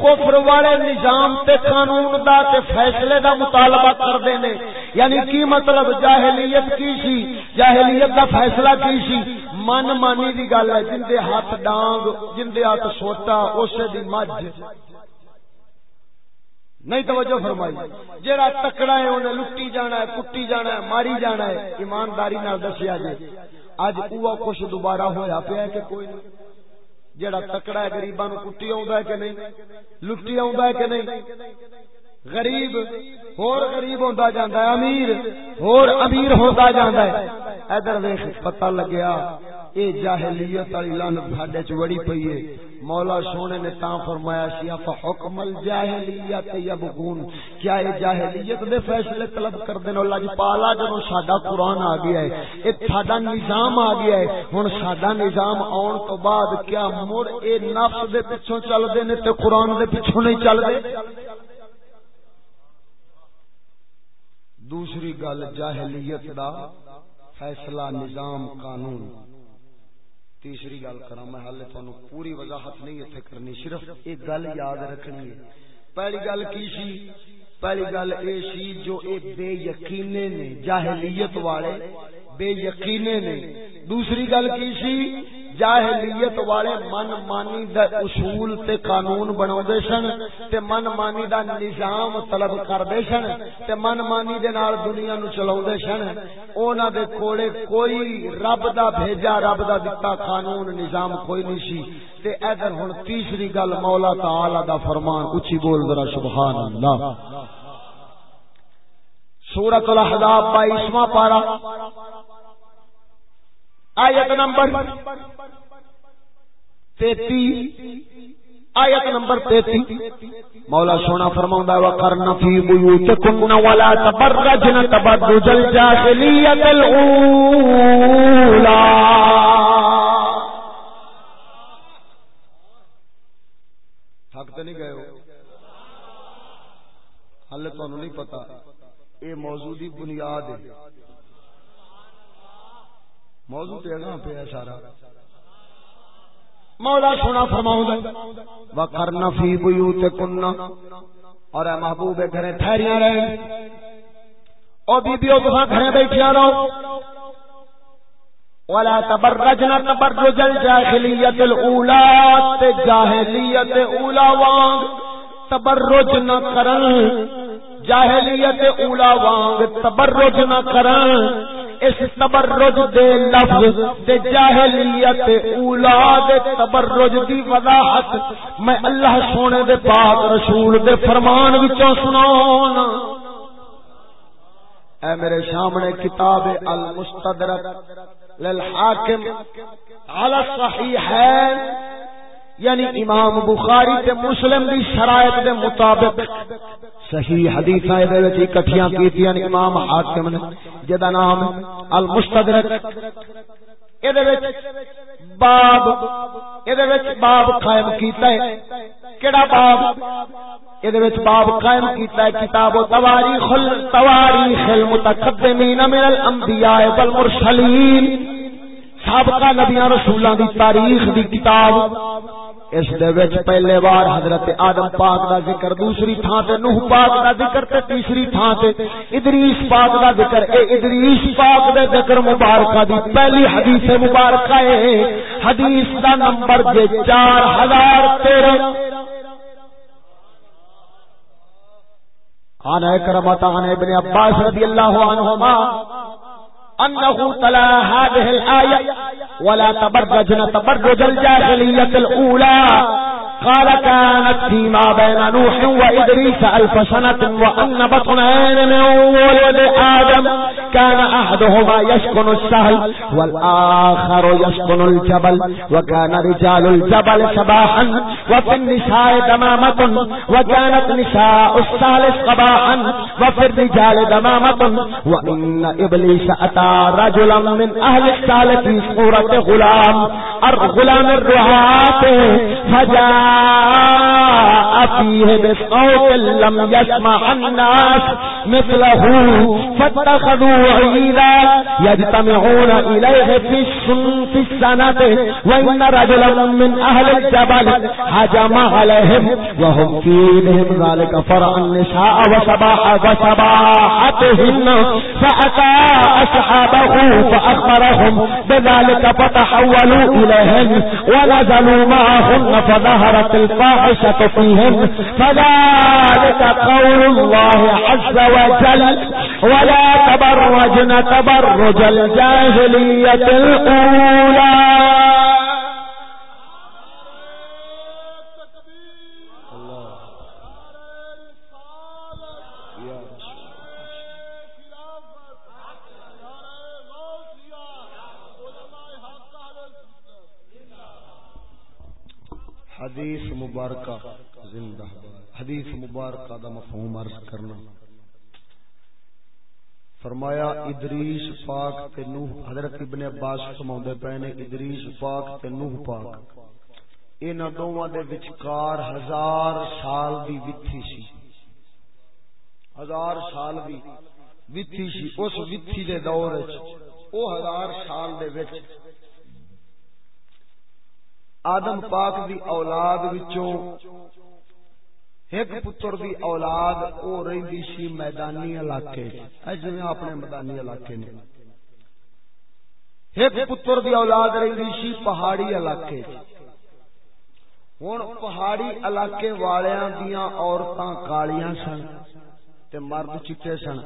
کفر والے نظام تے قانون دا تے فیصلے دا مطالبہ کر دینے یعنی کی مطلب؟ جاہلیت کی سی۔ جاہلیت دا فیصلہ کی سی؟ من مانی دی گل ہے، جن دے ہاتھ ڈانگ، جن دے ہاتھ سوٹا اسے دی مجھ۔ نہیں توجہ فرمائی۔ جہاں تکڑا ہے، انہیں لٹی جانا ہے، کٹی جانا ہے، ماری جانا ہے، ایمانداری دسیا جی اج وہ کچھ دوبارہ ہوا پیا کہ کوئی نہیں۔ جہاں تکڑا ہے، گریباں کٹی آ کہ نہیں؟ لٹی آ کہ نہیں؟ غریب، ہور غریب ہوتا جاتا ہے، امیر، ہور امیر ہوتا جاتا ہے۔ ادھر ویخ پتہ لگیا، اے جاہلیت والی لن ساڈے چ وڑی پئی ہے۔ مولا سونے نے تاں فرمایا سی اف حکم الجاہلیت یبغون۔ کیا اے جاہلیت دے فیصلے طلب کردے نو اللہ جی پالا جدوں ساڈا قران آ گیا ہے، اے ساڈا نظام آ گیا ہے۔ ہن ساڈا نظام آن تو بعد کیا مڑ اے نفس دے پیچھے چل دے نے تے قران دے پیچھے نہیں چل دے دوسری گل جاہلیت دا فیصلہ نظام قانون۔ تیسری گل کرا میں ہال تھانو پوری وضاحت نہیں اتنے کرنی، صرف ایک گل یاد رکھنی ہے۔ پہلی گل کی سی؟ پہلی گل اے سی جو اے بے یقینے نے جاہلیت والے، بے یقینے نے۔ دوسری گل کی سی؟ جاہلیت والے من مانی دا اصول تے قانون بناوندے سن تے من مانی دا نظام طلب کردے سن تے من مانی دے نال دنیا نو چلاوندے سن انہاں دے کولے کوئی رب دا بھیجا رب دا دتا قانون نظام کوئی نہیں سی۔ تے ادھر ہن تیسری گل مولا تعالی دا فرمان، اونچی بول ذرا سبحان اللہ سورۃ الاحزاب 22واں پارہ۔ آیت نمبر تیتی آیت نمبر تیتی مولا سونا فرما وقرن فی بیوتکن ولا تبرجن تبرج الجاہلیت الاولا تھک نہیں گئے ہو؟ ہلے تو نہیں پتا اے موضوع بنیاد ہے۔ موضوع تے اگاں پہ ہے سارا۔ مولا سونا فرماؤں دے وقرن فی بیوتکن۔ اور اے محبوب گھرے ٹھہریاں رہے۔ او بی بیو تساں گھرے بیٹھیا رہو۔ ولا تبرجنا تبرج الجاہلیت الاولى جاہلیت اولا وانگ۔ تبرج نہ کرن۔ جاہلیت اولا وانگ تبرج نہ کرن۔ اس تبرج دے لفظ، دے جاہلیت اولا دے تبرج دی وضاحت۔ میں اللہ سونے دے پاک رسول دے فرمان وچوں سناؤں اے میرے سامنے کتاب المستدرک للحاکم علی الصحیحین۔ یعنی امام بخاری تے مسلم دی شرائط دے مطابق. صحیح حدیث دے وچ اکٹھیاں کیتیاں امام حاکم نے جدا نام المستدرک. اے دے وچ باب، اے دے وچ باب قائم کیتا ہے. کیڑا باب؟ اے دے وچ باب قائم کیتا ہے، کتاب و تواریخ التواریخ المتقدمین من الانبیاء والمرسلین. سابقہ نبیاں رسولاں دی تاریخ دی کتاب. اس دے وچ پہلے بار حضرت آدم پاک دا ذکر، دوسری تھاں تے نوح پاک دا ذکر تے تیسری تھاں تے ادریس پاک دا ذکر۔ اے ادریس پاک دے ذکر مبارکہ دی پہلی حدیث مبارکہ ہے حدیث دا نمبر جے 4013 عن اکرمت عن ابن عباس رضی اللہ عنہما، انہو تلا هذه الآیہ۔ ولا تبرجن تبرج الجاهليه الاولى قال كانت فيما بين نوح وإدريس ألف سنة وأن بطنين من ولد آدم كان أحدهما يسكن السهل والآخر يسكن الجبل وكان رجال الجبل سباحا وفي النساء دمامة وكانت نساء السهل صباحا وفي الرجال دمامة وإن إبليس أتى رجلا من أهل السهل في صورة غلام، الغلام الرعاة فجاء فيه بصوت لم يسمع الناس. مثله فاتخذوا عيدا يجتمعون إليه في في السنة، وإن رجلا من أهل الجبل هجم عليهم وهم في بهم ذلك فرع النساء وسباح وسباحتهن فأتى أصحابه فأخبرهم بذلك فتحولوا إليهم ونزلوا معهن فظهر ظهرت الفاحشة فيهم فذلك قول الله عز وجل ولا تبرجن تبرج الجاهلية الأولى. حدیث مبارکہ. حدیث مبارکہ دا مفہوم عرض کرنا۔ فرمایا، ادریس پاک تے نوح، حضرت ابن عباس فرماوندے پے نے، ادریس پاک تے نوح پاک۔ انہاں دوواں دے وچکار ہزار سال دی وتھی سی۔ ہزار سال دی وتھی سی۔ اس وتھی دے دور وچ، او ہزار سال دے وچ، آدم پاک دی اولاد وچوں ایک پتر دی اولاد او رہندی سی میدانی علاقے اج جویں اپنے میدانی علاقے نے۔ ایک پتر دی اولاد رہندی سی پہاڑی علاقے ہن پہاڑی علاقے والیاں دیاں عورتاں کالیاں سن تے مرد چٹے سن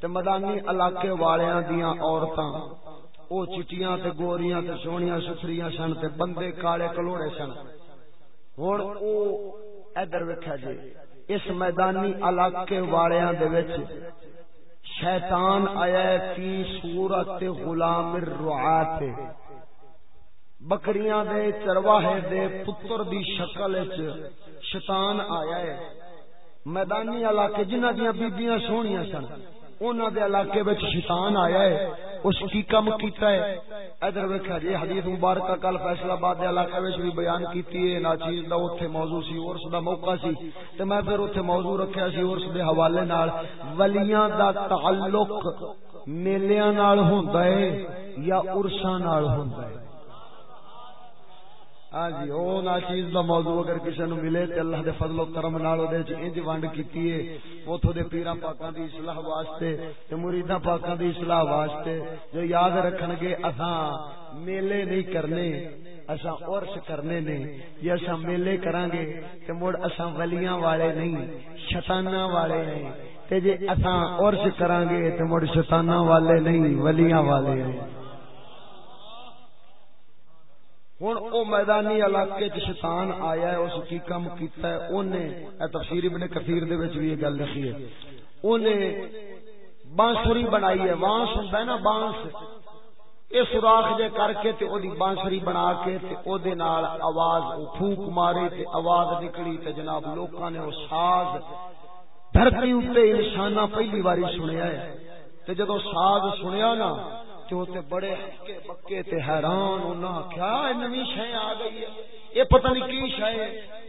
تے میدانی علاقے والیاں دیاں عورتاں او چٹیاں تے گوریاں تے سونیاں ستھریاں سن تے بندے کالے کلوڑے سن۔ ہن او ادھر ویکھا جی اس میدانی علاقے والیاں دے وچ شیطان آیا ہے فی صورت غلام الرعات بکریاں دے چرواہے دے پتر دی شکل وچ شیطان آیا ہے۔ میدانی علاقے جنہ دیاں بیبییاں سونیاں سن۔ انہاں دے علاقے وچ شیطان آیا ہے، اس کی کم کیتا ہے۔ ادھر ویکھا جی حدیث مبارکہ کل فیصلہ آباد دے علاقے وچ بھی بیان کیتی ہے، نا چیز دا اوتھے موضوع سی اور دا موقع سی۔ تے میں پھر اوتھے موضوع رکھیا سی اور دے حوالے نال، ولیاں دا تعلق میلیاں نال ہوندا ہے یا عرساں نال ہوندا ہے؟ ہاں جی او نا چیز دا موضوع اگر کسی نو ملے تے اللہ دے فضل و کرم نال اودے وچ انج ونڈ کیتی ہے اوتھوں دے پیراں پاکاں دی اصلاح واسطے تے مریداں پاکاں دی اصلاح واسطے جو یاد رکھن گے، اساں میلے نہیں کرنے، اساں عرس کرنے نے جے اساں میلے کراں گے تے مڑ اساں ولیاں والے نہیں، شیطاناں والے ہیں۔ تے جے اساں عرس کراں گے تے مڑ شیطاناں والے نہیں، ولیاں والے ہیں۔ ہوں او میدانی علاقے چ شیطان آیا ہے اس کی کم کیتا ہے اونے اے تفسیر ابن کثیر دے وچ بھی یہ گل لکھی ہے اونے بانسری بنائی ہے وانس ہوندا ہے نا بانس اے سوراخ جے کر کے تے اودی بانسری بنا کے تے او دے نال آواز او پھوک مارے تے آواز نکلی تے جناب لوکاں نے او ساز دھرتی اوتے انساناں پہلی واری سنیا ہے تے جدوں ساز سنیا نا تے بڑے ہکے بکے تے حیران ہونا، کیا نوی شے آ گئی ہے؟ یہ پتہ نہیں کی شے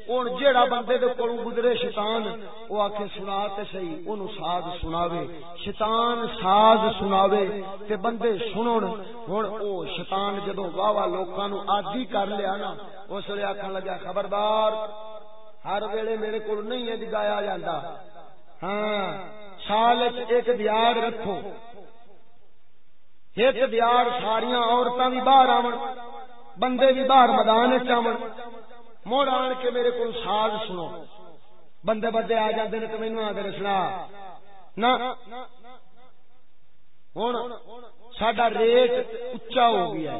ہن جیڑا بندے دے کولوں گزرے شیطان، او آکھے سنا تے صحیح، اونوں ساز سناوے۔ شیطان ساز سناوے تے بندے سنن۔ ہن او شیطان جدوں واہ واہ لوکاں نو عادی کر لیا نا، اس لیے آکھن لگا، خبردار، ہر ویلے میرے کول نہیں ہے گایا جاندا۔ ہاں سال ایک دیار رکھو۔ ایک دیار ساریا عورتیں بھی باہر آن بندے بھی باہر میدان چمن مڑ آن کے میرے کو ساز سنو۔ بندے بندے آ جاتے نے تو مینو آ سنا۔ نہ ہوں سڈا ریٹ اچا ہو گیا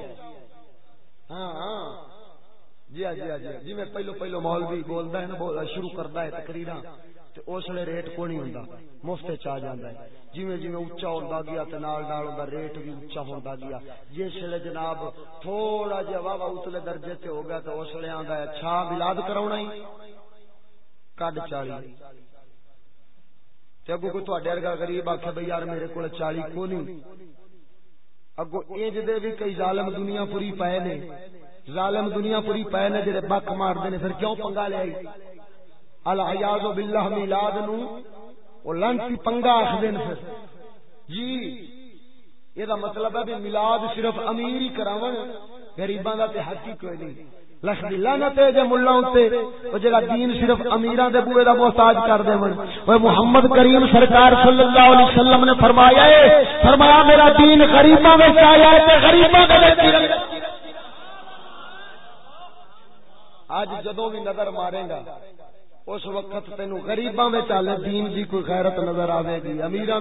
ہاں ہاں۔ جی ہاں جی ہاں جی ہاں۔ جی میں پہلو پہلو مولوی بولتا ہے نا شروع کرتا ہے تقریر اس لیے ریٹ کو نہیں ہوں مفت چ ہے جی جی اچا ہوتا گیا تو نال نال ریٹ بھی اچا ہوتا گیا جس ویلے جناب تھوڑا جہا واہ اتلے درجے سے ہو گیا تو اس لیے آتا ہے اچھا ملاد کرا ہی کڈ چالی اگو کوئی تھوڑے ارگا غریب آخ بھائی یار میرے کو چالی کو نہیں اگو ایج دے بھی کئی ظالم دنیا پوری پائے نے ظالم دنیا پوری پے نے جڑے بک مارتے پھر کیوں پنگا لیا الحیاض باللہ میلاد نو او لانتی پنگا آخدے پھر۔ جی یہ دا مطلب ہے کہ میلاد صرف امیر ہی کراون، غریباں دا تے حق ہی کوئی نہیں۔ لکھ دی لعنت ہے جے ملہ تے او جڑا دین صرف امیراں دے بوئے دا محتاج کر دے من او محمد کریم سرکار صلی اللہ علیہ وسلم نے فرمایا ہے، فرمایا میرا دین غریباں وچ آیا ہے، تے غریباں دے وچ اج جدو بھی نظر مارے گا اس وقت تین گریباں چلے دین دی کوئی خیرت نظر آئے گی، امیراں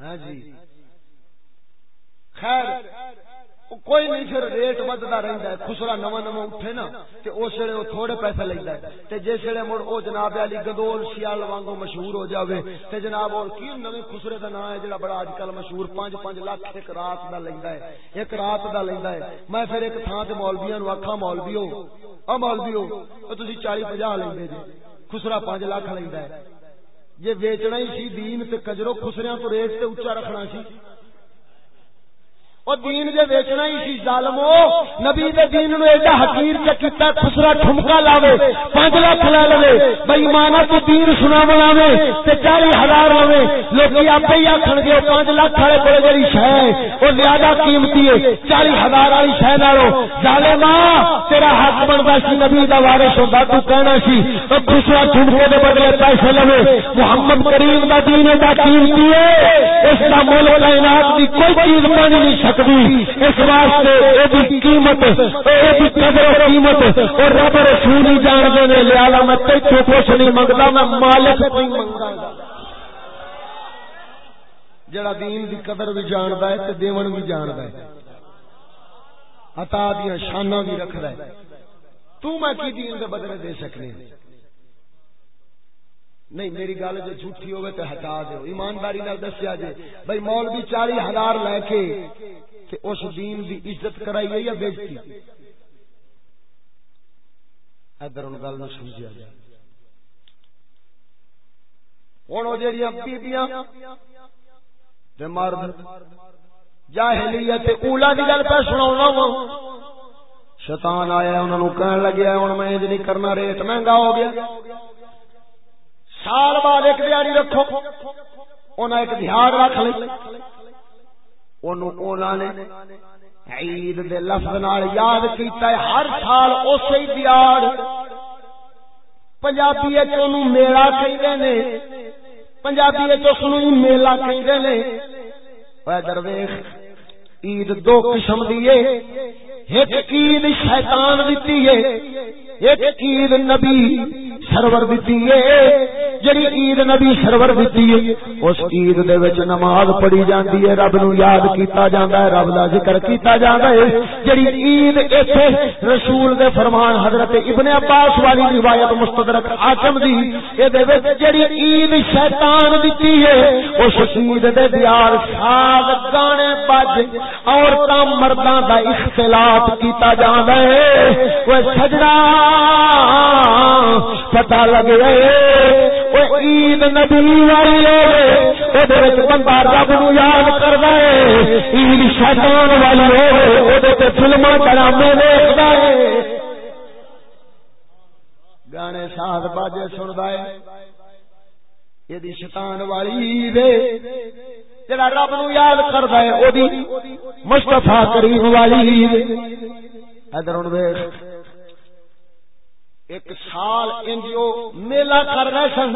ہاں جی۔ خیر کوئی نہیں، پھر ریٹ ودتا رہتا ہے۔ خسرا نواں نواں اٹھے نا، تے اس ویلے وہ تھوڑے پیسے لینا ہے۔ تے جس ویلے مڑ او جناب علی گدول سیال وانگو مشہور ہو جاوے، تے جناب اور کی نویں خسرے دا نام ہے جڑا بڑا اج کل مشہور 5 5 لاکھ ایک رات دا لیندا ہے۔ ایک رات دا لیندا ہے۔ میں پھر ایک تھاں تے مولویاں نو آکھاں، مولویو او مولویو، او تسی 40 50 لیندے جی۔ خسرا 5 لاکھ لیندا ہے۔ یہ ویچنا ہی سی، دین تے کجرو خسریاں تو ریٹ تے اونچا رکھنا سی۔ او دین دے ویچنا ہی سی ظالمو، نبی دے دین نو ایڈا حقیر چ کیتا خسرا ٹھمکا لاوے 5 لاکھ لے لے بے ایمانا تو دین سنا بناوے تے 40000 لوے لوکی اپے ہی آکھن گے 5 لاکھ والے کول جڑی شے او زیادہ قیمتی ہے 40000 والی شے نالو۔ ظالما تیرا حق بندا سی، نبی دا وارث ہوندا، تو کہنا سی، او خسرا ٹھمکے دے بدلے پیسے لوے۔ محمد کریم دا دین دا قیمتی ہے، اس دا مول کائنات دی کوئی چیز بن نہیں سکتی اس واسطے قیمت قدر و قیمت اور رب رسول ہی جان دے لیا میں تیتھوں کچھ نہیں منگتا، میں مالک کوئی منگا جڑا دین دی قدر بھی جاندا ہے تے دیون بھی جاندا ہے۔ عطا دی شاناں بھی رکھدا ہے۔ تو میں کی دین دے بدلے دے سکنے؟ نہیں، میری گل جو جھوٹھی ہوگی تو ہٹا دو ایمانداری نال دسیا جی بھائی مولوی چالی ہزار لے کے کہ اس دین دی عزت کرائی ہے یا بےزتی ادھر ان گل میں سمجھا جائے۔ ہوں وہ جہاں بیبیاں مرد جاہلیت اولا دی گل پہ سنا شیطان آیا انہوں نے کہنے لگیا ہوں میں نہیں کرنا ریٹ مہنگا ہو گیا۔ سال بعد ایک دیہی رکھو انہیں ایک دہاڑ رکھ لی عید دے لفظ نال یاد کیتا ہے ہر سال اسی دیاڑ پنجابی میلہ کہتے نے پنجابی اس میلہ کہتے نے درویش عید دو قسم دی ایک عید شیطان دیتی ہے ایک عید نبی سرور دیتی ہے جڑی عید نبی سرور دیتی ہے اس عید دے وچ نماز پڑھی جاندی ہے، رب نو یاد کیتا جاندا ہے، رب دا ذکر کیتا جاندا ہے۔ جڑی عید ایتھے رسول دے فرمان حضرت ابن عباس والی روایت مستدرک حاکم دی اے دے وچ جڑی عید شیطان دیتی ہے، اس عید دے دیار ساز گانے بج عورتاں مرداں دا اختلاط کیتا جاندا ہے۔ او سجنا پتا لگ عید نبی والی بندہ رب نو یاد کرتا ہے، عید شیطان والی ہو فلما ڈرامے دیکھتا ہے۔ گانے ساتھ باجے سنتا ہے یہ شیطان والی دے جڑا رب نو یاد کرتا ہے وہ مستفا کریم والی ادھر ہوں ایک سال انجو میلہ کر رہے سن۔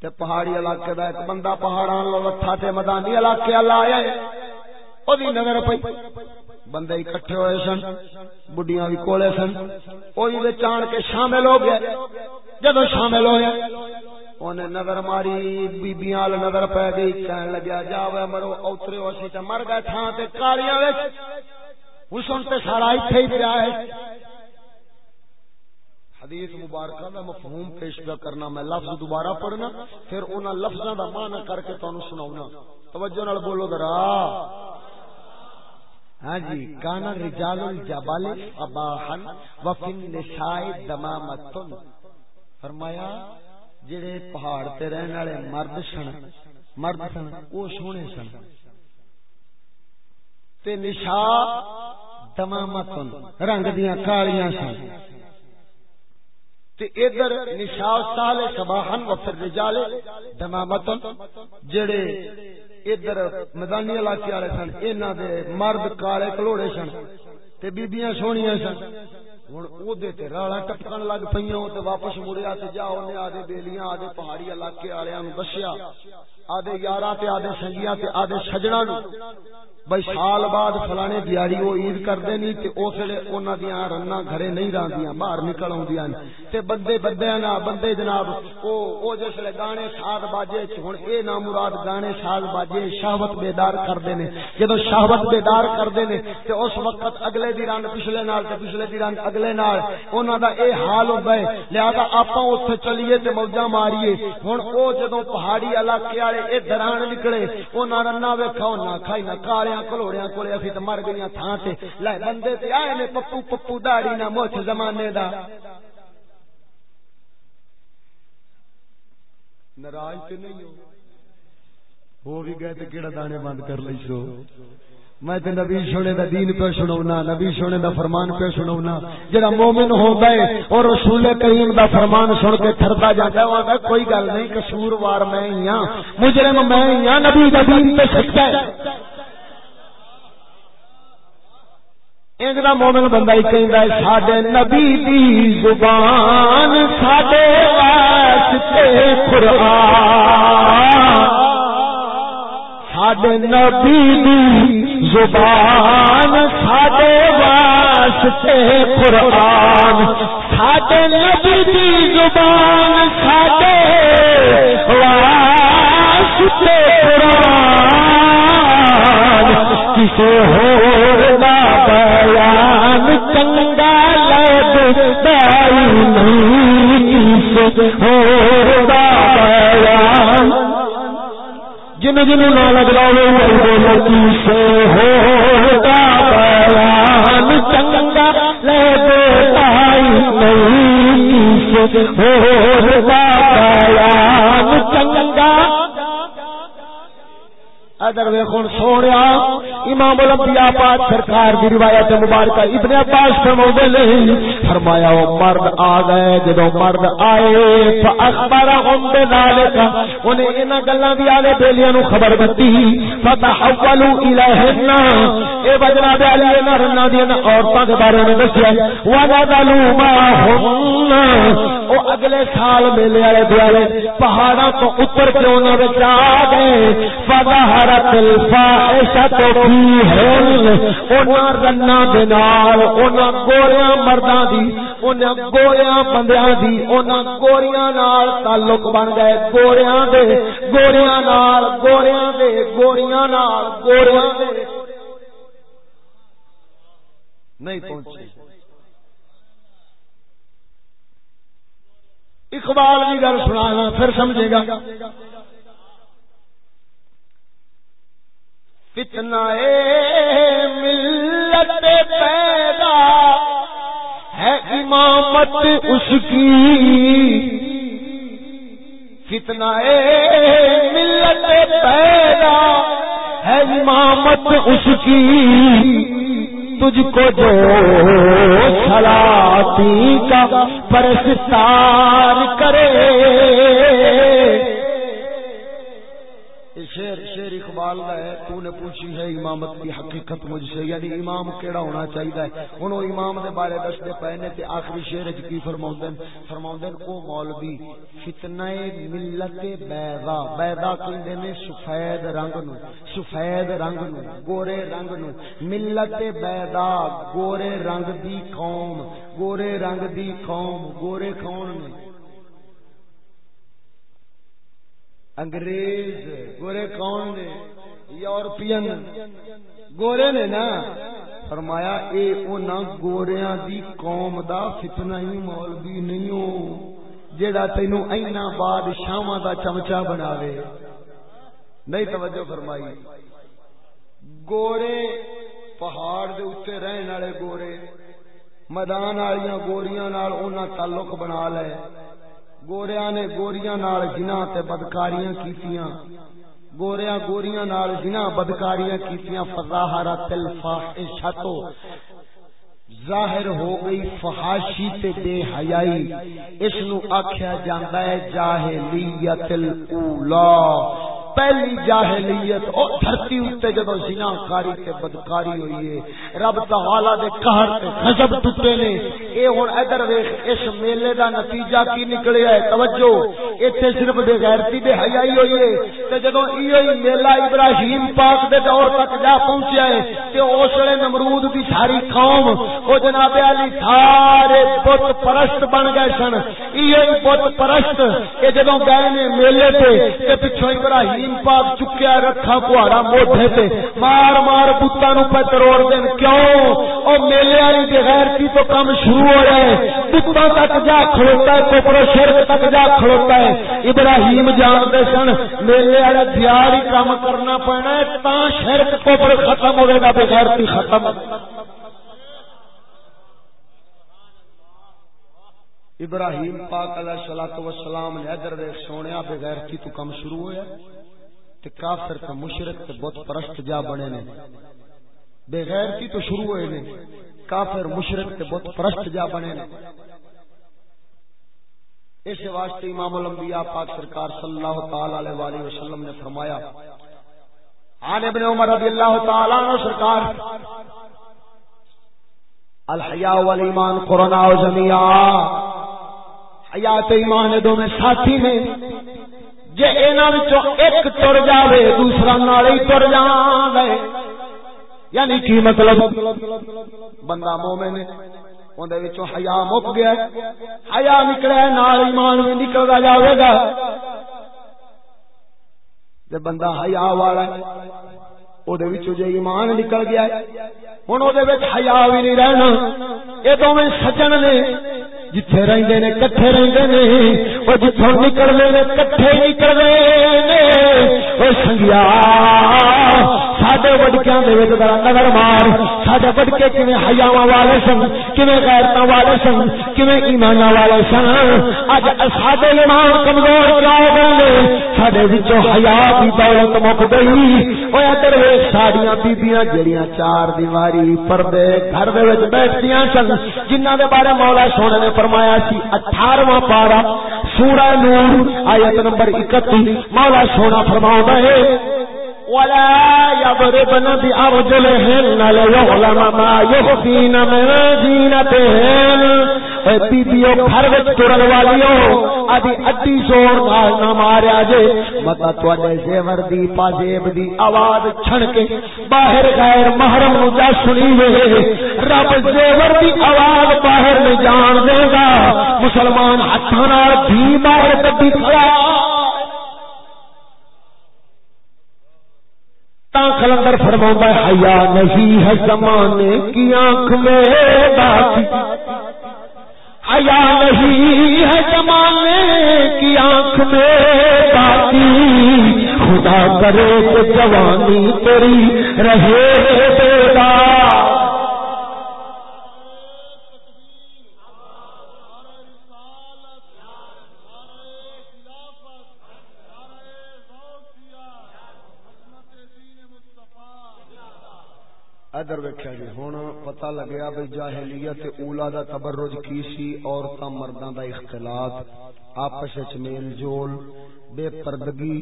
تے پہاڑی علاقے دا ایک بندہ پہاڑاں لو لٹھا تے میدانی علاقے والا آیا او دی نظر پئی۔ بندے اکٹھے ہوئے سن، بڈیاں بھی کولے سن۔ او وچ آن کے شامل ہو گئے جدوں شامل ہوئے انہیں نظر ماری، بیبیاں وال نظر پی گئی، کہن لگیا، جا وے مرو، اوترے ہو اسی تے مر گئے تھاں تے کالیاں وچ۔ حسن تے سارا ایتھے ہی پیا ہے۔ حدیث مبارکہ دا مفہوم پیش کرنا، میں لفظ دوبارہ پڑھنا، پھر انہاں لفظاں دا معنی کر کے تانوں سناونا توجہ نال بولو ذرا۔ ہاں جی کانا رجال الجبل اباحن وفن نساء دمامتن۔ فرمایا، جڑے پہاڑ تے رہن والے مرد سن مرد سن، او سونے سن۔ تے نشا دمامتن، رنگ دیاں کالیاں سن۔ تے ادھر نشا سال صباحن وفر رجال دمامتن، جڑے ادھر میدانی علاقے والے سن، انہاں دے مرد کالے کلوڑے سن تے بیبییاں سونیاں سن۔ ہوں وہ رالا ٹپکن لگ پہ واپس مڑیا جاؤ نے آدھے بیلیاں، آدھے پہاڑی علاقے والوں دسیا، آدھے یار آدھے سنگیا آدھے سجنا نو بھائی سال بعد فلانے دیاری وہ عید کرتے نہیں تے اس ویلے انہاں دیاں رنا گھرے نہیں راندیاں، باہر نکل آندیاں تے بندے بندے نا بندے جناب، او او جس ویلے گانے ساز باجے ہن اے نا مراد گانے ساز باجے شہوت بیدار کردے نے جدوں شہوت بیدار کردے نے تے اس وقت اگلے دی رن پچھلے نال تے پچھلے دی رن اگلے نال، انہاں دا اے حال ہوندا ہے لہذا آپاں اوتھے چلیے تے موجاں ماریے۔ ہن او جدوں پہاڑی علاقے والے اے دران نکلے، انہاں رنا ویکھا نہ کھائی نہ کالے کلوڑیا کولے اسی تو مر گئی تھان سے لے بندے تے آئے نے پپو پپو داڑی نہ مچھ زمانے دا۔ ناراض تے نہیں ہو۔ ہو بھی گئے تے کیڑا دانے بند کر لئی سو میں تے نبی سونے دا دین پہ سناونا نبی سونے دا فرمان پہ سناونا جڑا مومن ہوندا ہے اور رسول کریم دا فرمان سن کے تھردا جاندا ہاں، ہے کوئی گل نہیں، قصور وار میں ہی ہاں مجرم میں ہی ہاں نبی دا دین تے سچا ہے۔ انگلا مومن بندہ ہی کہندا ہے، ساڈے نبی دی زبان ساڈے واسطے قرآن۔ ساڈے نبی دی زبان ساڈے واسطے قرآن۔ ساڈے نبی دی زبان ساڈے واسطے قرآن۔ کسے ہو بیان چنگا لگ دائی نہیں ہو بیان جن جن نہ لگا سے ہو بیان چنگا لگ دائی نہیں ہو بیان چنگا ادر ویخون سونے امام الانبیاء پاک سرکار دی روایت مبارکہ ابن عباس فرماؤندے نہیں فرمایا، وہ مرد آ گئے، جدوں مرد آئے فاخبرهم بذلك انہیں انہاں گلاں دی آلے بیلیاں نو خبر دتی، فتحولوا الیہن. اے بجنا دے علی نہ رنا دی عورتاں دے بارے میں دسیا وغدلوا ما هم او اگلے سال میلے والے دیالے پہاڑاں تو اوپر کیوں نہ وچ آ گئے فظہر ظہرت الفاحشت فی ہن اونا رنا دنال اونا گوریاں مرداں دی اونا گوریاں بندیاں دی اونا گوریاں نال تعلق بن گئے۔ گوریاں دے، گوریاں نال، گوریاں دے، گوریاں نال، گوریاں دے۔ نہیں پہنچے۔ اقبال کی گل سنانا، پھر سمجھے گا۔ فتنہ ملت پیدا ہے امامت اس کی۔ فتنہ ملت پیدا ہے امامت اس کی۔ تجھ کو جو سلاتی کا پرستار کرے۔ شیر شیر اقبال کا ہے، تو نے پوچھی ہے، امامت کی حقیقت مجھ سے؟ یعنی امام کیڑا ہونا چاہیے ہن امام دے بارے دستے پے نے تے آخری شیر وچ کی فرماوندن فرماوندن او مولوی، فتنہ ملت بیضا بیضا کہندے نے سفید رنگ نو، سفید رنگ نو، گورے رنگ نو۔ ملت بیضا، گورے رنگ دی قوم، گورے رنگ دی قوم، گورے کون نے؟ انگریز، گورے کون نے؟ یورپین۔ گورے نے نا فرمایا، اے اونا گوریاں دی قوم دا فتنہ ہی مولوی نہیں ہو، جیڑا تینو اینا بعد شامہ دا چمچا بناوے۔ نہیں توجہ فرمائی۔ گورے پہاڑ دے اتنے رہن والے گورے، میدان والی گوریاں نال اونا تعلق بنا لے۔ گوریاں نے گوریاں نال جنا تے بدکاریاں کیتیاں۔ گوریاں گوریاں نال جنا بدکاریاں کیتیاں فظاہرت الفاحشتو ظاہر ہو گئی فحاشی تے بے حیائی۔ اس نو آکھیا جاندا ہے جاہلیت الاولی پہلی جاہلیت او دھرتی اتے جدو زنا کاری تے بدکاری ہوئی ہے، رب تعالی دے قہر تے غضب ٹوٹے نے۔ اے ہن ادھر ویکھ، اس میلے دا نتیجہ کی نکلیا ہے؟ توجہ، ایتھے صرف بے غیرتی بے حیائی ہوئی ہے۔ تے جدو ایو ہی میلہ ابراہیم پاک دے دور تک جا پہنچیا ہے، تے اس نمرود دی ساری قوم، او جناب علی سارے بت پرست بن گئے سن۔ ایو ہی بت پرست اے جدو گئے نے میلے تے تے پیچھے ابراہیم ابراہیم پاک چکیا رکھا کہاڑا موڈے تے۔ مار مار بوتا نو پہ تروڑ دین۔ کیوں؟ او میلے والی بغیرتی تو کم شروع ہو رہا ہے۔ بوتا تک جا کھڑوتا ہے، کوپرو شرک تک جا کھڑوتا ہے۔ ابراہیم جانتے سن، میلے والے دیار ہی کام کرنا پڑنا ہے تا شرک کوپر ختم ہوئے گا بغیرتی ختم۔ ابراہیم پاک علیہ الصلوۃ والسلام نے ادھر دیکھ سونیا بغیر کی تو کم شروع ہویا تے کافر تے مشرک تے بت پرست جا بنے نے۔ بغیر کی تو شروع ہوئے نے۔ کافر مشرک تے بت پرست جا بنے نے۔ اس واسطے امام الانبیاء پاک سرکار صلی اللہ تعالی علیہ والہ وسلم نے فرمایا، عن ابن عمر رضی اللہ تعالی عنہ سرکار، الحیاء والایمان قرنا و جميعا حیات ایمان دو میں ساتھی نے جے اینا وچوں ایک ٹر جاوے، دوسرا نال ہی ٹر جاوے۔ یعنی کی مطلب؟ بندہ مومن ہے حیا مک گیا حیا نکلیا نال ایمان بھی نکلدا جاوے گا۔ جے بندہ حیا والا ہے او ایمان نکل گیا ہن او دے وچ حیا بھی نہیں رہنا۔ اے دوویں سجن نے۔ جتھے رہندے نے کٹھے رہندے نے، او جتھوں نکلنے نے کٹھے نکلنے نے، او سنگیا ساڈے وڈکیاں دے وچ ذرا نظر مار۔ ساڈے وڈکے کیویں حیاواں والے سن؟ کیویں غیرتاں والے سن؟ کیویں ایماناں والے سن؟ اج ساڈے ایمان کمزور کیا ہو گئے نے؟ ساڈے وچوں حیا دی دولت مک گئی۔ او ادھر ویکھ ساڈیاں بیبییاں جڑیاں چار دیواری پردے گھر دے وچ بیٹھدیاں سن، جنہاں دے بارے مولا سونے نے فرمایا سی اٹھارواں پارا، سورہ نور، آیت نمبر اکتی مولا سونا فرماؤں ہے ولا يضربن بأرجلهن ليعلم ما يخفين من زينتهن. بیبیو، گھر وچ ترن والیو، ادی ادی زور نال نہ ماریا جے. متا تواڈے زیور دی، پاجیب دی آواز چھن کے باہر غیر محرم نو جا سنی وے رب زیور دی آواز باہر نہیں جان دے گا. مسلمان ہتھاں نال بھی باہر کڈی کھڑا. تا کلندر فرما حیا نہیں ہے زمانے کی آنکھ میں باقی حیا نہیں ہے زمانے کی آنکھ میں باقی خدا کرے تو جوانی تیری رہے بیدار ادھر ویکیا جی ہوں پتا لگیا بھائی جاہلیت اولا دا تبرج کی سی، عورتاں مرداں دا اختلاط، آپس وچ میل جول، بے پردگی،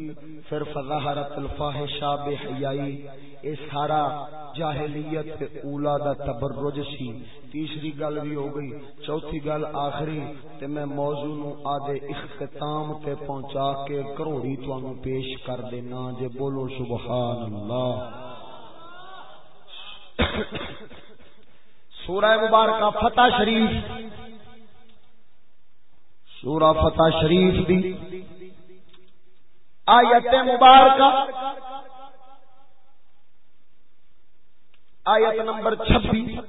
پھر فظاہرت الفاحشہ، بے حیائی، اے سارا جاہلیت اولا دا تبرج سی۔ تیسری گل بھی ہو گئی، چوتھی گل آخری، تے میں موضوع نو آدھے اختتام تے پہنچا کے کروڑی تانوں پیش کر دینا، جے بولو سبحان اللہ۔ سورہ مبارکہ فتح شریف، سورہ فتح شریف دی آیت مبارکہ، آیت نمبر چھبیس۔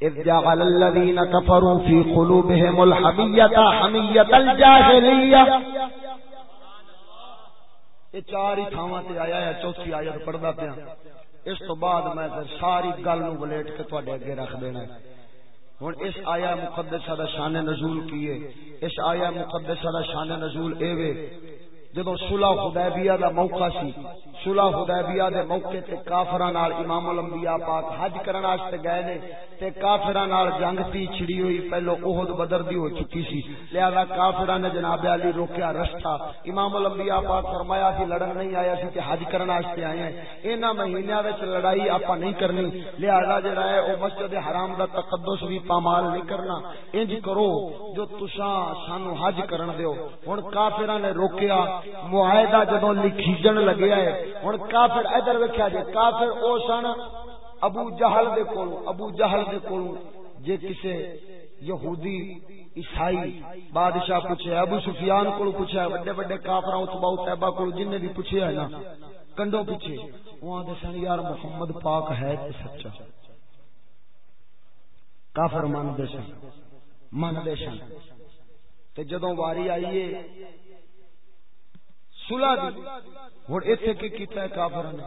اذ جعل الذين كفروا في قلوبهم الحمية حمية الجاهلية یہ چار ہی تھاواں تے آیا ہے چوتھی آیت پڑھدا پیا۔ اس تو بعد میں ساری گل نو بلیٹ کے تواڈے اگے رکھ دینا ہے۔ ہن اس آیا مقدسہ دا شان نزول کیے۔ اس آیا مقدسہ دا شان نزول اے جدو صلح حدیبیہ دا موقع سی، صلح حدیبیہ دے موقع تے کافراں نال امام الانبیاء پاک حج کرن واسطے گئے نے، تے کافراں نال جنگ تی چھڑی ہوئی پہلو احد بدر دی ہو چکی سی۔ لہذا کافراں نے جناب علی روکیا رستہ۔ امام الانبیاء پاک فرمایا سی لڑن نہیں آیا سی تے حج کرن واسطے آئے ہیں۔ انہاں مہینیاں وچ لڑائی آپا نہیں کرنی۔ لہذا جڑا ہے، او مسجد حرام دا تقدس بھی پامال نہیں کرنا۔ انج کرو، جو تساں سانو حج کرن دیو۔ ہن کافراں نے روکیا معاہدہ جدو لکھیجن لگیا ہے ہوں کافر ادھر ویکیا جی کافر او سن ابو جہل دے کولو ابو جہل دے کولو جے کسے یہودی عیسائی بادشاہ پوچھے، ابو سفیان کو پوچھا بڑے بڑے کافر اتبا اتبا کو جن نے بھی پوچھے ہے نا، کنڈوں پیچھے وہاں دے سن، یار محمد پاک ہے تے سچا۔ کافر من دے سن من دے سن۔ تے جدوں واری آئیے سلا دی۔ ہوں اتنے کی کیتا ہے کافر نے؟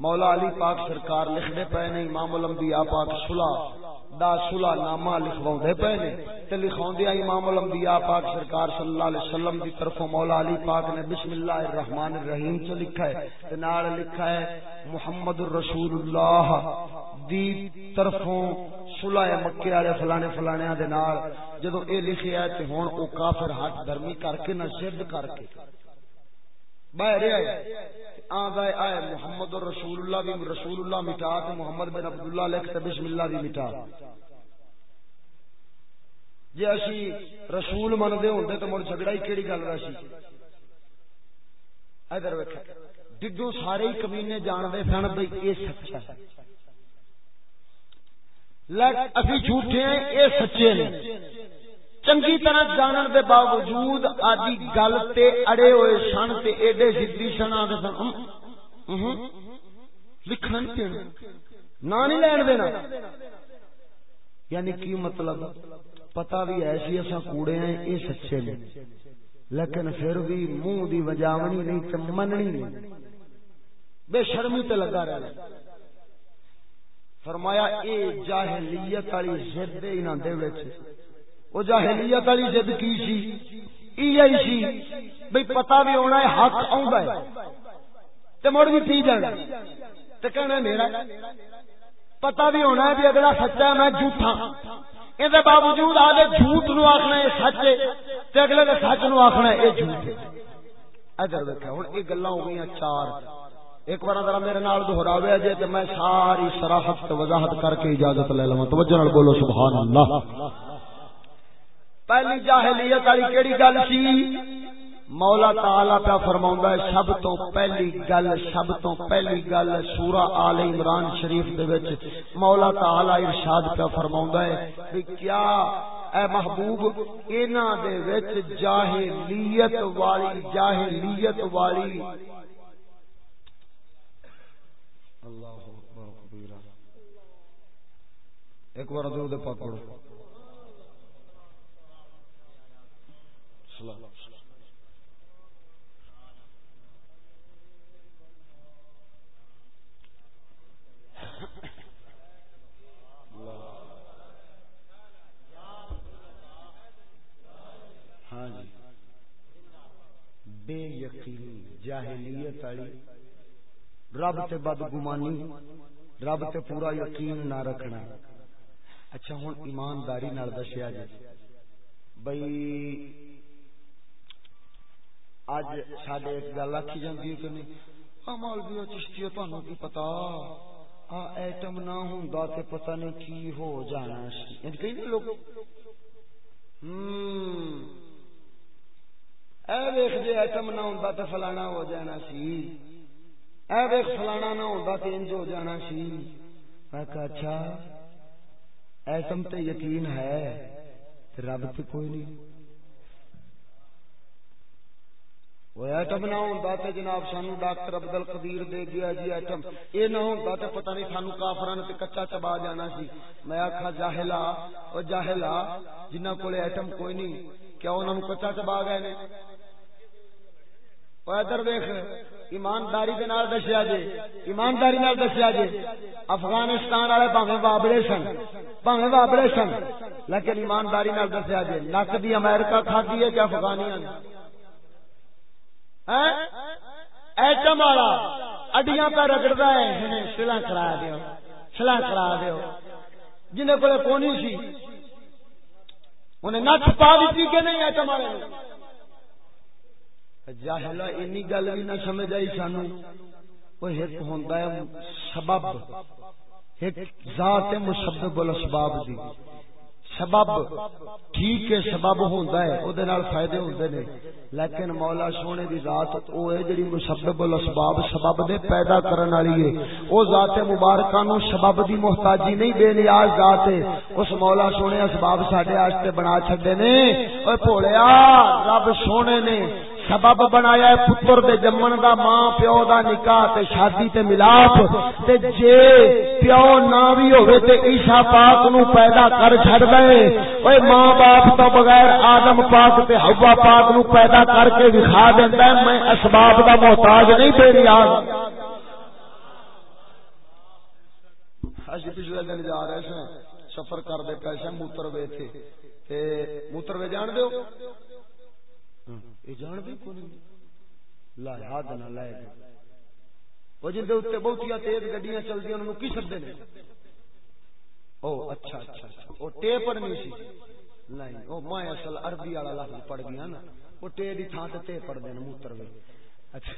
مولا علی پاک سرکار لکھنے پے نے، امام الانبیاء پاک سلا دا سلا نامہ لکھواؤں پے نے۔ تے لکھاوندیا امام الانبیاء پاک سرکار صلی اللہ علیہ وسلم دی طرفوں مولا علی پاک نے بسم اللہ الرحمن الرحیم چ لکھا ہے۔ تے نال لکھا ہے، محمد الرسول اللہ دی طرفوں صلح مکے والے فلانے فلانے دے نال۔ جدوں اے لکھیا ہے تے ہن او کافر ہاتھ درمی کر کے نہ ضد کر کے۔ باہر آئے آئے محمد اور رسول اللہ بھی رسول اللہ مٹا تو محمد بن عبداللہ لکھ تے بسم اللہ بھی مٹا۔ جی اسی رسول منتے ہوتے تو مڑ جھگڑا ہی کہڑی گل رہی ادھر ویک ڈڈو سارے ہی کمینے جانتے سن بھائی یہ سچا ہے۔ ابھی جھوٹے ہیں یہ سچے ہیں۔ چنگی طرح جانن دے باوجود آدی گل تے اڑے ہوئے سن تے ایڈے زدی سن۔ آ سن لکھن پینا نہ نہیں لین دینا۔ یعنی کی مطلب؟ پتا بھی ایسی جی اصا کوڑے ہیں، یہ سچے نے۔ لیکن پھر بھی منہ دی وجاونی نہیں تے مننی نہیں۔ بے شرمی تے لگا رہا فرمایا، اے جاہلیت والی ضد انہاں دے وچ۔ وہ جاہلیت والی جد کی سی؟ ای سی؟ بھئی پتہ بھی ہونا ہے، حق آوندا ہے۔ تے مڑ بھی پی جانا۔ تے کہنا میرا۔ پتہ بھی ہونا ہے بھی اگلا سچا ہے، میں جھوٹا۔ اس باوجود آگے جھوٹ نو آخنا ہے سچ تے اگلے نے سچ نو آخنا ہے، یہ جھوٹ ہے۔ ادھر دیکھا ہوں یہ گلا ہو گئی چار۔ ایک بار ذرا میرے نال دہراوے جے تے میں ساری صراحت، وضاحت کر کے اجازت لے لواں۔ توجہ نال بولو، سبحان اللہ۔ پہلی جاہلیت والی کیڑی گل سی؟ مولا تعالی پہ فرماوندا ہے، سب تو پہلی گل، سب تو پہلی گل سورہ آل عمران شریف دے وچ مولا تعالی ارشاد پہ فرماوندا ہے کہ کیا اے محبوب انہاں دے وچ جاہلیت والی جاہلیت والی اللہ اکبر، کبیرہ۔ ایک بار درود پاک پڑھو۔ ہاں جی۔ بے یقینی جاہلیت والی، رب تے بد گمانی رب تے پورا یقین نہ رکھنا۔ اچھا ہوں ایمانداری نال دسیا جی بھائی اج سڈے ایک گل آخی جاتی ہے کہ نہیں؟ مولوی چشتی تمہیں کی پتا؟ آ ایٹم نہ ہوں تے پتہ نہیں کی ہو جانا سی۔ یعنی کئی لوگ؟ اے ویخ جی ایٹم نہ ہوں تو فلانا ہو جانا سی۔ اے ویخ فلانا نہ ہوں تو انج ہو جانا سی۔ میں کہا اچھا ایٹم تے یقین ہے رب تے کوئی نہیں۔ وہ ایٹم نہ ہوتا تو جناب سانو ڈاکٹر ابدل قدیر دے گیا جی ایٹم یہ نہ ہوتا تو پتہ نہیں سانو کافران تے کچا چبا جانا سی میں آخا جاہلا او جاہلا جنہ کو ایٹم کوئی نہیں کیا انہوں نے کچا چبا گئے نے ادھر ویخ ایمانداری کے نال دسیا جی ایمانداری نال دسیا جی افغانستان والے پاوے بابڑے سن پاوے بابڑے سن لیکن ایمانداری نال دسیا جی نک دی امریکہ کھاتی ہے کہ افغانیاں نے ایٹم والا، اڈیاں پہ رگڑتا ہے سلا کرا دیو سلا کرا دیو۔ جنہیں کو کونی سی، انہیں نچ پا دیتی کہ نہیں ایٹم والے؟ جاہلا، اینی گل بھی نہ سمجھ آئی سانو۔ وہ ایک ہوندا ہے سبب، ایک ذات مسبب الاسباب دی۔ سبب ٹھیک ہے، سبب ہوندا ہے او دے نال فائدے ہوندے نے۔ لیکن مولا سونے دی ذات او ہے جڑی مسبب الاسباب، سبب دے پیدا کرن والی ہے۔ او ذات مبارکہ نو سبب دی محتاجی نہیں، بے نیاز ذات ہے۔ اس مولا سونے اسباب ساڈے واسطے بنا چھڈے نے۔ اوے بھولیا، رب سونے نے سبب بنایا ہے پتر دے جمن دا، ماں، پیو دا نکاح تے شادی تے ملاپ۔ تے جے پیو نہ بھی ہوے تے عیسیٰ پاک نو پیدا کر چھڑ دے۔ اوے ماں باپ تو بغیر آدم پاک تے حوا پاک نو پیدا کر کے دکھا دیندا ہے۔ میں اسباب دا محتاج نہیں بے نیاز اج پچھلے دن جا رہے سن، سفر کر دے پیسے موتر وے تھے تے موتر وے جان دیو؟ یہ جان بھی لا یاد نہ لائے گا وہ جن تیز گڈیاں انہوں کی نے او اچھا اچھا, اچھا۔ وہ ٹے پڑھنی سی۔ نہیں او میں اصل عربی والا لفظ پڑھ گیا نا۔ وہ ٹے دی تھان تے تے پڑھ موتر اچھا۔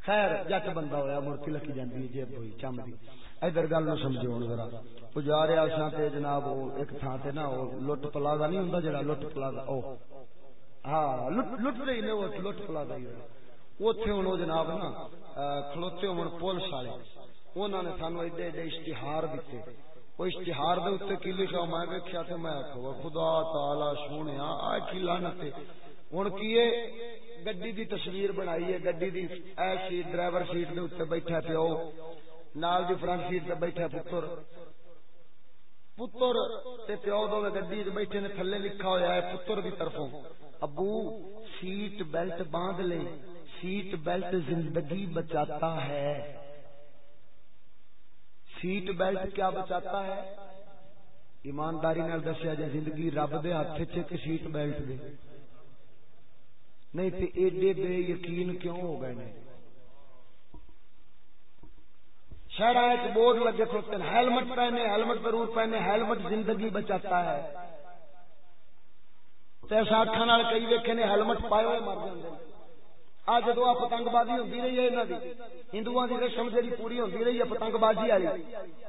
خیر، جٹ بندہ ہویا مرتی لکی جاندی جیب ہوئی، چم دی۔ ادھر گل نہ سمجھو ہن ذرا۔ او جا رہا اساں تے جناب او ایک تھان تے نا او لٹ پلازا نہیں ہوندا جڑا لٹ پلازا او۔ ہاں لٹ رہی نے وہ لٹ پلازا ہی۔ اوتھے ہن جناب نا کھلوتے ہون پولیس والے۔ انہاں نے سانو ایڈے ایڈے اشتہار دتے۔ وہ اشتہار دے اوتے کی لکھا میں ویکھیا تے میں آکھو خدا تعالی سونیا آ کی لعنت ہن کیے گڈی دی تصویر بنائی ہے، گڈی دی ایسی ڈرائیور سیٹ دے اوتے بیٹھا پیو نال دی فرنٹ سیٹ تے بیٹھا پتر۔ پتر تے پیو دو گڈی تے بیٹھے نے تھلے لکھا ہویا ہے پتر دی طرفوں۔ ابو سیٹ بیلٹ باندھ لے۔ سیٹ بیلٹ زندگی بچاتا ہے۔ سیٹ بیلٹ کیا بچاتا ہے؟ ایمانداری نال دسیا جائے زندگی رب دے ہاتھ چ سیٹ بیلٹ دے۔ نہیں تے ایڈے بے یقین کیوں ہو گئے نے؟ شہر بورڈ لگے کھوتے ہیں ہیلمٹ پہنے، ہیلمٹ ضرور پہنے، ہیلمٹ زندگی بچاتا ہے۔ ایسا اکھان کئی ویکھے نے ہیلمٹ پائے ہوئے مر جاتے آج جدو آ پتنگ بازی ہوتی رہی ہے یہاں کی ہندو کی رسم جی پوری ہوتی رہی ہے پتنگ بازی والی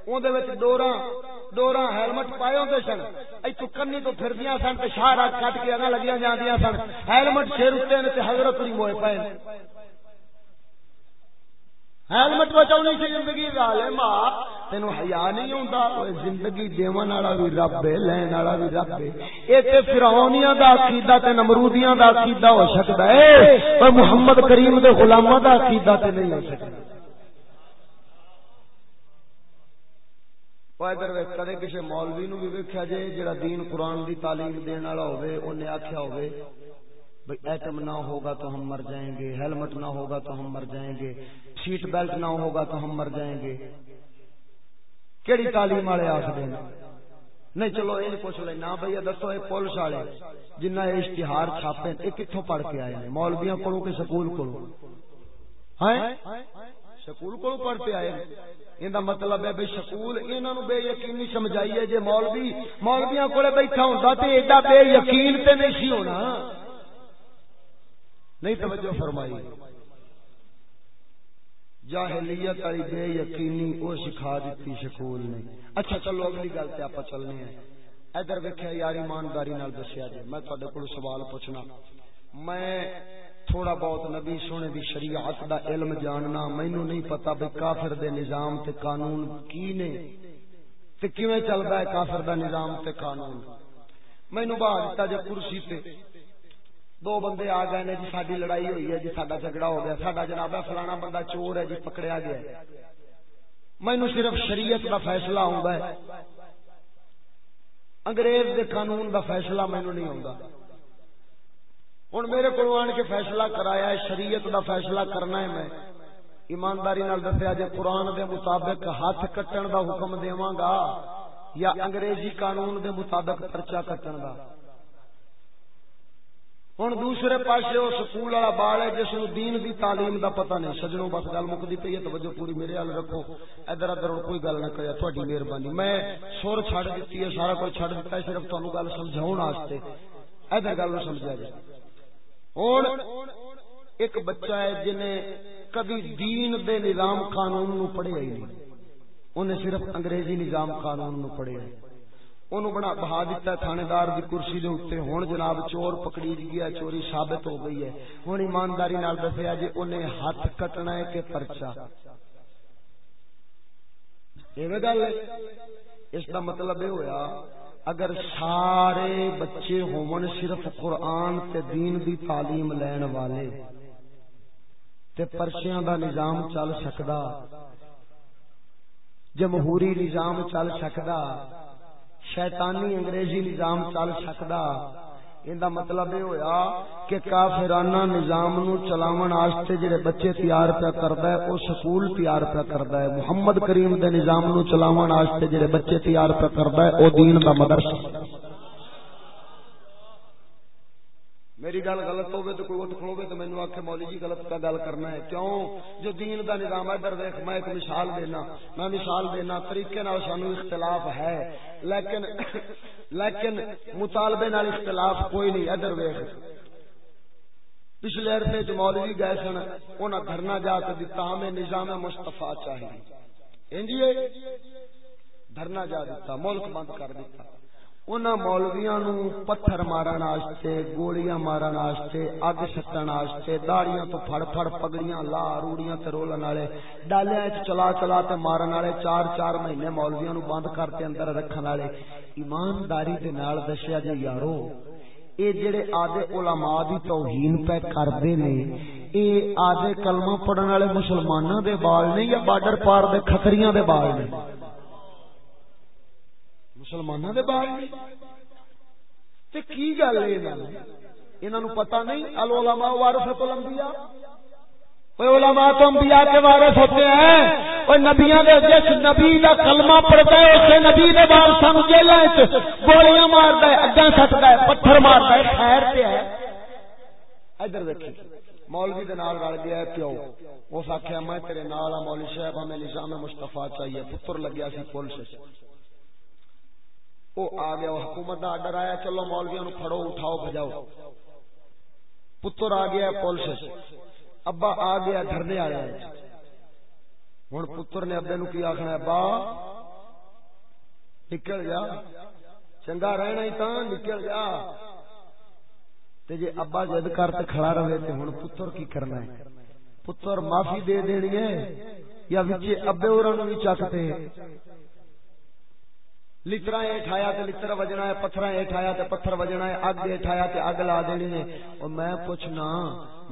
اندر ڈورا ڈورا ہیلمٹ پائے ہوتے سن۔ اتو کنی تو پھر سن شاہ کٹ کے اگا لگیا جانا سن۔ ہیلمٹ سر اتنے حضرت نہیں موئے پائے ہیلمٹ بچاؤنی سی زندگی ماں تینو حیا نہیں ہوندا۔ اوے زندگی دیون والا بھی رب ہے، لین والا بھی رب ہے۔ اے تے فرعونیاں دا عقیدہ تے نمرودیاں دا عقیدہ ہو سکدا ہے، پر محمد کریم دے غلاماں دا عقیدہ تے نہیں ہو سکدا۔ ادھر کدے کسی مولوی نو بھی ویکھیا جے جڑا دین قرآن دی تعلیم دین والا ہوے اونے آکھیا ہوے بھئی ایٹم نہ ہوگا تو ہم مر جائیں گے، ہیلمٹ نہ ہوگا تو ہم مر جائیں گے، سیٹ بیلٹ نہ ہوگا تو ہم مر جائیں گے۔ کیڑی تعلیم والے آخر نہیں چلو یہ پوچھ لے۔ نہ بھائی دسو، یہ پولیس والے جنہ یہ اشتہار چھاپے یہ کتوں پڑھ کے آئے ہیں؟ مولویا کو سکول کو سکول کو پڑھتے آئے یہ مطلب ہے بھائی سکول انہوں بے یقینی سمجھائیے جی مولوی مولویا کو بیٹھا ہوتا تو ایڈا بے یقین تے نہیں سی ہونا۔ نہیں توجہ فرمائی۔ جاہلیت والی بے یقینی وہ سکھا دیتی سکول نے۔ اچھا چلو اگلی گل سے آپ چلنے ہیں۔ ادھر ویکیا یار ایمانداری نال دسیا جی میں تے کو سوال پوچھنا۔ میں تھوڑا بہت نبی سونے دی شریعت دا علم جاننا مینو نہیں پتا بھائی کافر دے نظام تے قانون کی نے۔ تے کیویں چلدا ہے کافر دا نظام تے قانون؟ مینو بہا دیتا جے کرسی تے۔ دو بندے آ گئے نے جی ساری لڑائی ہوئی ہے جی سڈا جھگڑا ہو گیا سڈا جناب فلانا بندہ چور ہے جی پکڑیا گیا مینو صرف شریعت کا فیصلہ آ انگریز دے قانون دا فیصلہ مینو نہیں آتا ہوں میرے کو آن کے فیصلہ کرایا ہے، شریعت دا فیصلہ کرنا ہے میں۔ ایمانداری نال دسیا جی قرآن دے مطابق ہاتھ کٹن دا حکم دیواں گا یا انگریزی قانون دے مطابق پرچا کٹن دا۔ ہوں دوسرے پاسے وہ سکول والا بال ہے جس نو دین دی تعلیم دا پتہ نہیں، سجنوں بس گل مکتی پی ہے، توجہ پوری میرے حال رکھو۔ ادھر ادھر کوئی گل نہ کرے تھوڑی مہربانی۔ میں سر چھڑ دیتی ہے، سارا کچھ چھڑ دیتا ہے، صرف تمہیں گل سمجھاؤ واسطے۔ ادھر گل سمجھا جائے۔ ہوں ایک بچہ ہے جنہیں کبھی دین دے نظام قانون نو پڑھیا ہی نہیں۔ انہیں صرف انگریزی نظام قانون نو پڑھیا۔ ہے اونوں بنا بہا دیتا ہے تھانے دار دی کرسی دے اوتے ہن جناب چور پکڑی گیا چوری ثابت ہو گئی ہے ہن ایمانداری نال دسیا جی اونے ہاتھ کٹنا ہے کہ پرچا ایویں گل اس دا مطلب یہ ہویا اگر سارے بچے ہون صرف قرآن تے دین دی تعلیم لین والے تے پرچیاں دا نظام چل سکدا جمہوری نظام چل سکدا شیطانی انگریزی نظام چل سکتا ان مطلب یہ ہویا کہ کافرانہ نظام نو چلاون واسطے جڑے بچے تیار پیا کردا ہے، او سکول تیار پیا کردا ہے۔ محمد کریم دے نظام نو چلاون واسطے جڑے بچے تیار پیا کردا ہے، او دین دا مدرسہ۔ میری گل غلط ہوگی تو کوئی اٹھ کھلوے تو مینو آخ مولی جی غلط کا گل کرنا ہے۔ کیوں؟ جو دین دا نظام ہے، ادھر دیکھ میں ایک مثال دینا، میں مثال دینا، طریقے نال سانو اختلاف ہے، لیکن لیکن مطالبے نال اختلاف کوئی نہیں، ادھر دیکھ پچھلے عرصے چ مولوی جی گئے سن، انہاں دھرنا جا کے دتا، ہمیں نظام مصطفی چاہیے۔ انجی دھرنا جا دیتا ملک بند کر دیتا انہاں مولویاں نو پتھر مارن واسطے گولیاں مارن واسطے اگ سٹن واسطے داڑیاں تو پھڑ پھڑ پگڑیاں لا روڑیاں تے رولن والے ڈالیاں وچ چلا چلا تے مارن والے چار چار مہینے مولویاں نو بند کر کرتے اندر رکھن والے ایمانداری دے نال دسیا جے یارو، اے جڑے آدھے علماء دی توہین پہ کردے نے، اے آدھے کلمہ پڑھن والے مسلماناں دے بال نے یا بارڈر پار دے کھکریاں دے بال نے؟ مسلمانوں دے بال تے کی گل ہے انہاں نو پتہ نہیں۔ العلماء وارثۃ الانبیاء۔ وہ علماء تو انبیاء کے وارث ہوتے ہیں۔ وہ نبیوں دے جس نبی دا کلمہ پڑھتا ہے اس نبی دے بال سن جیلاں وچ گولیاں ماردا ہے، اگاں سٹدا ہے، پتھر ماردا ہے، خیر تے ہے۔ ادھر دیکھیں۔ مولوی دے نال رل گیا پیو۔ اس آکھیا، میں تیرے نال ہاں مولوی صاحب ہاں ہمیں نظام مصطفی چاہیے۔ پتر لگیا سی پولیس وہ آ گیا حکومت کا آڈر آیا، چلو مولویا نو پھڑو، اٹھاؤ، بجاؤ۔ پتر آ گیا پولیس ابا آ گیا دھرنے آیا ہوں پتر نے ابے نو کی آخنا ابا، نکل جا۔ چنگا رہنا ہی تا نکل جا۔ جی ابا جد کر کھڑا رہے تو ہوں پتر کی کرنا ہے؟ پتر معافی دے دینی ہے یا ابے اور چکتے لترا اٹھایا تے لتر وجنا ہے پتھر اٹھایا تے پتھر وجنا ہے، اگ اٹھایا تے اگ لا دینی ہے۔ اور میں پوچھنا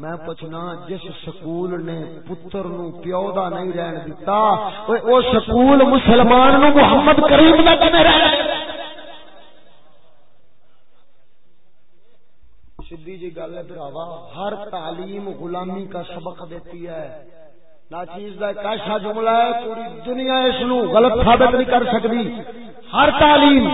میں پوچھنا، جس سکول نے پتر نو پیو دا نہیں رہن دیتا او سکول مسلمان نو محمد کریم دا کنے رہن سیدھی جی گل ہے بھراوا، ہر تعلیم غلامی کا سبق دیتی ہے۔ ناچیز کا ایک ایسا جملہ ہے، پوری دنیا اس نو غلط ثابت نہیں کر سکتی۔ ہر تعلیم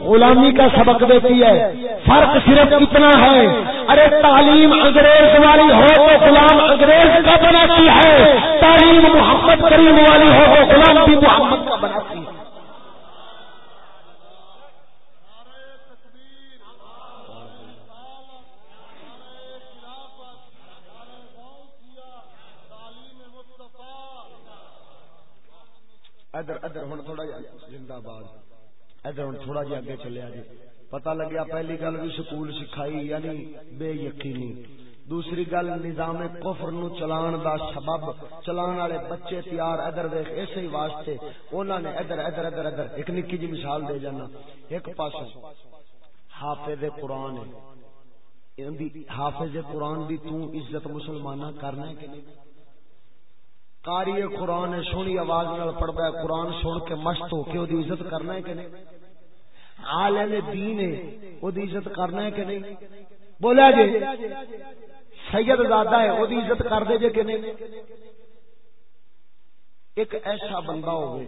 غلامی کا سبق دیتی ہے۔ فرق صرف اتنا ہے۔ ارے تعلیم انگریز والی ہو تو غلام انگریز کا بناتی ہے۔ تعلیم محمد کریم والی ہو تو غلام بھی محمد کا بناتی ہے۔ ادھر ادھر ہوں تھوڑا زندہ باد۔ ادھر ہوں تھوڑا جہا اگے چلیا جی پتا لگیا پہلی گل بھی سکول سکھائی یعنی بے یقینی۔ دوسری گل نظام کفر نو چلان دا سبب، چلان والے بچے تیار ادھر دیکھ اسی واسطے انہوں نے ادھر ادھر ادھر ادھر، ایک نکی جی مثال دے جانا۔ ایک پاس حافظ قرآن ہے۔ حافظ قرآن دی تو عزت مسلمانہ کرنا ہے کہ نہیں؟ کاری قرآن ہے، سونی آواز نال پڑھتا ہے، قرآن سن کے مست ہو کے وہ عزت کرنا ہے کہ نہیں؟ عالم دین ہے، وہ عزت کرنا ہے کہ نہیں؟ بولا جی سید زادہ ہے، وہ عزت کر دے جے کہ نہیں؟ ایک ایسا بندہ ہوگی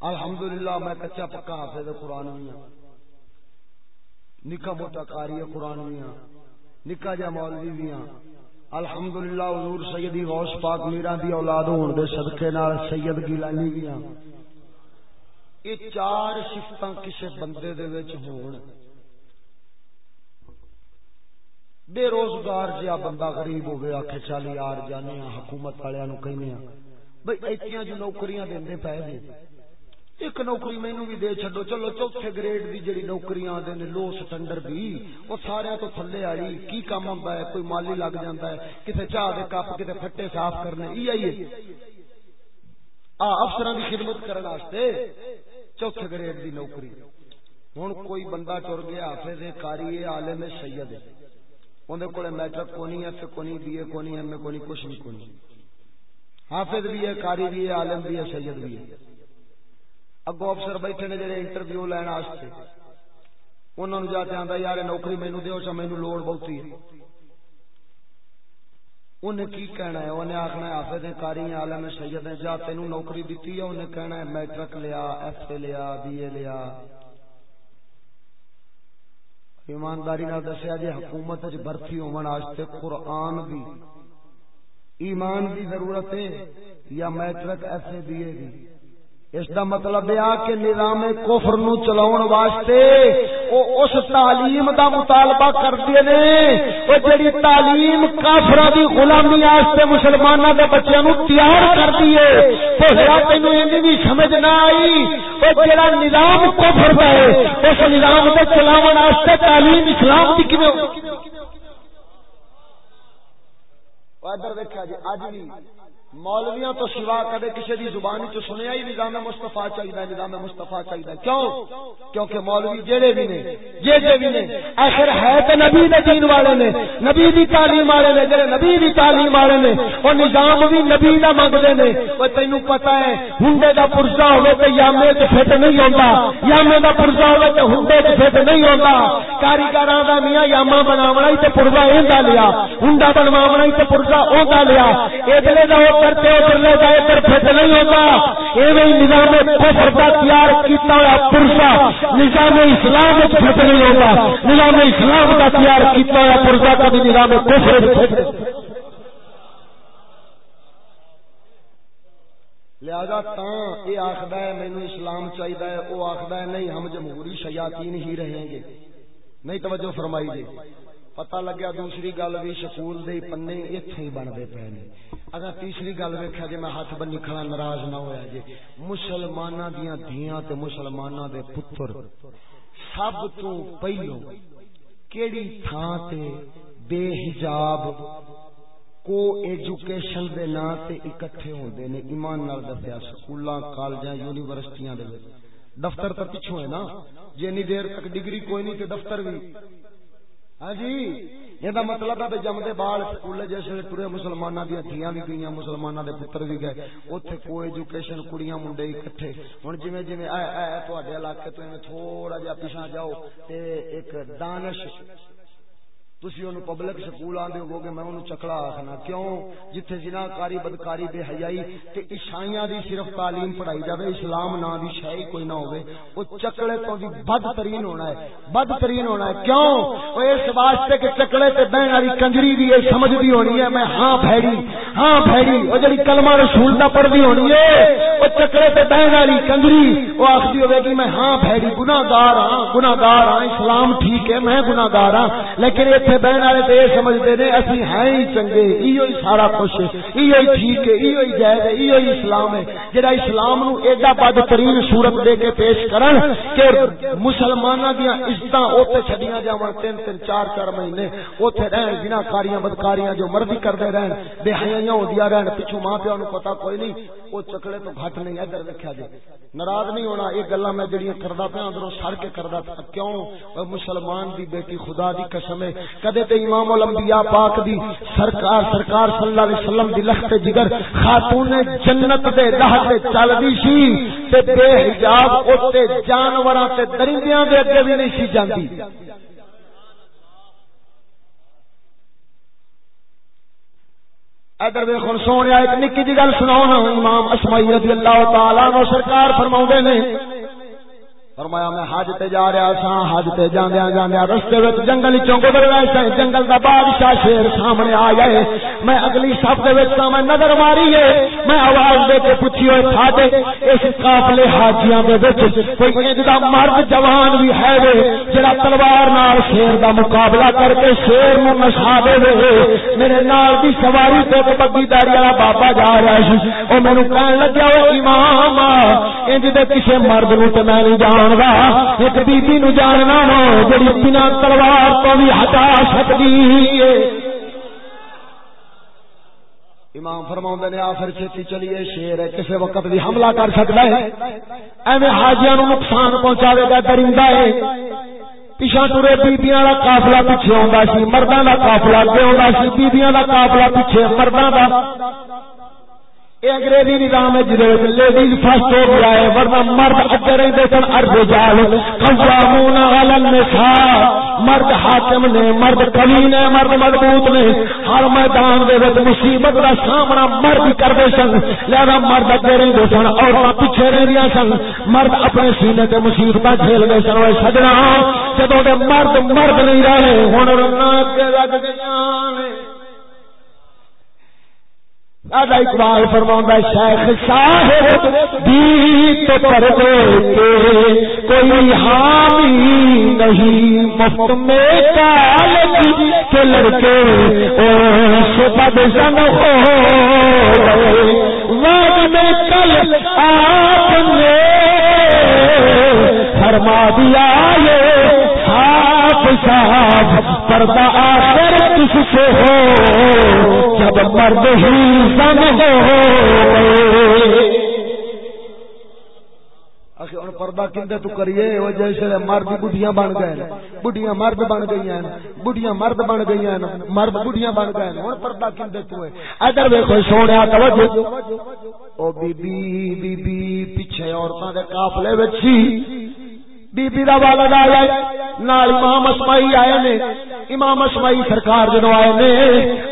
الحمدللہ، میں کچا پکا حافظ قرآن بھی ہوں۔ نکا موٹا کاری قرآن بھی ہوں۔ نکا جا مولوی بھی ہوں۔ الحمدللہ حضور سیدی غوث پاک میرا دی اولاد ہون دے صدقے نال سید گیلانی بھی ہاں۔ یہ چار شفتاں کسے بندے دے وچ ہون۔ بے روزگار جہا بندہ غریب ہو گیا کہ چل یار جانے ہاں، حکومت والے کہنے ہاں، بھائی ایتیاں جو نوکریاں دے پے جی ایک نوکری مینو بھی دے چڈو چلو چوتھے گریڈ دی جڑی نوکریاں آدھے نے، لو سٹنڈر بھی وہ سارے تو تھلے والی کی کام آتا ہے؟ کوئی مالی لگ جاتا ہے؟ کسی چاہ دے کپ کسی پھٹے صاف کرنے۔ ای آئی آ افسر کی خدمت کرنے چوتھے گریڈ دی نوکری۔ ہوں کوئی بندہ ٹر گیا، حافظ کاری عالم سید ہے۔ اندر کو میٹرک کونی ایف کونی بی اے، کونی ایم اے، کونی کچھ بھی، کونی۔ حافظ بھی ہے کاری بھی ہے، عالم بھی ہے، سید بھی ہے۔ اگو افسر بیٹھے نے جڑے انٹرویو لین واسطے انہوں نے جا کے آندا یار نوکری مینوں دیو چا مینوں لوڑ بہتی ہے۔ انہیں کی کہنا ہے؟ انہیں آخنا ہے، حافظ کاری عالم سید ہے جا تینوں نوکری دیتی ہے انہیں کہنا ہے، میٹرک لیا، ایف اے لیا، بی اے لیا۔ ایمانداری نہ دسیا جی حکومت برتی ہونے قرآن دی۔ ایمان دی ضرورت ہے، یا میٹرک ایسے دیے دی؟ اس دا مطلب یہ کہ نظام کفر نو چلاؤن واسطے او اس تعلیم دا مطالبہ کردے نے۔ او جڑی تعلیم کافراں دی غلامی واسطے مسلماناں دے بچیاں نو تیار کردی ہے تے ہرا تینو اینی بھی سمجھ نہ آئی۔ او جڑا نظام کفر دا ہے، اس نظام دے چلاون واسطے تعلیم اسلام دی کیویں ادھر دیکھا جی اج بھی مولویاں تو سوا کدے کسی دی زبان چ سنیا ہی نظام مستفا چاہیے نظام مستفا چاہیے کیوں؟ کیونکہ مولوی جڑے بھی نے جے جے بھی نے، آخر ہے تو نبی دے دین والے نے، نبی دی تعلیم والے نے، جڑے نبی دی تعلیم والے نے او نظام بھی نبی دا منگدے نے۔ او تینو پتہ ہے، ہنڈے دا پرزا ہوے تے یامے تے پھٹ نہیں ہوندا۔ یامے دا پرزا ہوے تے ہنڈے تے پھٹ نہیں ہوندا۔ کاریگراں دا میاں یاما بناونا ہی تے پرزا ایندا لیا، ہنڈا بنواونا ہی تے پرزا اوندا لیا۔ ادھر دا کرتے ادھر لے جائے ادھر پھٹ نہیں ہوتا۔ ایویں نظام کفر کا تیار کیتا ہوا پرسا نظام اسلام پھٹ نہیں ہوتا۔ نظام اسلام کا تیار کیتا ہوا پرسا کبھی نظام کفر۔ لہذا تا یہ آخر ہے مینو اسلام چاہیے وہ آخر ہے، نہیں، ہم جمہوری شیاطین ہی رہیں گے۔ نہیں توجہ فرمائی دے پتہ لگیا دوسری گل بھی سکول دے پنے اتنے ہی بنتے پے نے۔ اگر تیسری گل ویکیا جی میں ہاتھ بنی کھڑا ناراض نہ ہوا جی مسلمانہ دیا دیا تے مسلمانہ دے پتر، سب تو پہلو کیڑی تھان تے بے حجاب کو ایجوکیشن دے نا تے اکٹھے ہوندے نے۔ ایمان نال دسیا، سکولاں، کالجاں، یونیورسٹیاں دے دفتر تے پیچھے ہے نا۔ جنی دیر تک ڈگری کوئی نہیں تے دفتر بھی ہاں جی یہ مطلب ہے جمدے بال سکول جس ٹرے مسلمانوں دیا دیا بھی گئی مسلمانوں دے پتر بھی گئے۔ اتنے کو ایجوکیشن کڑیاں منڈے اکٹھے۔ ہوں جی جی تے علاقے تو تھوڑا جہا پیچھا جاؤ تے ایک دانش تسی اونوں پبلک سکول آندے ہو گے، میں اونوں چکلا آکھنا کیوں؟ جتھے جنا کاری بدکاری، بے حیائی تے عیسائیاں دی صرف تعلیم پڑھائی جاوے، اسلام نا دی شے کوئی نہ ہوے او چکلے تو بھی بدترین ہونا ہے، بدترین ہونا ہے، کیوں؟ او اس واسطے کہ چکلے تے بہن والی کنجری بھی اے سمجھدی ہونی ہے، میں ہاں بھیڑی ہاں بھیڑی، او جڑی کلمہ رسول دا پڑھدی ہونی ہے، او چکلے تے بہن والی کنجری، او آکھدی ہوے گی میں ہاں بھیڑی، گناہگار ہاں گناہگار ہاں اسلام ٹھیک ہے، میں گناہگار ہاں لیکن اتنے بہن والے تو یہ سمجھتے ہیں، اسی ہیں ہی چنگے ایو ہی سارا کچھ ایو ہی ٹھیک ہے ایو ہی جائز ہے ایو ہی اسلام ہے۔ جڑا اسلام نو ایڈا بدترین صورت دے کے پیش کرن کہ مسلماناں دیاں عزتاں اوتے چھڈیاں جاون تین تین چار چار مہینے، اوتھے رہن بنا کاریاں بدکاریاں جو مرضی کردے رہن، بے حیاں جڑیاں ہوندیاں رہن پیچھے ماں پیو نو پتہ کوئی نہیں او چکڑے تو گھٹ نہیں، ادھر ویکھیا جے۔ ناراض نہیں ہونا، یہ گلاں میں جڑیاں کردا پیا اندروں سڑ کے کردا کیوں؟ مسلمان دی بیٹی خدا دی قسم ہے کدے تے امام الانبیاء پاک دی سرکار سرکار صلی اللہ علیہ وسلم دی لخت جگر خاتون جنت دے راہ تے چلدی سی تے بے حجاب اوتے جانوراں تے درندیاں دے اگے بھی نہیں سی جاندی۔ ادھر ویخن سونے ایک نکی جی گل سنا امام اسمائی رضی اللہ تعالی سرکار فرما نے۔ فرمایا میں حج تے جا رہا سا، حج تے جاندیا جاندیا رستے وچ جنگل چوں گزر رہا سا، جنگل دا بادشاہ شیر سامنے آ گئے میں اگلی صف دے وچ میں نظر ماری ہے۔ میں آواز دے کے پوچھی ہوئے تھاڈے اس قافلے حاجیاں دے وچ کوئی انج دا مرد جوان بھی ہے وے، جڑا تلوار نال شیر دا مقابلہ کر کے شیر نو نشا دے وے۔ میرے نال دی سواری تے بگی داری والا بابا جا رہا سی او مینوں کہن لگا او امام انج دے کسے مرد نو تے میں نہیں جان جاندا، ایک بی بی نو جاننا نا جڑی بنا تلوار تو بھی ہٹا سکتی امام فرما نے آخر چھتی چلیے، شیر ہے کسی وقت بھی حملہ کر سکتا ہے۔ ایویں حاجیاں نو نقصان پہنچاوے گا درندہ ہے۔ پیچھا ٹرے بیبیاں کا قافلہ پیچھے آتا سی مردوں کا قافلہ اگے آتا سی بیبیاں کا قافلہ پیچھے مردوں کا انگریزی نظام لیڈیز فرسٹ ہو گیا ہے، ورنہ مرد اگے رہتے سن ارد جال۔ قوامون علی النساء، مرد حاکم نے، مرد کمی نے مرد مضبوط نے۔ ہر میدان دے وچ مصیبت دا سامنا مرد کرتے سن۔ لہذا مرد اگے رہتے سن، عورتاں پیچھے رہندیاں سن۔ مرد اپنے سینے تے مصیبت جھیل گئے سن۔ سجنا، جدوں مرد مرد نہیں رہے، ہن رنا اگے لگ گئے دادا اقبال فرما شیخ صاحب بھی تو پر کوئی حامی نہیں، مفت میں کالج کے لڑکے سے بد سن ہو واد میں کل آپ نے فرما دیا یہ صاف صاف پردہ آخر کس سے ہو؟ جب مرد ہی پردہ تو کریے؟ وہ جیسے مرد بڑھیاں بن گئے بڑھیاں مرد بن گئی ہیں۔ مرد بن گئی ہیں۔ مرد بڑھیاں بن گئے پردہ تو ادھر ویکو سونے توجہ او بی بی بی بی، پیچھے عورتوں کے قافلے وچی بی بی دا والد آیا نال امام اسمائی آئے نے۔ امام اسمائی سرکار جدو آئے نے،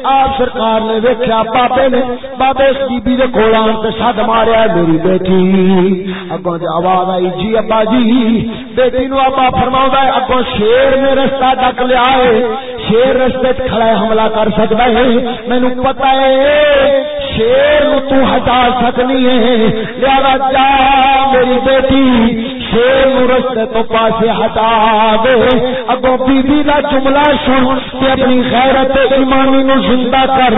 آپ سرکار نے ویکھیا، بابے نے، بابے اس بی بی دے کول آن تے سد ماریا میری بیٹی۔ اگوں دی آواز آئی جی ابا جی بیٹی نو ابا فرماوندا ہے، اگوں شیر نے رستہ ڈک لیا ہے۔ شیر رستے وچ کھڑا حملہ کر سکدا ہے۔ مینوں پتہ ہے شیر نو تو ہٹا سکنی ہے۔ لہذا جا میری بیٹی، شیر نو رستے تو پاسے ہٹا دے۔ اگو بی بی دا جملہ سن تے اپنی غیرت ایمانی نو زندہ کر۔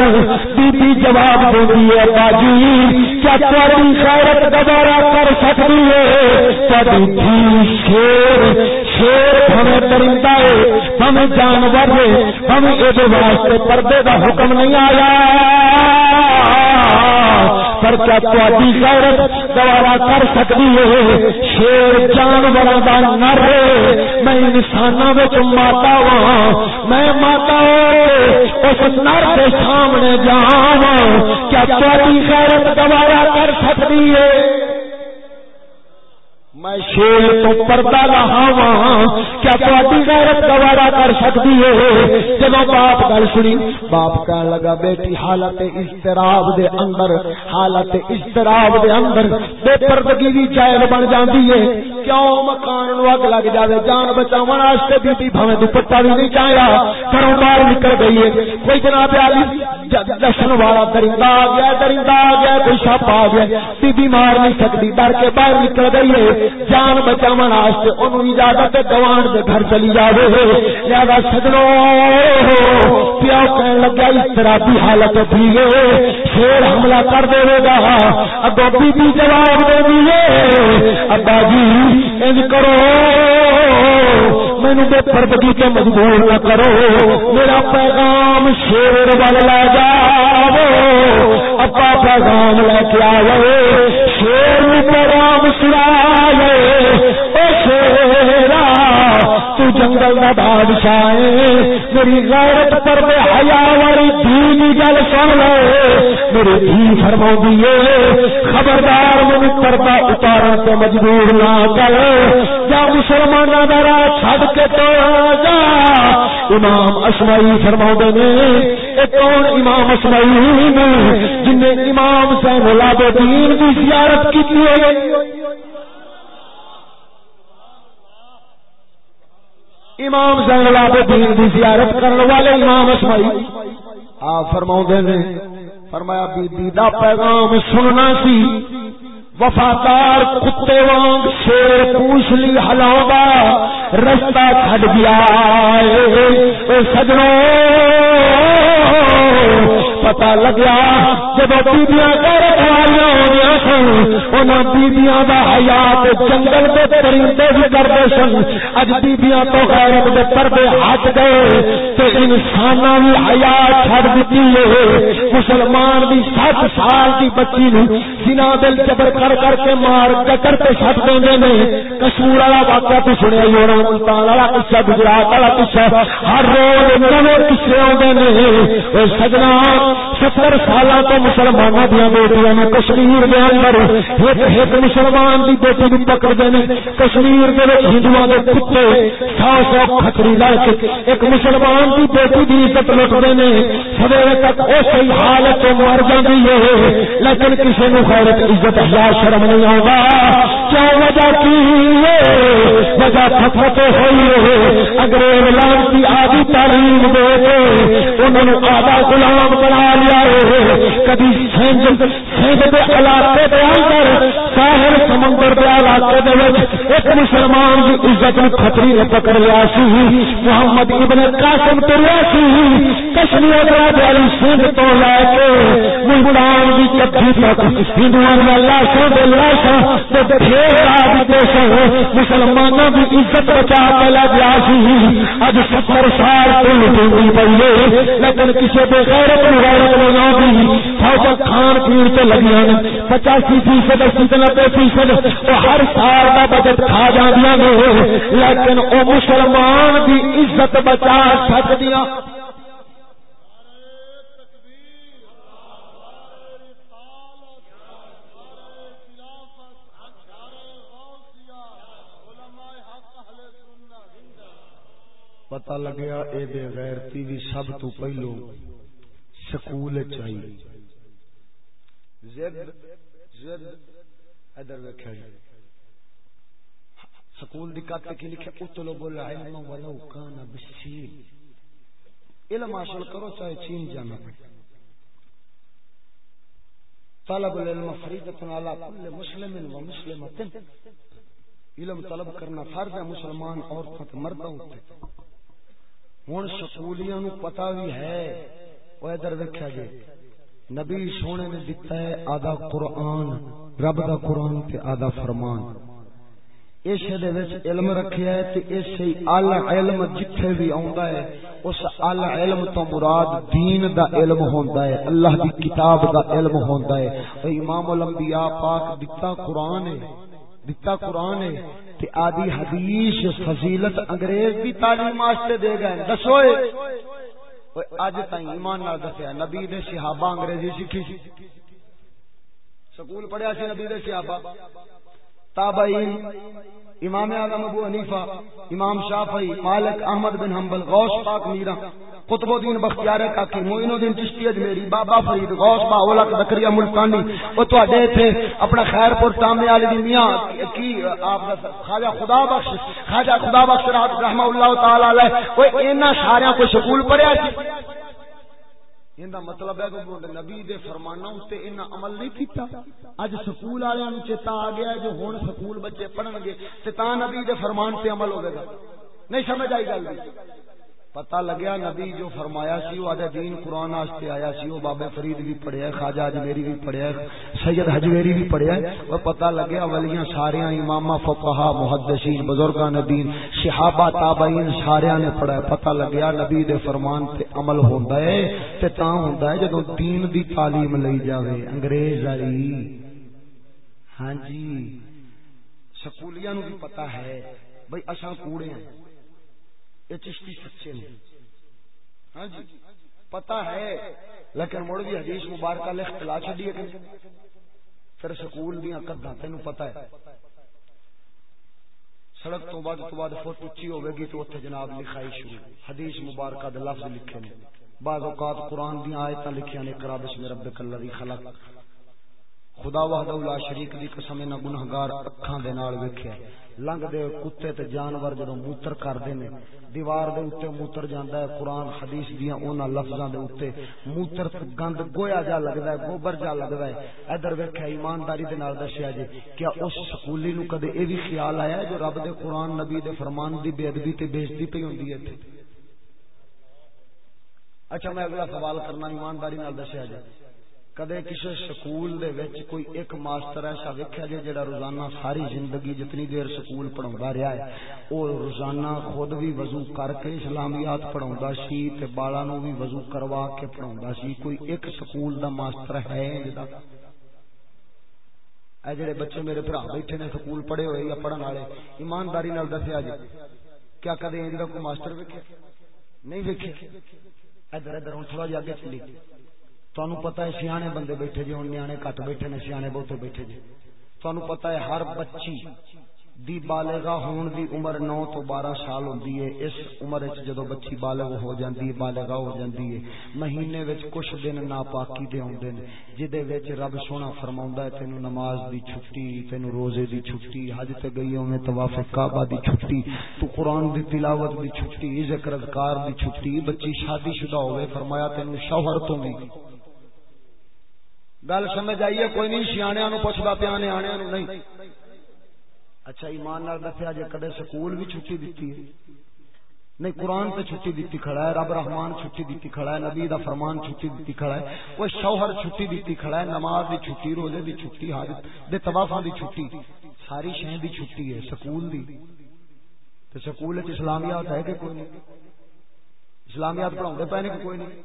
بی بی جواب دیندی ہے، باجی، کیا تاری غیرت دوبارہ کر سکتی ہے؟ تاری تھی شیر شیر ہمیں درندہ ہے ہمیں جانور ہے ہمیں اے واسطے پردے دا حکم نہیں آیا۔ پر کیا تاری غیرت دوبارہ کر سکتی ہے؟ شیر جانور کا نر میں انسان ماتا وا میں ماتا ہاں۔ اس نر کے سامنے جا ہاں۔ کیا تاری غیرت دوبارہ کر سکتی ہے؟ میں شیر تو پردہ رہا وا کیا تاری غیرت گوارا کر سکتی ہے؟ جب باپ گل سنی، باپ کہنے لگا، بیٹی حالت اضطراب دے اندر، حالت اضطراب دے اندر بے پردگی بھی جائز بن جاندی ہے۔ کیوں مکان نو اگ لگ جاوے؟ جان بچاون واسطے بی بی بھویں دوپٹہ بھی نہیں چاہیا۔ گھروں باہر نکل گئی ہے۔ کوئی جناب علی دشن والا درندہ آ گیا، درندہ آ گیا، کوئی سپ آ گیا۔ بی بی مار نہیں سکتی ڈر کے باہر نکل گئی ہے۔ جان بچاو واسطے انہوں اجازت گوان کے گھر چلی جائے لہذا سجنو، پیو کہنے لگا، اس حالت تھی شیر حملہ کر دے گا۔ اگو بی بی جواب دے دیے ابا جی ان کرو۔ مینو بے پردگی کے مجبور نہ کرو۔ میرا پیغام شیر وال لے جاؤ ابا پیغام لے کے آ آئے شیر پیغام سنا گئے شیرا تو جنگل کا بادشاہ میری غیرت پر میں حیا والی دین گل سن لے، میری دھی فرما دیے خبردار میری پردہ اتارن تو مجبور نہ کر یا مسلمان کا راہ چھڈ کے تو جا امام اسمائی فرما نے کون امام اسمائی نے جن امام سے ملاب دین کی زیارت کی امام زین العابدین دی زیارت کرنے والے امام اسمائی آپ فرماؤں نے، فرمایا، بی بی دا پیغام سننا سی۔ وفادار کتے وانگ شیر پوچھ لی ہلاؤں رستہ چھڈ گیا سجنوں پتا لگیا جب بیبیاں غیرت والیاں ہونیاں سن، انہاں بیبیاں دا حیات جنگل دے پرندے بھی کردے سن۔ اج بیبیاں تو غیرت دے پردے ہٹ گئے تے انساناں بھی حیات چھڑ دتی ہے۔ مسلمان بھی 7 سال دی بچی نو زنا دل جبر کر کر کے مار کر تے چھڈ دیندے نے۔ کسور والا واقعہ تو سنیا ہی ہونا ملتان والا قصہ، گجرات والا قصہ۔ ہر روز نویں قصے اوندے نے۔ او سجنا ستر سال تو مسلمانوں دیا بیٹیاں نے کشمیر کے اندر ایک ایک مسلمان کی بیٹی بھی پکڑتے ہیں کشمیر کے ہندو کے کتے سو سو کھتری لڑ کے ایک مسلمان کی بیٹی کی عزت لٹتے ہیں سویرے تک اسی حالت مر جاتی ہے، لیکن کسی نے خیر عزت یا شرم نہیں آگا کیا وجہ کی وجہ خفت ہوئی ہے۔ انگریز لانتی آدھی تعلیم دے کے انہوں نے آدھا غلام بنا لیا کبھی کے علاقے اندر، ساحل سمندر علاقے دے ایک مسلمان عزت خطری نے پکڑ لیا سی۔ محمد ابن قاسم تو لیا سی۔ کشمیر والی تو لے کے ملتان کی چکی تک ہندوؤں لاشوں کے مسلمانوں کی عزت بچا کے لے گیا اج ستر سال تو لٹی پی لیکن کسی بے غیرت غیرت کھان پین سے لگی پچاسی فیصد اسی نبے فیصد ہر سال کا بجٹ کھا جانا لیکن وہ مسلمان کی عزت بچا سکتی پتا لگیا اے بے غیرتی بھی سب تو پہلو سکول چاہیے زد زد ادھر ویکھیا سکول دی کتے کی لکھے اطلب العلم ولو کان بالسین علم حاصل کرو چاہے چین جانا پڑے طلب العلم فریضۃ علی کل مسلم و مسلمۃ علم طلب کرنا فرض ہے مسلمان عورتوں مردوں تے ہوں سکولیاں نو پتا بھی ہے۔ وہ ادھر ویکیا جی۔ نبی سونے نے دتا ہے آدھا قرآن، رب دا قرآن تے آدھا فرمان۔ اس علم رکھیا ہے تے اس ال علم جتھے بھی آندا ہے، اس ال علم تو مراد دین دا علم ہوندا ہے، اللہ دی کتاب دا علم ہوندا ہے۔ امام الانبیاء پاک دتا قرآن ہے، دتا قرآن ہے۔ تے آدھی حدیث فضیلت انگریز بھی تعلیم واسطے دے گئے۔ دسو اج تائیں ایمان نال دسیا، نبی دے صحابہ انگریزی سیکھی سی۔ سکول پڑھیا سی نبی دے صحابہ۔ تابعین۔ امام اعظم ابو حنیفہ، امام شافعی، مالک احمد بن حنبل، غوث پاک میرا، قطب الدین بختیار کاکی معین الدین چشتی اجمیری، بابا فرید، غوث با اولا زکریا ملتانی او تواڈے تھے، اپنا خیر پور تامے علی دی میاں کی آپ دا خواجہ خدا بخش، خواجہ خدا بخش رحمہ اللہ تعالی علیہ او اینا سارے کو سکول پڑھیا سی۔ ان ایندا مطلب ہے کہ نبی دے فرمانوں تے انہاں عمل نہیں کیتا۔ اج سکول والےاں نوں چتا آ گیا جو ہن سکول بچے پڑھن گے، تے تا نبی دے فرمان تے عمل ہوے گا۔ نہیں سمجھ آئی گل پتہ لگیا نبی جو فرمایا سی او آدھے دین قرآن واسطے آیا سی او بابے فرید بھی پڑھیا خواجہ اجمیری بھی پڑھیا سید حجویری بھی پڑھیا ہے۔ وہ پتا لگیا ولیاں سارے امام فقہا، محدثین بزرگان دین صحابہ، تابعین سارے نے پڑھا پتا لگیا نبی دے فرمان تے عمل ہوندا ہے تے تاں ہوندا ہے جدوں دین دی تعلیم لئی جاوے۔ انگریز والی ہاں جی سکولیاں نو بھی پتا ہے۔ بھئی اساں کوڑے ہیں۔ یہ چشتی سچے نے۔ ہاں جی پتا ہے۔ لیکن مڑ بھی حدیث مبارکہ لکھ تلا چڈیے کہ پھر سکول دیا کدا تین پتا ہے۔ سڑک تو بعد تو بعد فوٹ اچھی ہوے گی تو اتھے جناب لکھائی شروع۔ حدیث مبارکہ دے لفظ لکھے نے۔ بعض اوقات قرآن دیا آیتاں لکھیاں نے کرا بسم ربک الذی خلق۔ خدا وحدہ لا شریک دی قسم نہ گنہگار اکھاں دے نال ویکھیا لنگ دے کتے تے جانور جدوں موتر کردے نے، دیوار دے اوتے موتر جاندا ہے، قرآن، حدیث دیاں انہاں لفظاں دے اوتے موتر تے گند گویا جا لگدا ہے، گوبر جا لگدا ہے۔ ادھر ویکھیا ایمانداری دے نال دسیا جی کیا اس سکولی نو کدے اے وی خیال آیا جو رب دے قرآن، نبی دے فرمان دی بے ادبی تے بے عزتی پئی ہوندی ہے اچھا میں اگلا سوال کرنا، ایمانداری نال دسیا جی۔ کدے کسی سکول دے وچ کوئی ایک ماسٹر ایسا ویکھیا جے جڑا روزانہ ساری زندگی جتنی دیر سکول پڑھاوندا رہیا ہے، او روزانہ خود بھی وضو کر کے اسلامیات پڑھاوندا سی تے بالاں نو بھی وضو کروا کے پڑھاوندا سی۔ کوئی ایک سکول دا ماسٹر ہے جدا اے جڑے بچے میرے بھرا بیٹھے نے سکول پڑھے ہوئے یا پڑھن والے، ایمانداری نال دسیا جی۔ کیا کدے انج دا کوئی ماسٹر ویکھیا؟ نہیں ویکھیا۔ ادھر ادھر ہن تھوڑا جا اگے چلی تہن پتا ہے سیانے بندے بیٹھے جی ہوں نیا کٹ بیٹھے نے، سیانے بہتے بیٹھے جی تہن پتا ہے ہر بچی دی بالغا ہون دی عمر نو تو بارہ سال ہوندی ہے۔ اس عمر وچ جدو بچی بالغ ہو جاندی ہے، بالغا ہو جاندی ہے، مہینے وچ کچھ دن ناپاکی دے ہوندے نے، جدے وچ رب سونا فرماوندا ہے، تینو نماز دی چھٹی، تینو روزے دی چھٹی، حج تے گئی ہوے طواف کعبہ دی چھٹی، تو قرآن دی تلاوت دی چھٹی ذکر اذکار دی چھٹی، بچی شادی شدہ ہوے فرمایا تینو شوہر تو بھی گل سمجھ آئیے کوئی نہیں سیاح نو پوچھتا پیا نیا نہیں۔ اچھا ایمان نال دسیا جی کدے سکول بھی چھٹی دیتی ہے۔ نہیں، قرآن تے چھٹی دیتی کھڑا ہے، رب رحمان چھٹی دیتی کھڑا ہے، نبی دا فرمان چھٹی دیتی کھڑا ہے۔ وہ شوہر چھٹی دیتی کھڑا ہے، نماز دی چھٹی، روزے دی چھٹی حاج دے طوافاں دی چھٹی۔ ساری شہر دی چھٹی ہے، سکول دی۔ تے سکول وچ اسلامیات ہے کہ کوئی نہیں؟ اسلامیات پڑھاؤندے پے نے کہ کوئی نہیں؟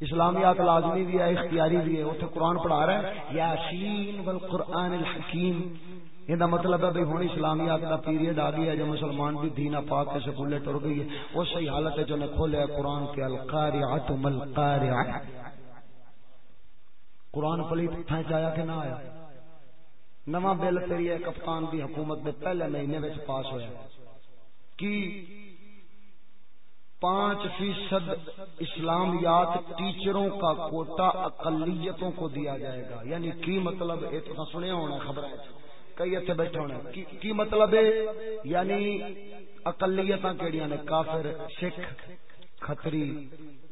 اسلامیات لازمی بھی ہے، اختیاری بھی ہے۔ اتنے قرآن پڑھا رہا ہے، یاسین والقرآن الحکیم۔ یہ مطلب ہے بھائی ہوں اسلامیات کا پیریڈ آ گیا جو مسلمان بھی دین پا کے سکولے ٹر گئی ہے۔ اس صحیح حالت ہے جو نے کھولے قرآن کے القاریات ملقاریہ قرآن پلیت پھینچ آیا کہ نہ آیا۔ نواں بل تیری کپتان دی حکومت دے پہلے مہینے میں پاس ہویا۔ کی؟ پانچ فیصد اسلامیات ٹیچروں کا کوٹا اقلیتوں کو دیا جائے گا۔ یعنی کی مطلب یہ تو سنیا ہونا خبر کئی اتنے بیٹھے ہونے کی مطلب ہے؟ یعنی اقلیت کہڑی نے؟ کافر، سکھ، کھتری،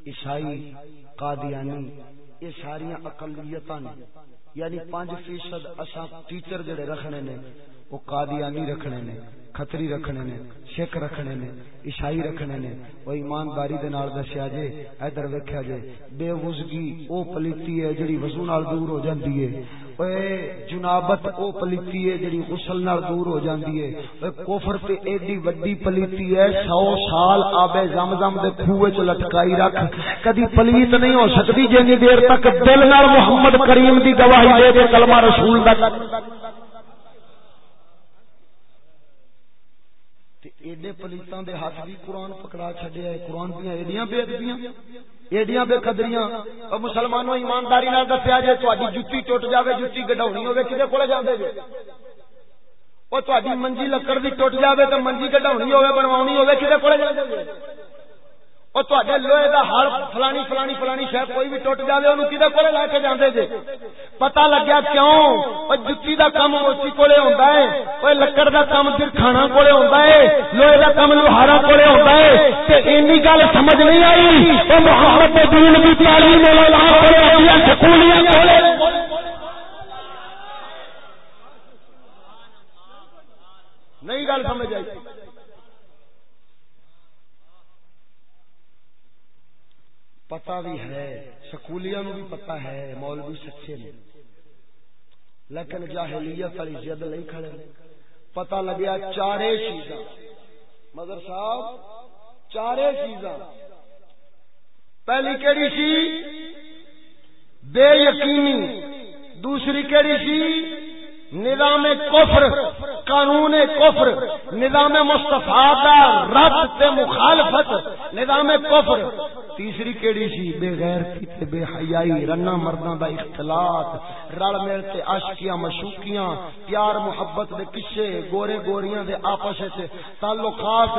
عیسائی، قادیانی، یہ ساری اقلیت نے۔ یعنی پانچ فیصد اصا ٹیچر جڑے رکھنے نے، وہ قادیانی رکھنے نے، کھتری رکھنے نے سکھ رکھنے نے، عیسائی رکھنے نے۔ وہ ایمانداری دے نال دسیا جے ادھر ویکھیا جے، بے وزگی او پلیتی ہے جڑی وضو نال دور ہو جاندی ہے۔ اوے جنابت او پلیتی ہے جڑی غسل نال دور ہو جاندی ہے۔ اوے کفر تے ایڈی وڈی پلیتی ہے 100 سال آب زمزم دے کھوے وچ لٹکائی رکھ۔ کدی پلیت نہیں ہو سکدی جنی دیر تک دل نال محمد کریم دی گواہی دے کے کلمہ رسول دا ایڈے پلیتاں دے ہاتھ بھی قرآن پکڑا چھڈیا ہے، قرآن دیاں ایڈیاں بے ادبیاں، ایڈیاں بے قدریاں۔ او مسلمانوں ایمانداری نال دسیا جے تہاڈی جُتی ٹوٹ جاوے، جُتی گڈاونی ہوے کدے کول جاندے جے؟ او تہاڈی منجی لکڑ دی ٹوٹ جاوے، تے منجی گڈاونی ہوے بنواونی ہوے کدے کول جاندے جے؟ لوہے دا ہر فلانی فلانی فلانی شاید کوئی بھی ٹوٹ جائے انہوں کدے کولے لے کے جاندے جے؟ پتہ لگیا کیوں؟ جتی دا کام موچی کولے ہوندا ہے لکڑ دا کام پھر کولے ہوندا ہے، لوہے دا کام لوہارا کولے ہوندا ہے، تے اینی گل سمجھ نہیں آئی او محمد دین دی تعلیم والا کولے سکولیاں کولے نہیں گل سمجھ آئی پتا بھی ہے سکولیاں پتا ہے، مولوی سچے نے۔ لیکن جاہلیت والی جد نہیں کھڑے۔ پتا لگیا چارے چیزاں۔ مگر صاحب، چارے چیزاں۔ پہلی کہڑی سی؟ بے یقینی دوسری کہڑی سی؟ نظام کفر، قانون کفر۔ نظام مصطفیٰ کا رد تے مخالفت۔ نظام کفر۔ تیسری کیڑی سی؟ بے غیر تے بے حیائی رنا مرداں دا اختلاط، رل مل تے عاشقیاں مشوقیاں، پیار، محبت دے قصے، گورے گوریاں دے آپس وچ۔ تعلقات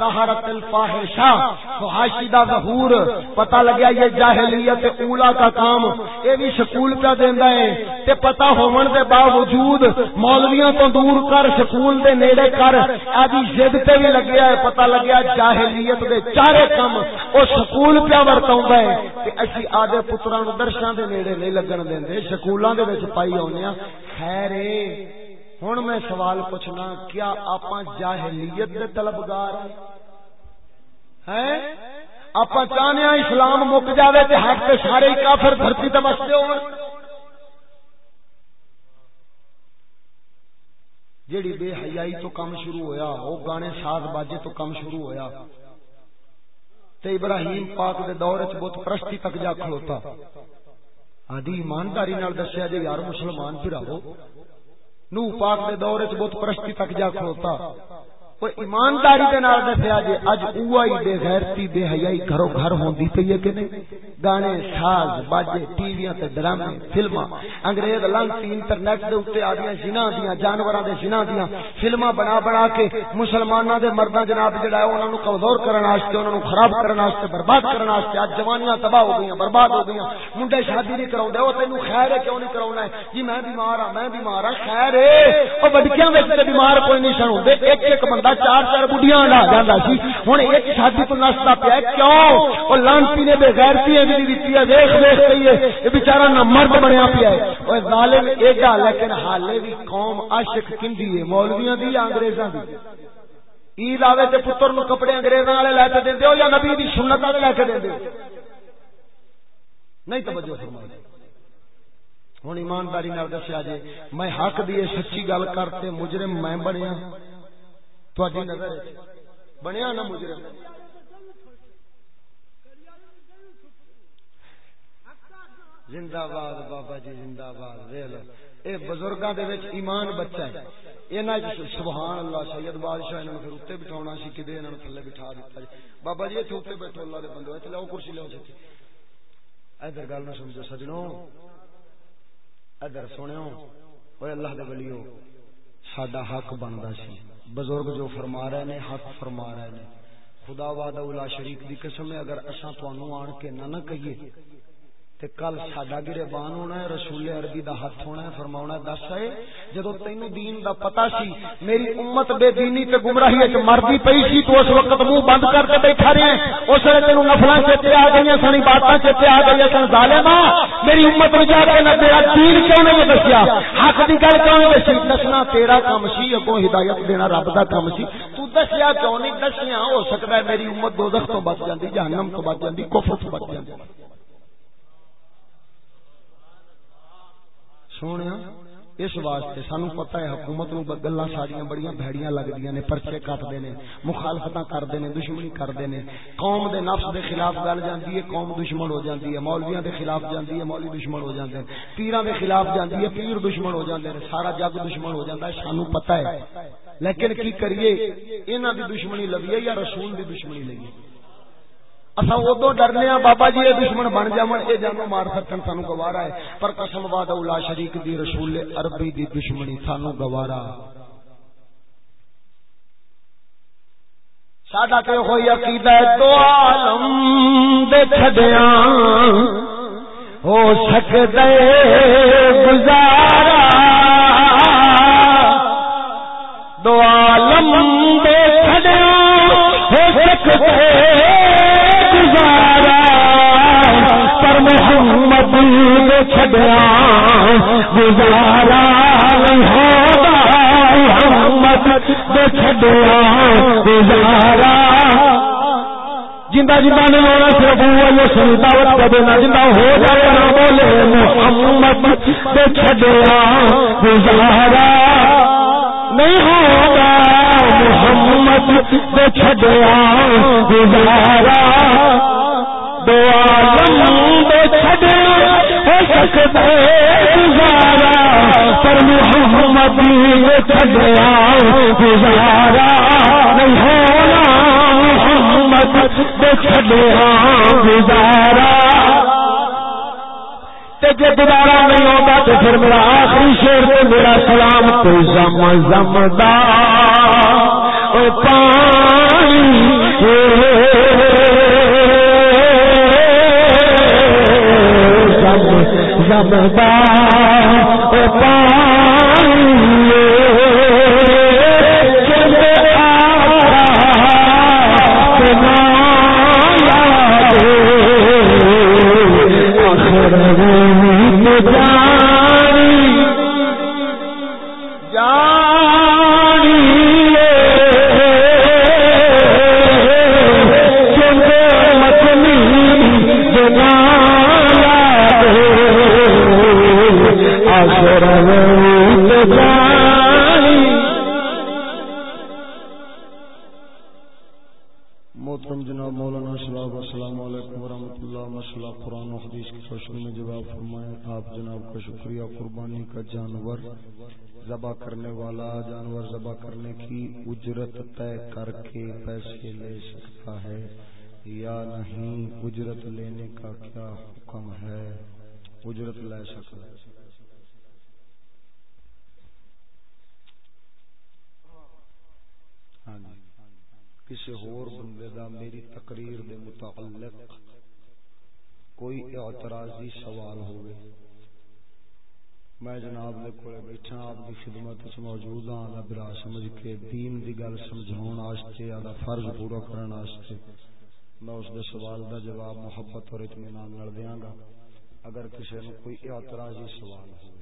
ظاہرت الفاحشہ، فحاشی دا ظہور۔ پتہ لگیا یہ جاہلیت اولا کا کام، اے بھی سکول پہ دیندا ہے تے پتہ ہون دے باوجود مولویاں تو دور کر سکول دے نیڑے کر۔ ادی ضد تے بھی لگیا ہے پتہ لگیا جاہلیت دے چارے کام او سکول پیا ورتاوندا ہے تے اسی آدے پتراں نو درشاں دے نیڑے نہیں لگن دیندے سکولاں دے وچ پائی اونے خیر اے ہن میں سوال پوچھنا، کیا آپاں جاہلیت دے طلبگار ہیں؟ آپ چاہنے اسلام مک جاوے تے حق تے سارے کافر دھرتی تے بستے ہون۔ جیڑی بے حیائی تو کم شروع ہویا وہ گانے ساز باجے تو کم شروع ہویا۔ تے ابراہیم پاک دے دور وچ بت پرستی تک جا کھلوتا۔ آدھی ایمانداری نال دسیا جے یار مسلمان پھراو نو پاک دے دور وچ بت پرستی تک جا کھلوتا۔ ایمانداری دے نال دسیا جے اج اوہی بے غیرتی بے حیائی گھروں گھر ہوندی پئی ہے کہ نہیں؟ گانے، ساز، باجے، ٹی ویاں تے ڈرامے، فلماں، انگریز لانتی انٹرنیٹ دے اوتے آدیاں جناں دیاں، جانوراں دے جناں دیاں، فلماں بنا بنا کے مسلماناں دے مرداں جناب جڑا ہے، انہاں نو کمزور کرن واسطے، انہاں نو خراب کرن واسطے، برباد کرن واسطے اج جوانیاں تباہ ہو گئیاں، برباد ہو گئیاں، منڈے شادی نہیں کراوندے او تینو خیر ہے، کیوں نہیں کراونا ہے؟ جی میں بیمار ہاں میں بیمار ہاں خیر ہے، او بڑکیاں وچ تے بیمار کوئی نہیں سن ہوندے ایک ایک بندہ چار چار بڑھیاں لا جانا سی۔ ہوں ایک شادی تو نستا پیا کیوں؟ وہ لانتی نے بے غیرتی بھی دیتی ہے۔ دیکھ دیکھ گئی ہے یہ بےچارا نہ مرد بنیا پیا ہے۔ وہ ظالم ایڈا، لیکن حالے بھی قوم عاشق کندی ہے۔ مولویاں دی یا انگریزاں دی؟ عید آوے تے پتر نو کپڑے انگریزاں والے لے کے دیندے ہو یا نبی دی سنت والے لے کے دیندے نہیں توجہ فرمائی ہوں ایمانداری نال دسیا جی میں حق دی سچی گل کرتے مجرم میں بنیا۔ تھوڑی نظر بنیا نا مجرم۔ زندہ باد، بابا جی زندہ باد اے بزرگاں دے وچ ایمان بچہ ہے۔ انہاں سبحان اللہ، سید بادشاہ انہاں پھر اوتے بٹھاونا سی، کدے انہاں تھلے بٹھا دتا جی بابا جی ایتھے اوتے بیٹھو، اللہ دے بندے ایتھے لاؤ کرسی، لاؤ جی ادھر گل نہ سمجھو سجنوں ادھر سنو اوے اللہ دے ولیو، ساڈا حق بندا سی۔ بزرگ جو فرما رہے نے، حق فرما رہے نے۔ خدا وعدہ اولا شریک دی قسم ہے، اگر اساں تانوں آن کے نہ نہ کہیے تے کل ساڈا گربان ہونا ہے، رسول عربی دا ہاتھ ہونا ہے، فرماونا دس ہے جدو تینو دین دا پتہ سی، میری امت بے دینی تے گمراہی وچ مردی پئی سی، تو اس وقت منہ بند کر کے بیٹھا رہے ہیں۔ اس ویلے تینو نفلاں چیتے آ گئیاں سنی، باتاں چیتے آ گئیاں سن ظالما میری امت نو جا کے نہ تیرا دین کیوں نہیں دسیا؟ حق دی گل کیوں نہیں دسی؟ دسنا تیرا کام سی، اگوں ہدایت دینا رب دا کام سی۔ تو دسیا کیوں نہیں؟ دسیا ہو سکدا ہے میری امت دوزخ تو بچ جاندی، جہنم تو بچ جاندی، کفر تو بچ جاندی۔ سونے اس واسطے سانو پتہ ہے حکومت نو گلاں ساریاں بڑیاں بھڑیاں لگدیاں نے، پرچے کٹدے نے، مخالفتاں کردے نے، دشمنی کردے نے۔ قوم دے نفس دے خلاف گل جاندی ہے، قوم دشمن ہو جاندی ہے، مولویاں دے خلاف جاندی ہے مولوی دشمن ہو جاندے ہیں۔ پیراں دے خلاف جاندی ہے، پیر دشمن ہو جاندے ہیں، سارا جگ دشمن ہو جاندا ہے سانو پتہ ہے۔ لیکن کی کریے، انہاں دی دشمنی لویے یا رسول دی دشمنی لئیے اصا ادو ڈرنے ہاں، بابا جی یہ دشمن بن جا یہ جانو مار سکن سانو گوارا ہے۔ پر قسم واد اولا شریک دی، رسول عربی دی دشمنی سانو گوارا۔ ساڈا تے ہوئی عقیدہ دو عالم دے چھڈیاں۔ ہو سکدے گزارا۔ دو عالم دے چھڈیاں، ہو سکدے۔ پر محمد نے چھڈیا گزارا محمد نے چھڈیا گزارا۔ جنہ جنہ نے ہونا صرف وہ سنی دعوت کا دینا جنہ ہو جائے نہ بولے، محمد سے چھڈیا گزارا۔ نہیں ہوگا محمد سے چھڈیا، گزارا۔ دو عالم دے چھڈیا، ہو سکتا گزارا۔ پر محمد سے چھڈیا، گزارا۔ نہیں ہونا گزارا۔ جی دوبارہ نہیں ہوتا تو پھر میرا آخری شیر میرا سلام تو زم زمدار پانی زمدار اجرت لینے کا کیا حکم ہے؟ اجرت لے سکتا ہاں جی۔ کسی ہور بندے دا میری تقریر دے متعلق کوئی اعتراضی سوال ہوئے؟ میں جناب دے کولے بیٹھا، آپ دی خدمت وچ موجود ہاں دا برا سمجھ کے دین دی گل سمجھاون واسطے ادا فرض پورا کرن واسطے میں اس دے سوال دا جواب محبت اور اطمینان نال دیاں گا۔ اگر کسی نو کوئی اعتراضی سوال ہو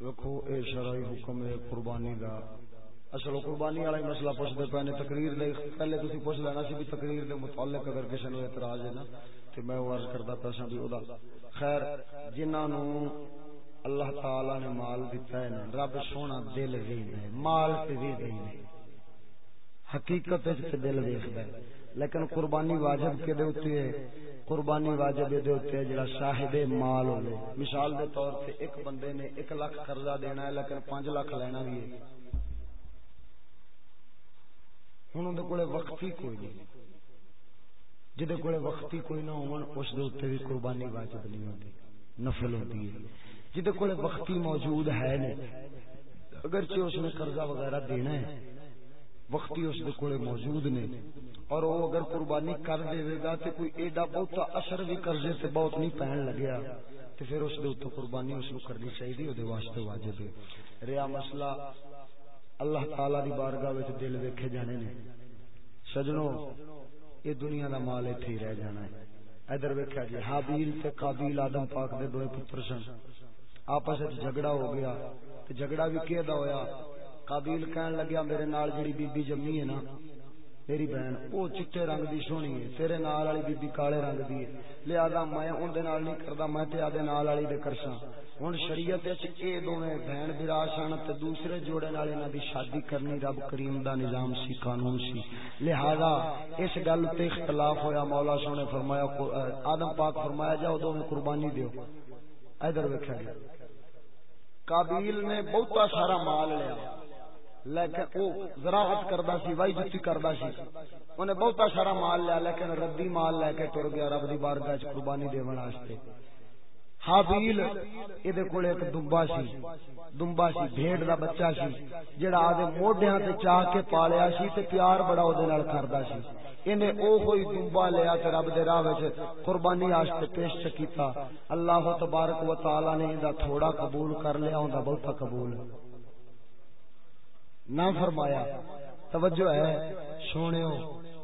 ویکھو اے شرعی حکم ہے قربانی دا اصل قربانی والا مسئلہ پوچھتے پے نے تقریر دے پہلے تسی پوچھ لینا سی بھی تقریر دے متعلق اگر کسی نو اعتراض ہے نا، تے میں عرض کردا پیسا بھی اودا خیر، جنہاں نو اللہ تعالی نے مال دیتا ہے نا، رب سونا دل دے مال تے بھی دے حقیقت وچ دل ویکھدا ہے۔ لیکن قربانی واجب کے دے اوتے ہے؟ قربانی واجب دے ہوتے ہیں جڑا صاحب مال ہوے مثال دے طور تے ایک بندے نے 1 لاکھ قرضہ دینا ہے، لیکن 5 لاکھ لینا بھی ہے۔ ہن اون دے کولے وقت ہی کوئی نہیں۔ جدے کولے وقت ہی کوئی نہ ہون، اس دے اوتے بھی قربانی واجب نہیں ہوندی۔ نفل ہوندی ہے۔ جدے کولے وقت ہی موجود ہے نہیں اگرچہ اس نے قرضہ وغیرہ دینا ہے وقتی اس دے کولے موجود نے۔ اور وہ اگر قربانی کر دے گا تو کوئی ایڈا بہتا اثر بھی قرضے سے بہت نہیں پہن لگیا تو پھر اس دے قربانی اس کو کرنی چاہیے وہ واسطے واجب ہے۔ ریا مسئلہ اللہ تعالی دی بارگاہ وچ دل ویکھے جانے نے۔ سجنوں یہ دنیا دا مال ایتھے رہ جانا ہے۔ ادھر ویکھیا جی حابیل تے قابیل آدم پاک دے دوے پتر سن۔ آپس وچ جھگڑا ہو گیا تے جھگڑا وی کیدا ہویا؟ قابیل کہن لگیا، میرے نال جڑی بی بی جمی ہے نا میری بہن، وہ چٹے رنگ دی سونی ہے، تیرے نال والی بی بی کالے رنگ دی ہے۔ لہذا میں اون دے نال نہیں کردا، میں تے آدے نال والی دے کرساں ہن شریعت وچ اے دوویں بہن برا سن تے دوسرے جوڑے نال انہاں دی شادی کرنی رب کریم دا نظام سی، قانون سی۔ لہذا اس گل تے اختلاف ہویا، مولا سونے فرمایا، آدم پاک فرمایا، جاؤ دوویں قربانی دیو۔ ادھر ویکھیا قابیل نے بہتا سارا مال لیا۔ لیکن وہ زراعت کردا سی، وائی جتی کردا سی۔ اونے بہتا سارا مال لیا، لیکن ردی مال لے کے ٹر گیا رب دی بارگاہ وچ قربانی دیون واسطے۔ حابیل ایدے کول ایک دمبا سی دمبا سی، بھیڑ دا بچہ سی، جڑا آدے موڈیاں تے چاہ کے پالیا سی تے پیار بڑا او دے نال کردا سی۔ اینے او ہوئی دمبا لیا تے رب دے راہ وچ قربانی واسطے پیش کیتا۔ اللہ تبارک و تعالی نے ایندا تھوڑا قبول کر لیا اوندا بہتا قبول۔ نہ فرمایا، توجہ ہے سونے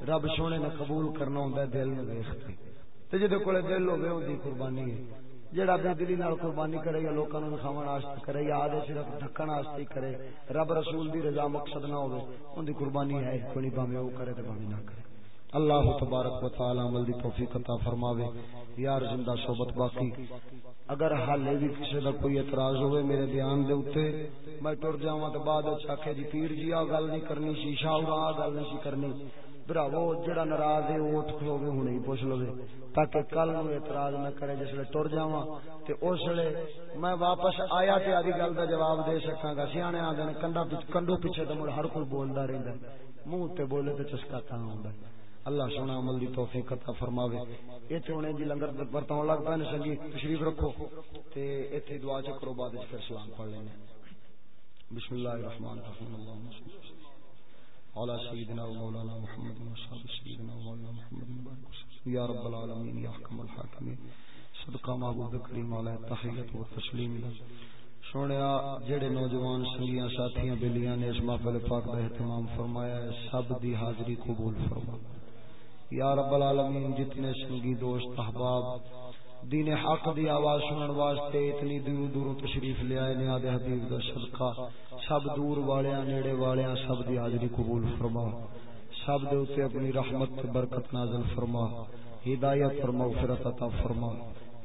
رب سونے نے قبول کرنا ہوں دل نو ویختے تے جدے کولے دل ہوے اون قربانی ہے۔ جڑا بے دلی نال قربانی کرے یا لوکاں نوں دکھاون واسطے کرے یا آدھے صرف ڈھکن واسطے کرے، رب رسول دی رضا مقصد نہ ہوے اون دی قربانی ہے کوئی بھاویں او کرے تے بھاویں نہ کرے۔ اللہ تبارک و تعالی عمل دی توفیق عطا فرماوے. یار زندہ صحبت باقی. اگر حالے بھی کسی دا کوئی اعتراض ہوئے میرے بیان دے اوتے، میں ٹر جاواں تے بعد اچھا کہ جی پیر جی آ گل نہیں کرنی، شیشہ اڑا گل نہیں سی کرنی. براو جڑا ناراض ہے، وہ اٹھ کھلو گے ہنے ہی پوچھ لو تاکہ کل نو اعتراض نہ کرے، جس لے ٹر جاواں تے اس لے میں واپس آیا تے ادی گل دا جواب دے سکاں گا۔ سیانے آندے نے کنڈا کنڈو پیچھے تے مڑ ہر کوئی بولدا رہندا منہ تے بولے تے چسکا تا ہوندا اللہ سونا عمل دی توفیق عطا فرماوے۔ ایتھے ہونے جی لنگر برتاون لگ پے سنگی، تشریف رکھو۔ تے ایتھے دعا چکرو، بعد وچ پھر سلام پڑھ لینے۔ بسم اللہ الرحمن الرحیم۔ اللهم صل على سيدنا ومولانا محمد وصحبه سيدنا ومولانا محمد يا رب العالمين يا حكم الحاكمين صدقہ محبوب کریم علیہ تحیت و تسلیم سونیا جڑے نوجوان سنگیاں، ساتھیاں بیلیاں نے اس محفل پاک کا اہتمام فرمایا ہے، سب دی حاضری قبول فرما۔ یا رب العالمین، جتنے سنگی دوست، احباب، دین حق دی آواز سنن واسطے اتنی دور دوروں تشریف لے آئے نے آدھے حبیب دا صدقہ۔ سب دور والیاں، نیڑے والیاں، سب دی حاضری قبول فرما۔ سب دے اوتے اپنی رحمت تے برکت نازل فرما۔ ہدایت اور مغفرت عطا فرما۔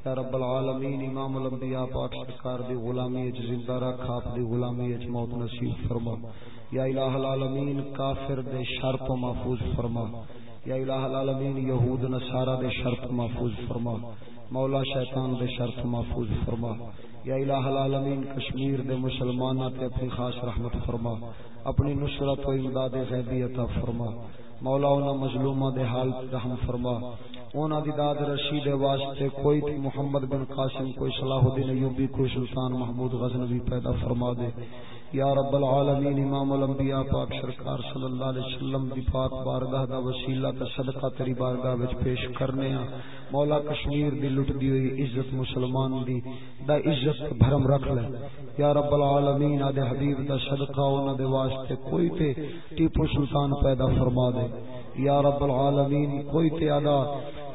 یا رب العالمین، امام الانبیاء پاک سرکار دی غلامی وچ زندہ رکھ اپ دی غلامی وچ موت نصیب فرما۔ یا الہ العالمین، کافر دے شر تو محفوظ فرما۔ یا الہ العالمین، یہود نصارا دے شرط محفوظ فرما، مولا شیطان دے شرط محفوظ فرما، یا الہ العالمین، کشمیر دے مسلمانہ تے اپنی خاص رحمت فرما، اپنی نصرت و امداد غیبی عطا فرما مولا انہاں مظلومہ دے حال رحم فرما۔ انہاں دی داد رشید واسطے کوئی تھی محمد بن قاسم، کوئی صلاح الدین ایوبی، کوئی سلطان محمود غزنوی پیدا فرما دے۔ یا رب العالمین، امام الانبیاء پاک سرکار صلی اللہ علیہ وسلم دی پاک بارگاہ دا وسیلہ تے صدقہ تیری بارگاہ وچ پیش کرنے ہاں مولا کشمیر دی لٹ دی ہوئی عزت مسلمان دی، دا عزت بھرم رکھ لے۔ یا رب العالمین ادے حبیب دا صدقہ انہاں دے واسطے کوئی تے ٹیپو سلطان پیدا فرما دے۔ یا رب العالمین، کوئی تے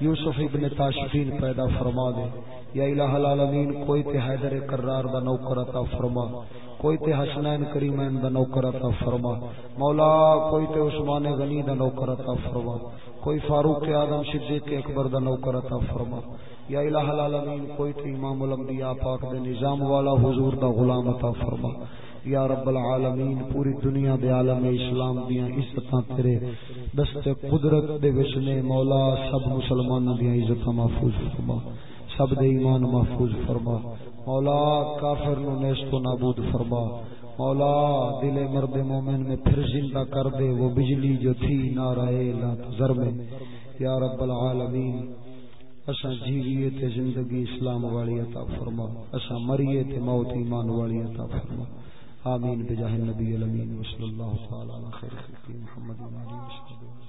یوسف ابن تاشفین پیدا فرما دے۔ یا الہ العالمین، کوئی تے حیدر کرار دا نوکر عطا فرما۔ کوئی تے حسنین کریمین دا نوکر عطا فرما۔ مولا، کوئی تے عثمان غنی دا نوکر عطا فرما۔ کوئی فاروق اعظم، صدیق اکبر دا نوکر عطا فرما۔ یا الہ العالمین، کوئی تے امام الانبیاء پاک دے نظام والا حضور دا غلام عطا فرما۔ یا رب العالمین، پوری دنیا دے عالم اسلام دیاں عزتاں تیرے۔ دست قدرت دے وچ نے مولا سب مسلماناں دیاں عزتاں محفوظ فرما۔ سب دے ایمان محفوظ فرما۔ مولا کافر نو نیست و نابود فرما۔ مولا دل مرد مومن میں پھر زندہ کر دے، وہ بجلی جو تھی نہ رہے لا تذر میں۔ یا رب العالمین اسا جیویے تے زندگی اسلام والی عطا فرما۔ اسا مریے تے موت ایمان والی عطا فرما۔ آمین بجاہ النبی الامین صلی اللہ تعالی علیہ خیر محمد علیہ وسلم.